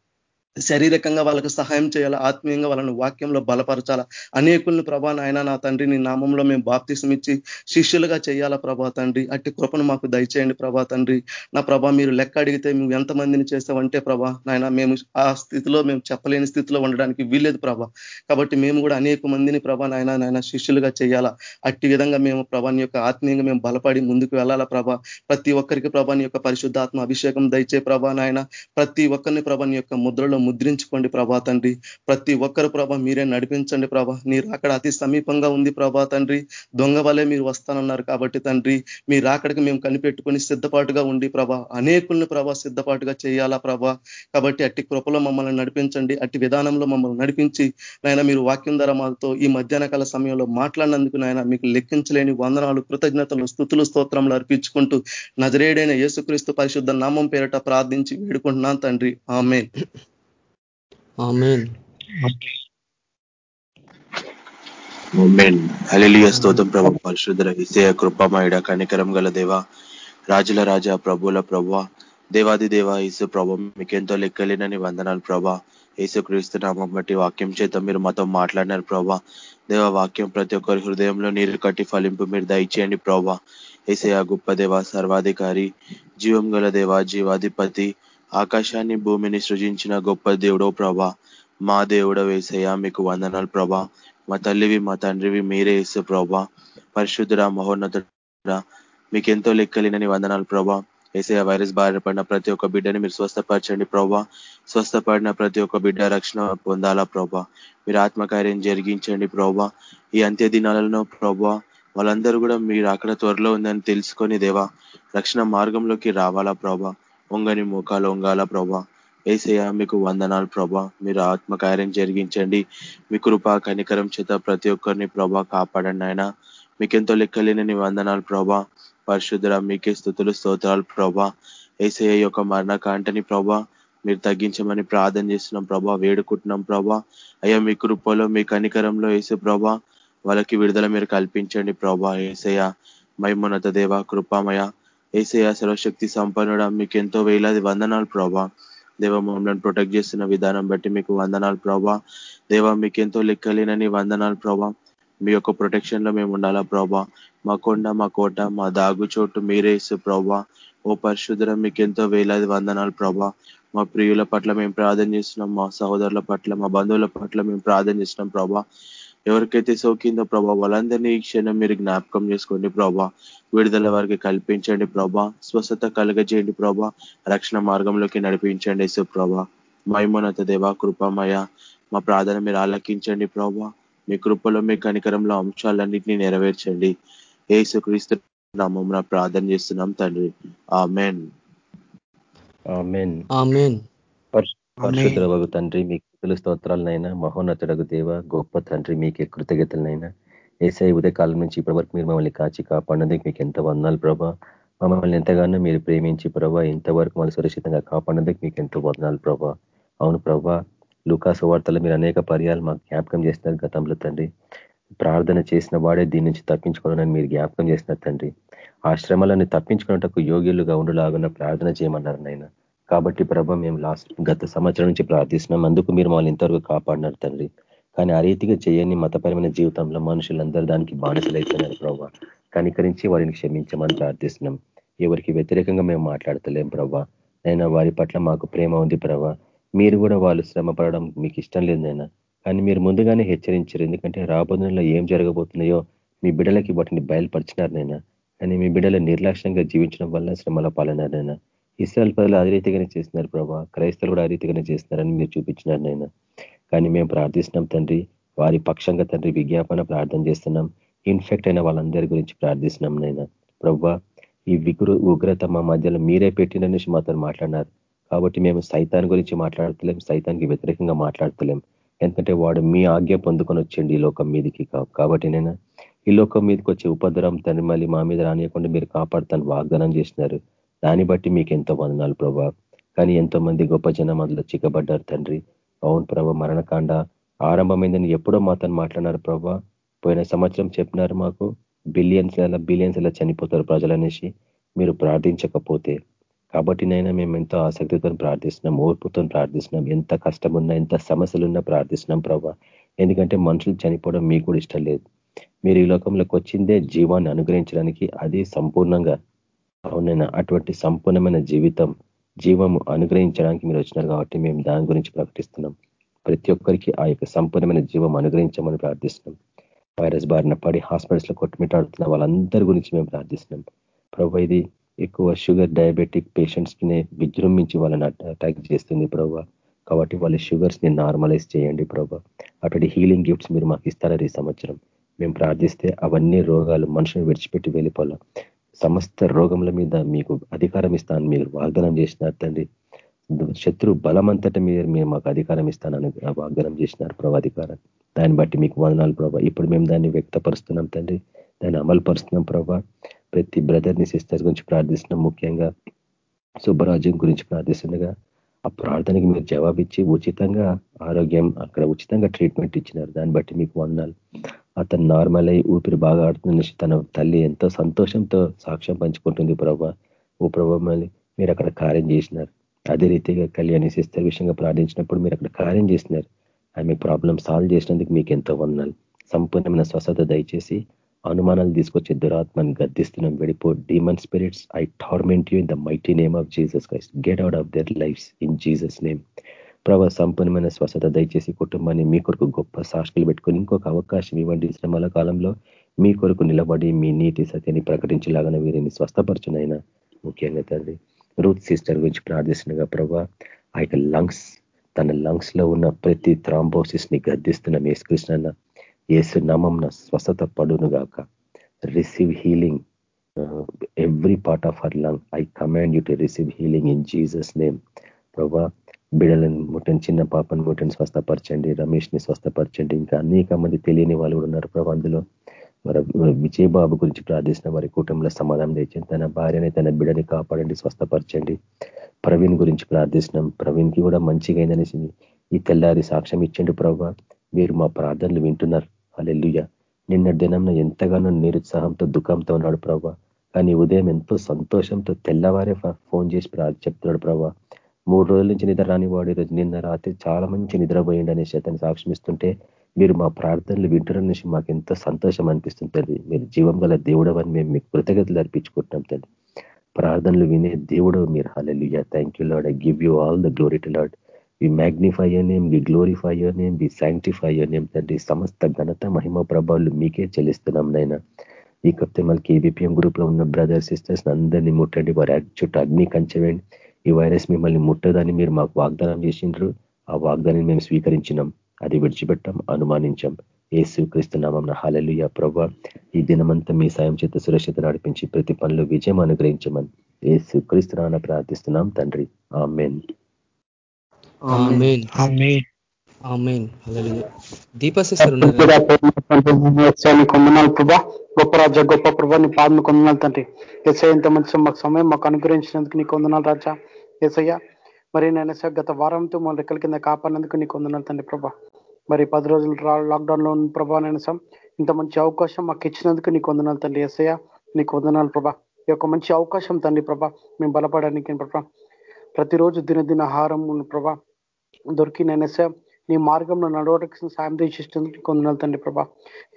శారీరకంగా వాళ్ళకు సహాయం చేయాలా? ఆత్మీయంగా వాళ్ళని వాక్యంలో బలపరచాలా? అనేకుల్ని ప్రభా నాయన నా తండ్రి నీ నామంలో మేము బాప్తిసం ఇచ్చి శిష్యులుగా చేయాలా ప్రభా తండ్రి? అట్టి కృపను మాకు దయచేయండి ప్రభా తండ్రి. నా ప్రభా మీరు లెక్క అడిగితే మేము ఎంతమందిని చేస్తామంటే ప్రభా నాయన మేము ఆ స్థితిలో మేము చెప్పలేని స్థితిలో ఉండడానికి వీల్లేదు ప్రభా. కాబట్టి మేము కూడా అనేక మందిని ప్రభా నాయన నాయన శిష్యులుగా చేయాలా? అట్టి విధంగా మేము ప్రభాని యొక్క ఆత్మీయంగా మేము బలపడి ముందుకు వెళ్ళాలా ప్రభా? ప్రతి ఒక్కరికి ప్రభాని యొక్క పరిశుద్ధాత్మ అభిషేకం దయచే ప్రభా నాయన. ప్రతి ఒక్కరిని ప్రభాని యొక్క ముద్రలో ముద్రించుకోండి ప్రభా తండ్రి. ప్రతి ఒక్కరు ప్రభా మీరే నడిపించండి ప్రభా. మీరు అక్కడ అతి సమీపంగా ఉంది ప్రభా తండ్రి. దొంగ వలే మీరు వస్తానన్నారు కాబట్టి తండ్రి. మీరు అక్కడికి మేము కనిపెట్టుకొని సిద్ధపాటుగా ఉండి ప్రభా అనేకుల్ని ప్రభా సిద్ధపాటుగా చేయాలా ప్రభా. కాబట్టి అట్టి కృపలో మమ్మల్ని నడిపించండి. అట్టి విధానంలో మమ్మల్ని నడిపించి నాయన మీరు వాక్యం ధర మాతో ఈ మధ్యాహ్న కాల సమయంలో మాట్లాడినందుకు నాయన మీకు లెక్కించలేని వందనాలు కృతజ్ఞతలు స్థుతులు స్తోత్రములు అర్పించుకుంటూ నజరేడైన యేసుక్రీస్తు పరిశుద్ధ నామం పేరట ప్రార్థించి వేడుకుంటున్నాను తండ్రి. ఆమె ఆమెన్ హలిలియ స్తోత్రం ప్రభ పరిశుద్ధుల విషయ కృపమయుడ కనికరం గల దేవ రాజుల రాజా ప్రభుల ప్రభ దేవాది దేవ ఈసు ప్రభ మీకెంతో లెక్కలేనని వందనాలు ప్రభా యేసుక్రీస్తు నామం బట్టి వాక్యం చేత మీరు మాతో మాట్లాడినారు ప్రభా దేవ వాక్యం ప్రతి ఒక్కరి హృదయంలో నీరు కట్టి ఫలింపు మీరు దయచేయండి ప్రభా ఏసయ గొప్ప దేవ సర్వాధికారి జీవం గల దేవ జీవాధిపతి ఆకాశాన్ని భూమిని సృజించిన గొప్ప దేవుడో ప్రభా. మా దేవుడ వేసయ్య మీకు వందనాలు ప్రభా. మా తల్లివి మా తండ్రివి మీరే వేసే ప్రభా. పరిశుద్ధుడ మహోన్నతుడ మీకెంతో లెక్కలేనని వందనాలు ప్రభా. ఏసయ వైరస్ బారిన పడిన ప్రతి ఒక్క బిడ్డని మీరు స్వస్థపరచండి ప్రభా. స్వస్థపడిన ప్రతి ఒక్క బిడ్డ రక్షణ పొందాలా ప్రభా. మీరు ఆత్మకార్యం జరిగించండి ప్రభా. ఈ అంత్య దినాలలో ప్రభా వాళ్ళందరూ కూడా మీరు అక్కడ త్వరలో ఉందని తెలుసుకొని దేవా రక్షణ మార్గంలోకి రావాలా ప్రభా. ఒంగని ముఖాలు ఒంగాల ప్రభా. ఏసయ్య మీకు వందనాలు ప్రభా. మీరు ఆత్మకార్యం జరిగించండి. మీ కృపా కనికరం చేత ప్రతి ఒక్కరిని ప్రభా కాపాడండి ఆయన మీకెంతో లెక్కలేని వందనాలు ప్రభా. పరిశుద్ధుల మీకే స్థుతులు స్తోత్రాలు ప్రభా. ఏసయ్య యొక్క మరణకాంటని ప్రభా మీరు తగ్గించమని ప్రార్థన చేస్తున్నాం ప్రభా. వేడుకుంటున్నాం ప్రభా. అయ్యా మీ కృపలో మీ కనికరంలో వేసే ప్రభా వాళ్ళకి విడుదల మీరు కల్పించండి ప్రభా. ఏసయ్య మైమున్నత దేవ కృపామయ. ఏసయ సర్వశక్తి సంపన్నుడ మీకు ఎంతో వేలాది వందనాలు ప్రభా. దేవ మమ్మల్ని ప్రొటెక్ట్ చేస్తున్న విధానం బట్టి మీకు వందనాలు ప్రభా. దేవ మీకు ఎంతో లెక్కలేనని వందనాలు ప్రభా. మీ యొక్క ప్రొటెక్షన్లో మేము ఉండాలా ప్రభా. మా కొండ మా కోట మా దాగు చోటు మీరేసు ప్రభా. ఓ పరిశుద్ధం మీకు ఎంతో వేలాది వందనాలు ప్రభా. మా ప్రియుల పట్ల మేము ప్రార్థన చేస్తున్నాం మా సహోదరుల పట్ల మా బంధువుల పట్ల మేము ప్రార్థన చేస్తున్నాం ప్రభా. ఎవరికైతే సోకిందో ప్రభా వాళ్ళందరినీ ఈ క్షణం మీరు జ్ఞాపకం చేసుకోండి ప్రభా. విడుదల వారికి కల్పించండి ప్రభా. స్వస్థత కలగజేయండి ప్రభా. రక్షణ మార్గంలోకి నడిపించండి యేసు ప్రభా. మైమోనత దేవా కృపమయ మా ప్రార్థన మీరు ఆలకించండి ప్రభా. మీ కృపలో మీ కనికరంలో అంశాలన్నింటినీ నెరవేర్చండి. ఏసు క్రీస్తు నామం ప్రార్థన చేస్తున్నాం తండ్రి. ఆమెన్. పరిశుద్ధ తండ్రి మీకు స్థుతులు స్తోత్రాలనైనా మహోన్నతుడకు దేవ గొప్ప తండ్రి మీకే కృతజ్ఞతలనైనా ఏసై ఉదయకాలం నుంచి ఇప్పటి వరకు మీరు మమ్మల్ని కాచి కాపాడినందుకు మీకు ఎంత వందాలు ప్రభా. మమ్మల్ని ఎంతగానో మీరు ప్రేమించి ప్రభా ఇంతవరకు మమ్మల్ని సురక్షితంగా కాపాడినందుకు మీకు ఎంతో వందనాలు ప్రభా. అవును ప్రభా లూకాసు వార్తలు మీరు అనేక పర్యాలు మాకు జ్ఞాపకం చేస్తున్నారు గతంలో తండ్రి. ప్రార్థన చేసిన వాడే దీని నుంచి తప్పించుకోవాలని మీరు జ్ఞాపకం చేస్తున్నారు తండ్రి. ఆ శ్రమలను తప్పించుకున్నటకు యోగ్యులుగా ఉండులాగున్న ప్రార్థన చేయమన్నారు నాయన కాబట్టి ప్రభ మేము లాస్ట్ గత సంవత్సరం నుంచి ప్రార్థిస్తున్నాం. అందుకు మీరు మమ్మల్ని ఇంతవరకు కాపాడినారు తండ్రి. కానీ ఆ రీతిగా చేయని మతపరమైన జీవితంలో మనుషులందరూ దానికి బానిసలైపోయినారు ప్రభావ కనికరించి వారిని క్షమించమని ప్రార్థిస్తున్నాం. ఎవరికి వ్యతిరేకంగా మేము మాట్లాడతలేం ప్రభా. అయినా వారి పట్ల మాకు ప్రేమ ఉంది ప్రభా. మీరు కూడా వాళ్ళు శ్రమ పడడం మీకు ఇష్టం లేదు నైనా. కానీ మీరు ముందుగానే హెచ్చరించారు. ఎందుకంటే రాబోతున్న ఏం జరగబోతున్నాయో మీ బిడ్డలకి వాటిని బయలుపరిచినారు నైనా. కానీ మీ బిడ్డలు నిర్లక్ష్యంగా జీవించడం వల్ల శ్రమల పాలనారనైనా ఇస్రాయల్ ప్రజలు అదే రీతిగానే చేస్తున్నారు ప్రభా. క్రైస్తవులు కూడా ఆ రీతిగానే చేస్తున్నారని మీరు చూపించినారు నాయన. కానీ మేము ప్రార్థిస్తున్నాం తండ్రి. వారి పక్షంగా తండ్రి విజ్ఞాపన ప్రార్థన చేస్తున్నాం. ఇన్ఫెక్ట్ అయిన వాళ్ళందరి గురించి ప్రార్థిస్తున్నాం నాయన. ప్రభా ఈ విగురు ఉగ్రత మా మధ్యలో మీరే పెట్టిన నుంచి మాతో మాట్లాడినారు. కాబట్టి మేము సైతాన్ గురించి మాట్లాడతలేం సైతానికి వ్యతిరేకంగా మాట్లాడతలేం. ఎందుకంటే వాడు మీ ఆజ్ఞ పొందుకొని వచ్చిండి ఈ లోకం మీదకి కాబట్టి నేను ఈ లోకం మీదకి వచ్చే ఉపద్రవం తండ్రి మళ్ళీ మా మీద రానియకుండా మీరు కాపాడుతాను వాగ్దానం చేసినారు దాన్ని బట్టి మీకు ఎంతో వందనాలు ప్రభా. కానీ ఎంతోమంది గొప్ప జనం అందులో చిక్కబడ్డారు తండ్రి. అవును ప్రభ. మరణకాండ ఆరంభమైందని ఎప్పుడో మాతో మాట్లాడినారు ప్రభా. పోయిన సంవత్సరం చెప్పినారు మాకు బిలియన్స్ ఎలా బిలియన్స్ ఎలా చనిపోతారు ప్రజలనేసి మీరు ప్రార్థించకపోతే. కాబట్టినైనా మేము ఎంతో ఆసక్తితో ప్రార్థిస్తున్నాం ఓర్పుతో ప్రార్థిస్తున్నాం ఎంత కష్టం ఉన్నా ఎంత సమస్యలున్నా ప్రార్థిస్తున్నాం ప్రభా. ఎందుకంటే మనుషులు చనిపోవడం మీకు కూడా ఇష్టం లేదు. మీరు ఈ లోకంలోకి వచ్చిందే జీవాన్ని అనుగ్రహించడానికి అది సంపూర్ణంగా అవునైనా అటువంటి సంపూర్ణమైన జీవితం జీవము అనుగ్రహించడానికి మీరు వచ్చినారు కాబట్టి మేము దాని గురించి ప్రకటిస్తున్నాం. ప్రతి ఒక్కరికి ఆ యొక్క సంపూర్ణమైన జీవం అనుగ్రహించమని ప్రార్థిస్తున్నాం. వైరస్ బారిన పడి హాస్పిటల్స్లో కొట్టుమిట్టాడుతున్న వాళ్ళందరి గురించి మేము ప్రార్థిస్తున్నాం. ప్రభు ఇది ఎక్కువ షుగర్ డయాబెటిక్ పేషెంట్స్ని విజృంభించి వాళ్ళని అటాక్ చేస్తుంది ప్రభు. కాబట్టి వాళ్ళ షుగర్స్ని నార్మలైజ్ చేయండి ప్రభు. అటువంటి హీలింగ్ గిఫ్ట్స్ మీరు మాకు ఇస్తారని ఈ సంవత్సరం. మేము ప్రార్థిస్తే అవన్నీ రోగాలు మనుషుని విడిచిపెట్టి వెళ్ళిపోవాలి. సమస్త రోగముల మీద మీకు అధికారం ఇస్తాను మీరు వాగ్దానం చేసినారు తండ్రి. శత్రు బలమంతట మీరు మీరు మాకు అధికారం ఇస్తానని వాగ్దానం చేసినారు ప్రభా అధికారం. దాన్ని బట్టి మీకు వందనాలు ప్రభా. ఇప్పుడు మేము దాన్ని వ్యక్తపరుస్తున్నాం తండ్రి. దాన్ని అమలు పరుస్తున్నాం ప్రభా. ప్రతి బ్రదర్ని సిస్టర్ గురించి ప్రార్థిస్తున్నాం ముఖ్యంగా. సుబ్బరాజ్యం గురించి ప్రార్థిస్తుండగా ఆ ప్రార్థనకి మీరు జవాబిచ్చి ఉచితంగా ఆరోగ్యం అక్కడ ఉచితంగా ట్రీట్మెంట్ ఇచ్చినారు. దాన్ని బట్టి మీకు వందనాలు. అతను నార్మల్ అయ్యి ఊపిరి బాగా ఆడుతున్న తన తల్లి ఎంతో సంతోషంతో సాక్ష్యం పంచుకుంటుంది. ప్రభా ఓ ప్రభా మీరు అక్కడ కార్యం చేసినారు. అదే రీతిగా కళ్యాణి సిస్టర్ విషయంగా ప్రార్థించినప్పుడు మీరు అక్కడ కార్యం చేసినారు. ఆమె ప్రాబ్లం సాల్వ్ చేసినందుకు మీకు ఎంతో వందనాలు. సంపూర్ణమైన స్వస్థత దయచేసి అనుమానాలు తీసుకొచ్చే దురాత్మని గద్దిస్తున్నాం. వెళ్ళిపో demon spirits I torment you in the mighty name of Jesus Christ get out of their lives in Jesus name ప్రభా సంపూర్ణమైన స్వస్థత దయచేసి కుటుంబాన్ని మీ కొరకు గొప్ప సాక్షులు పెట్టుకొని ఇంకొక అవకాశం ఇవ్వండి. శ్రమల కాలంలో మీ కొరకు నిలబడి మీ నీతి సత్యాన్ని ప్రకటించలాగానే వీరిని స్వస్థపరచునైనా ముఖ్యంగా తండ్రి. రూత్ సిస్టర్ గురించి ప్రార్థిస్తుండగా ప్రభా ఆ యొక్క లంగ్స్ తన లంగ్స్లో ఉన్న ప్రతి థ్రాంబోసిస్ని గద్దిస్తున్న ఏసుకృష్ణ ఏసు నామంన స్వస్థత పడును గాక receive healing every part of our lung I command you to receive healing in Jesus name ప్రభా బిడలను ముట్టని చిన్న పాపను ముట్టని స్వస్థపరచండి రమేష్ని స్వస్థపరచండి. ఇంకా అనేక మంది తెలియని వాళ్ళు కూడా ఉన్నారు ప్రభా అందులో. మరి విజయబాబు గురించి ప్రార్థిస్తున్న వారి కుటుంబంలో సమాధానం తెచ్చండి తన భార్యని తన బిడని కాపాడండి స్వస్థపరచండి. ప్రవీణ్ గురించి ప్రార్థిస్తున్నాం. ప్రవీణ్కి కూడా మంచిగా అయిందనేసి ఈ తెల్లారి సాక్ష్యం ఇచ్చండి ప్రభా. మీరు మా ప్రార్థనలు వింటున్నారు. అలెల్లుయ్య నిన్న దినం ఎంతగానో నిరుత్సాహంతో దుఃఖంతో ఉన్నాడు ప్రభా. కానీ ఉదయం ఎంతో సంతోషంతో తెల్లవారే ఫోన్ చేసి చెప్తున్నాడు ప్రభా. మూడు రోజుల నుంచి నిద్ర రాని వాడు ఈరోజు. నిన్న రాత్రి చాలా మంచి నిద్రపోయింది అనేసి అతను సాక్షిస్తుంటే మీరు మా ప్రార్థనలు వింటారనేసి మాకు ఎంతో సంతోషం అనిపిస్తుంది మీరు జీవం గల దేవుడవని మేము మీకు కృతజ్ఞతలు అర్పించుకుంటున్నాం తండ్రి ప్రార్థనలు వినే దేవుడు మీరు. Hallelujah thank you Lord I give you all the glory to Lord we magnify your name we glorify your name we sanctify your name తండ్రి. సమస్త ఘనత మహిమ ప్రభావాలు మీకే చెల్లిస్తున్నాం నైనా ఈ కప్తే మళ్ళీ కేబీపీఎం గ్రూప్లో ఉన్న బ్రదర్ సిస్టర్స్ అందరినీ ముట్టండి. వారి చుట్టూ అగ్ని కంచవేయండి ఈ వైరస్ మిమ్మల్ని ముట్టదని మీరు మాకు వాగ్దానం చేసిండ్రు. ఆ వాగ్దానం మేము స్వీకరించినాం. అది విడిచిపెట్టాం అనుమానించాం. ఏసు క్రీస్తునామం హాలలుయ ప్రభ ఈ దినమంతా మీ సాయం చేత సురక్షిత నడిపించి ప్రతి పనులు విజయం అనుగ్రహించమని ఏసు స్వీకరిస్తున్నామని ప్రార్థిస్తున్నాం తండ్రి. ఆమెన్ కొందనాలు ప్రభా గొప్ప రాజా గొప్ప ప్రభా నీ పాదను కొందనాలు తండ్రి ఎస్ఐ ఇంత మంచి మాకు సమయం మాకు అనుగ్రహించినందుకు నీ కొందనాలు రాజా ఎస్ఐయ్య మరి నేను గత వారంతో మన రెక్కల కింద కాపాడినందుకు నీ కొందనాలు తండ్రి ప్రభా మరి పది రోజులు లాక్డౌన్లో ఉన్న ప్రభా నేను ఇంత మంచి అవకాశం మాకు ఇచ్చినందుకు నీకు వందనాలు తండ్రి ఎస్ఐయ నీకు వందనాలు ప్రభా ఈ యొక్క మంచి అవకాశం తండ్రి ప్రభా మేము బలపడడానికి ప్రభా ప్రతిరోజు దినదిన ఆహారం ప్రభా దొరికి నేను నీ మార్గంలో నడవడానికి సాయం చేసేందుకు కొందనాలు తండ్రి ప్రభా.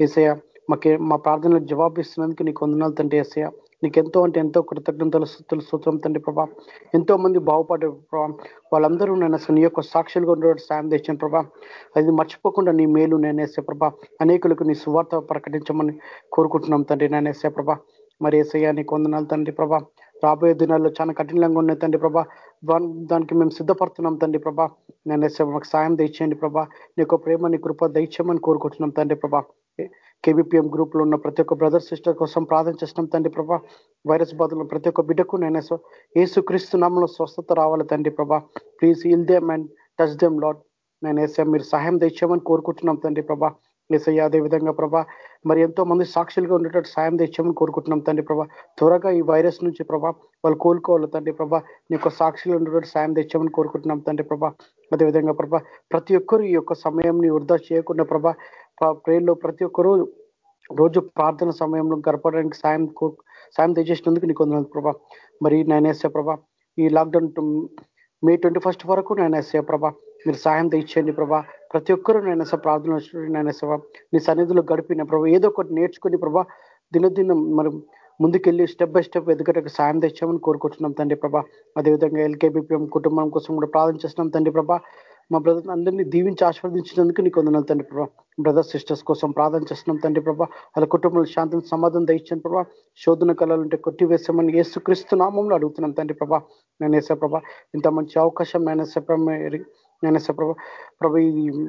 ఏసయ్య మాకే మా ప్రార్థనలకు జవాబు ఇస్తున్నందుకు నీకు వందనాలు తండ్రి ఏసయ నీకెంతో అంటే ఎంతో కృతజ్ఞతలు స్థుతులు సూత్రం తండ్రి ప్రభా. ఎంతో మంది బాగుపడే ప్రభా. వాళ్ళందరూ నేను అసలు నీ యొక్క సాక్షులుగా ఉండేవాడు సాయం తెచ్చిన ప్రభా. అది మర్చిపోకుండా నీ మేలు నేనేసే ప్రభా. అనేకులకు నీ సువార్త ప్రకటించమని కోరుకుంటున్నాం తండ్రి నేనేసే ప్రభా. మరి ఏసయ్య నీకు వందనాలు తండ్రి ప్రభా. రాబోయే దినాల్లో చాలా కఠినంగా ఉన్నాయి తండ్రి ప్రభా. దానికి మేము సిద్ధపడుతున్నాం తండ్రి ప్రభా. నేను మాకు సాయం దయచేయండి ప్రభా. నీ యొక్క ప్రేమ నీ కృప దయచేయమని కోరుకుంటున్నాం తండ్రి ప్రభా. కేబిపిఎం గ్రూప్లో ఉన్న ప్రతి ఒక్క బ్రదర్ సిస్టర్ కోసం ప్రార్థన చేస్తున్నాం తండ్రి ప్రభా. వైరస్ బాధలు ప్రతి ఒక్క బిడ్డకు నేను ఏసు క్రీస్తు నామంలో స్వస్థత రావాలి తండ్రి ప్రభా. Please heal them and touch them Lord నేను వేసా మీరు సహాయం తెచ్చామని కోరుకుంటున్నాం తండ్రి ప్రభా. ఏసయ్య అదే విధంగా ప్రభా మరి ఎంతో మంది సాక్షులుగా ఉండేటట్టు సాయం తెచ్చామని కోరుకుంటున్నాం తండ్రి ప్రభా. త్వరగా ఈ వైరస్ నుంచి ప్రభా వాళ్ళు కోలుకోవాలి తండ్రి ప్రభా. నీ యొక్క సాక్షులు ఉండేటట్టు సాయం తెచ్చామని కోరుకుంటున్నాం తండ్రి ప్రభా. అదేవిధంగా ప్రభా ప్రతి ఒక్కరు ఈ యొక్క సమయం వృధా చేయకుండా ప్రభా ప్రేర్లో ప్రతి ఒక్కరు రోజు ప్రార్థన సమయంలో గడపడానికి సాయం సాయం తెచ్చేసినందుకు నీకు వందనాలు ప్రభా. మరి నేనేసే ప్రభా ఈ లాక్డౌన్ మే ట్వంటీ ఫస్ట్ వరకు నేనేసే ప్రభా మీరు సాయం తెచ్చేయండి ప్రభా. ప్రతి ఒక్కరూ నేను ప్రార్థన నేను నీ సన్నిధిలో గడిపిన ప్రభా ఏదో ఒకటి నేర్చుకుని ప్రభా దినదినం మరి ముందుకెళ్ళి స్టెప్ బై స్టెప్ ఎదుగటకు సాయం తెచ్చామని కోరుకుంటున్నాం తండ్రి ప్రభా. అదేవిధంగా ఎల్కేబిపిఎం కుటుంబం కోసం కూడా ప్రార్థన చేస్తున్నాం తండ్రి ప్రభా. మా బ్రదర్ అందరినీ దీవించి ఆశీర్వదించినందుకు నీకు వందనాలు తండ్రి ప్రభా. బ్రదర్ సిస్టర్స్ కోసం ప్రార్థన చేస్తున్నాం తండ్రి ప్రభా. వాళ్ళ కుటుంబంలో శాంతిని సమాధానం దయచాను ప్రభా. శోధన కళలుంటే కొట్టివేసామని ఏసుక్రీస్తు నామంలో అడుగుతున్నాం తండ్రి ప్రభా. నేను వేసే ప్రభా ఇంత మంచి అవకాశం నేను నేను ప్రభా ప్రభా ఈ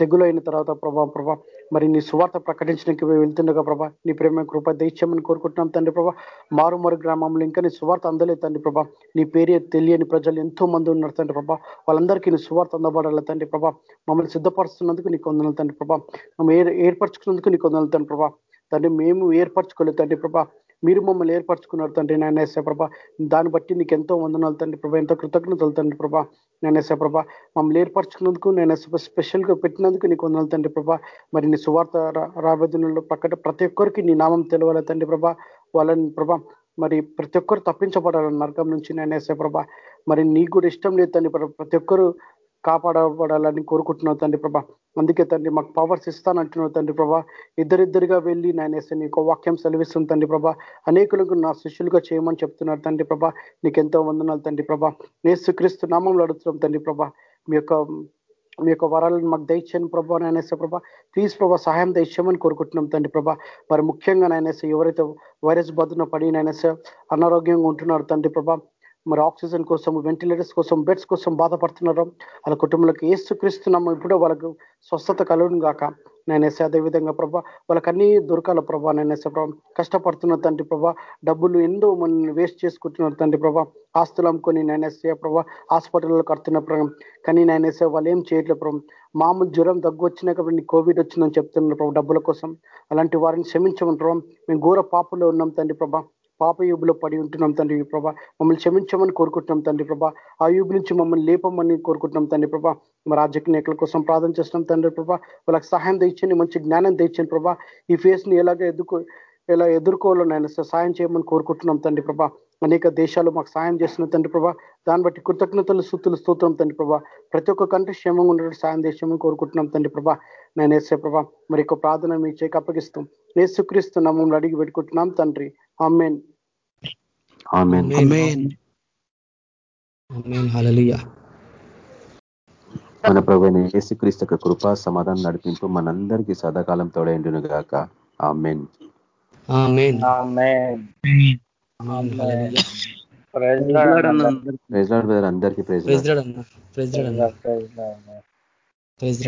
తెగులు అయిన తర్వాత ప్రభా ప్రభా మరి నీ సువార్త ప్రకటించడానికి వెళ్తుండగా ప్రభా నీ ప్రేమ కృప దయచేయమని కోరుకుంటున్నాం తండ్రి ప్రభా. మారుమరు గ్రామంలో ఇంకా నీ సువార్త అందలేదు తండ్రి ప్రభా. నీ పేరే తెలియని ప్రజలు ఎంతో మంది ఉన్నారు తండ్రి ప్రభా. వాళ్ళందరికీ నీ సువార్త అందబడాలి తండ్రి ప్రభా. మమ్మల్ని సిద్ధపరుస్తున్నందుకు నీకు వందనాలు తండ్రి ప్రభా. మమ్మల్ని ఏర్పరచుకున్నందుకు నీకు వందనాలు తండ్రి ప్రభా. తండ్రి మేము ఏర్పరచుకోలేదు తండ్రి ప్రభా. మీరు మమ్మల్ని ఏర్పరచుకున్నారు తండ్రి నాయన వేసే ప్రభా. దాన్ని బట్టి నీకు ఎంతో వందనాలు తండ్రి ప్రభా ఎంతో కృతజ్ఞతలు తండ్రి ప్రభా. నేను వేసే ప్రభా మమ్మల్ని ఏర్పరచుకున్నందుకు నేను స్పెషల్గా పెట్టినందుకు నీకు వందనాలు తండ్రి ప్రభా. మరి నీ సువార్త రాబోదినలో ప్రకట ప్రతి ఒక్కరికి నీ నామం తెలవాలి తండ్రి ప్రభా. వాళ్ళని ప్రభా మరి ప్రతి ఒక్కరు తప్పించబడాలని నరకం నుంచి నేను ఎస్ఏ ప్రభా. మరి నీకు కూడా ఇష్టం లేదు తండ్రి ప్రతి ఒక్కరు కాపాడబడాలని కోరుకుంటున్నావు తండ్రి ప్రభా. అందుకే తండ్రి మాకు పవర్స్ ఇస్తానంటున్నావు తండ్రి ప్రభా. ఇద్దరిద్దరిగా వెళ్ళి నాయన నీ నీకు వాక్యం సెలవిస్తుంది తండ్రి ప్రభా. అనేకులకు నా శిష్యులుగా చేయమని చెప్తున్నారు తండ్రి ప్రభా. నీకెంతో వందనాలు తండ్రి ప్రభా. నేసుక్రీస్తు నామంలో అడుగుతున్నాం తండ్రి ప్రభా. మీ యొక్క మీ యొక్క వరాలను మాకు దయచేయని ప్రభా నాయనేసే ప్రభా. ప్లీజ్ ప్రభా సహాయం దయచేయమని కోరుకుంటున్నాం తండ్రి ప్రభా. మరి ముఖ్యంగా నాయనేసే ఎవరైతే వైరస్ బాధన పడి నాయనేసే అనారోగ్యంగా ఉంటున్నారు తండ్రి ప్రభా. మరి ఆక్సిజన్ కోసం వెంటిలేటర్స్ కోసం బెడ్స్ కోసం బాధపడుతున్నారు. వాళ్ళ కుటుంబాలకు ఏసుక్రీస్తున్నాము ఇప్పుడు వాళ్ళకు స్వస్థత కలుగును గాక. నేనేసే అదే విధంగా ప్రభా వాళ్ళకి అన్ని దొరకాల ప్రభా. నేనేసే ప్రభా కష్టపడుతున్న తండ్రి ప్రభా డబ్బులు ఎంతో మనల్ని వేస్ట్ చేసుకుంటున్నారు తండ్రి ప్రభా. ఆస్తులు అమ్ముకొని నేనేసే ప్రభా హాస్పిటల్లో కడుతున్న ప్రభావం కానీ నేనేసే వాళ్ళు ఏం చేయట్లేదు ప్రభా. మామూలు జ్వరం దగ్గు వచ్చినాక నీ కోవిడ్ వచ్చిందని చెప్తున్నారు ప్రభు డబ్బుల కోసం. అలాంటి వారిని క్షమించమని మేము ఘోర పాపలో ఉన్నాం తండ్రి ప్రభా. పాపయూబులో పడి ఉంటున్నాం తండ్రి ప్రభా. మమ్మల్ని క్షమించమని కోరుకుంటున్నాం తండ్రి ప్రభా. ఆ యూబు నుంచి మమ్మల్ని లేపమని కోరుకుంటున్నాం తండ్రి ప్రభా. మా రాజకీయ నేతల కోసం ప్రార్థన చేస్తున్నాం తండ్రి ప్రభా. వాళ్ళకి సహాయం తెచ్చండి మంచి జ్ఞానం తెచ్చండి ప్రభా. ఈ ఫేస్ని ఎలాగ ఎదుర్కో ఎలా ఎదుర్కోవాలో నేను సాయం చేయమని కోరుకుంటున్నాం తండ్రి ప్రభా. అనేక దేశాలు మాకు సాయం చేస్తున్న తండ్రి ప్రభా. దాన్ని బట్టి కృతజ్ఞతలు సూతులు స్తోత్రం తండ్రి ప్రభా. ప్రతి ఒక్క కంట్రీ క్షేమంగా ఉండడం సాయం చేసామని కోరుకుంటున్నాం తండ్రి ప్రభా. నేను వేసే ప్రభా మరి యొక్క ప్రార్థన మీ చేకి అప్పగిస్తాం. నేసుక్రీస్తు మమ్మల్ని అడిగి పెట్టుకుంటున్నాం తండ్రి. అమ్మేన్ ఆమెన్ ఆమేన్ ఆమేన్ హల్లెలూయా మన ప్రభు అయిన యేసుక్రీస్తు యొక్క కృపా సమాధానం నడిపింపు మనందరికీ సదాకాలం తోడైండును గాక. Amen amen amen amen hallelujah praise Lord అన్న. ప్రైజ్ లార్డ్ బ్రదర్ అందరికీ praise praise praise praise. Praise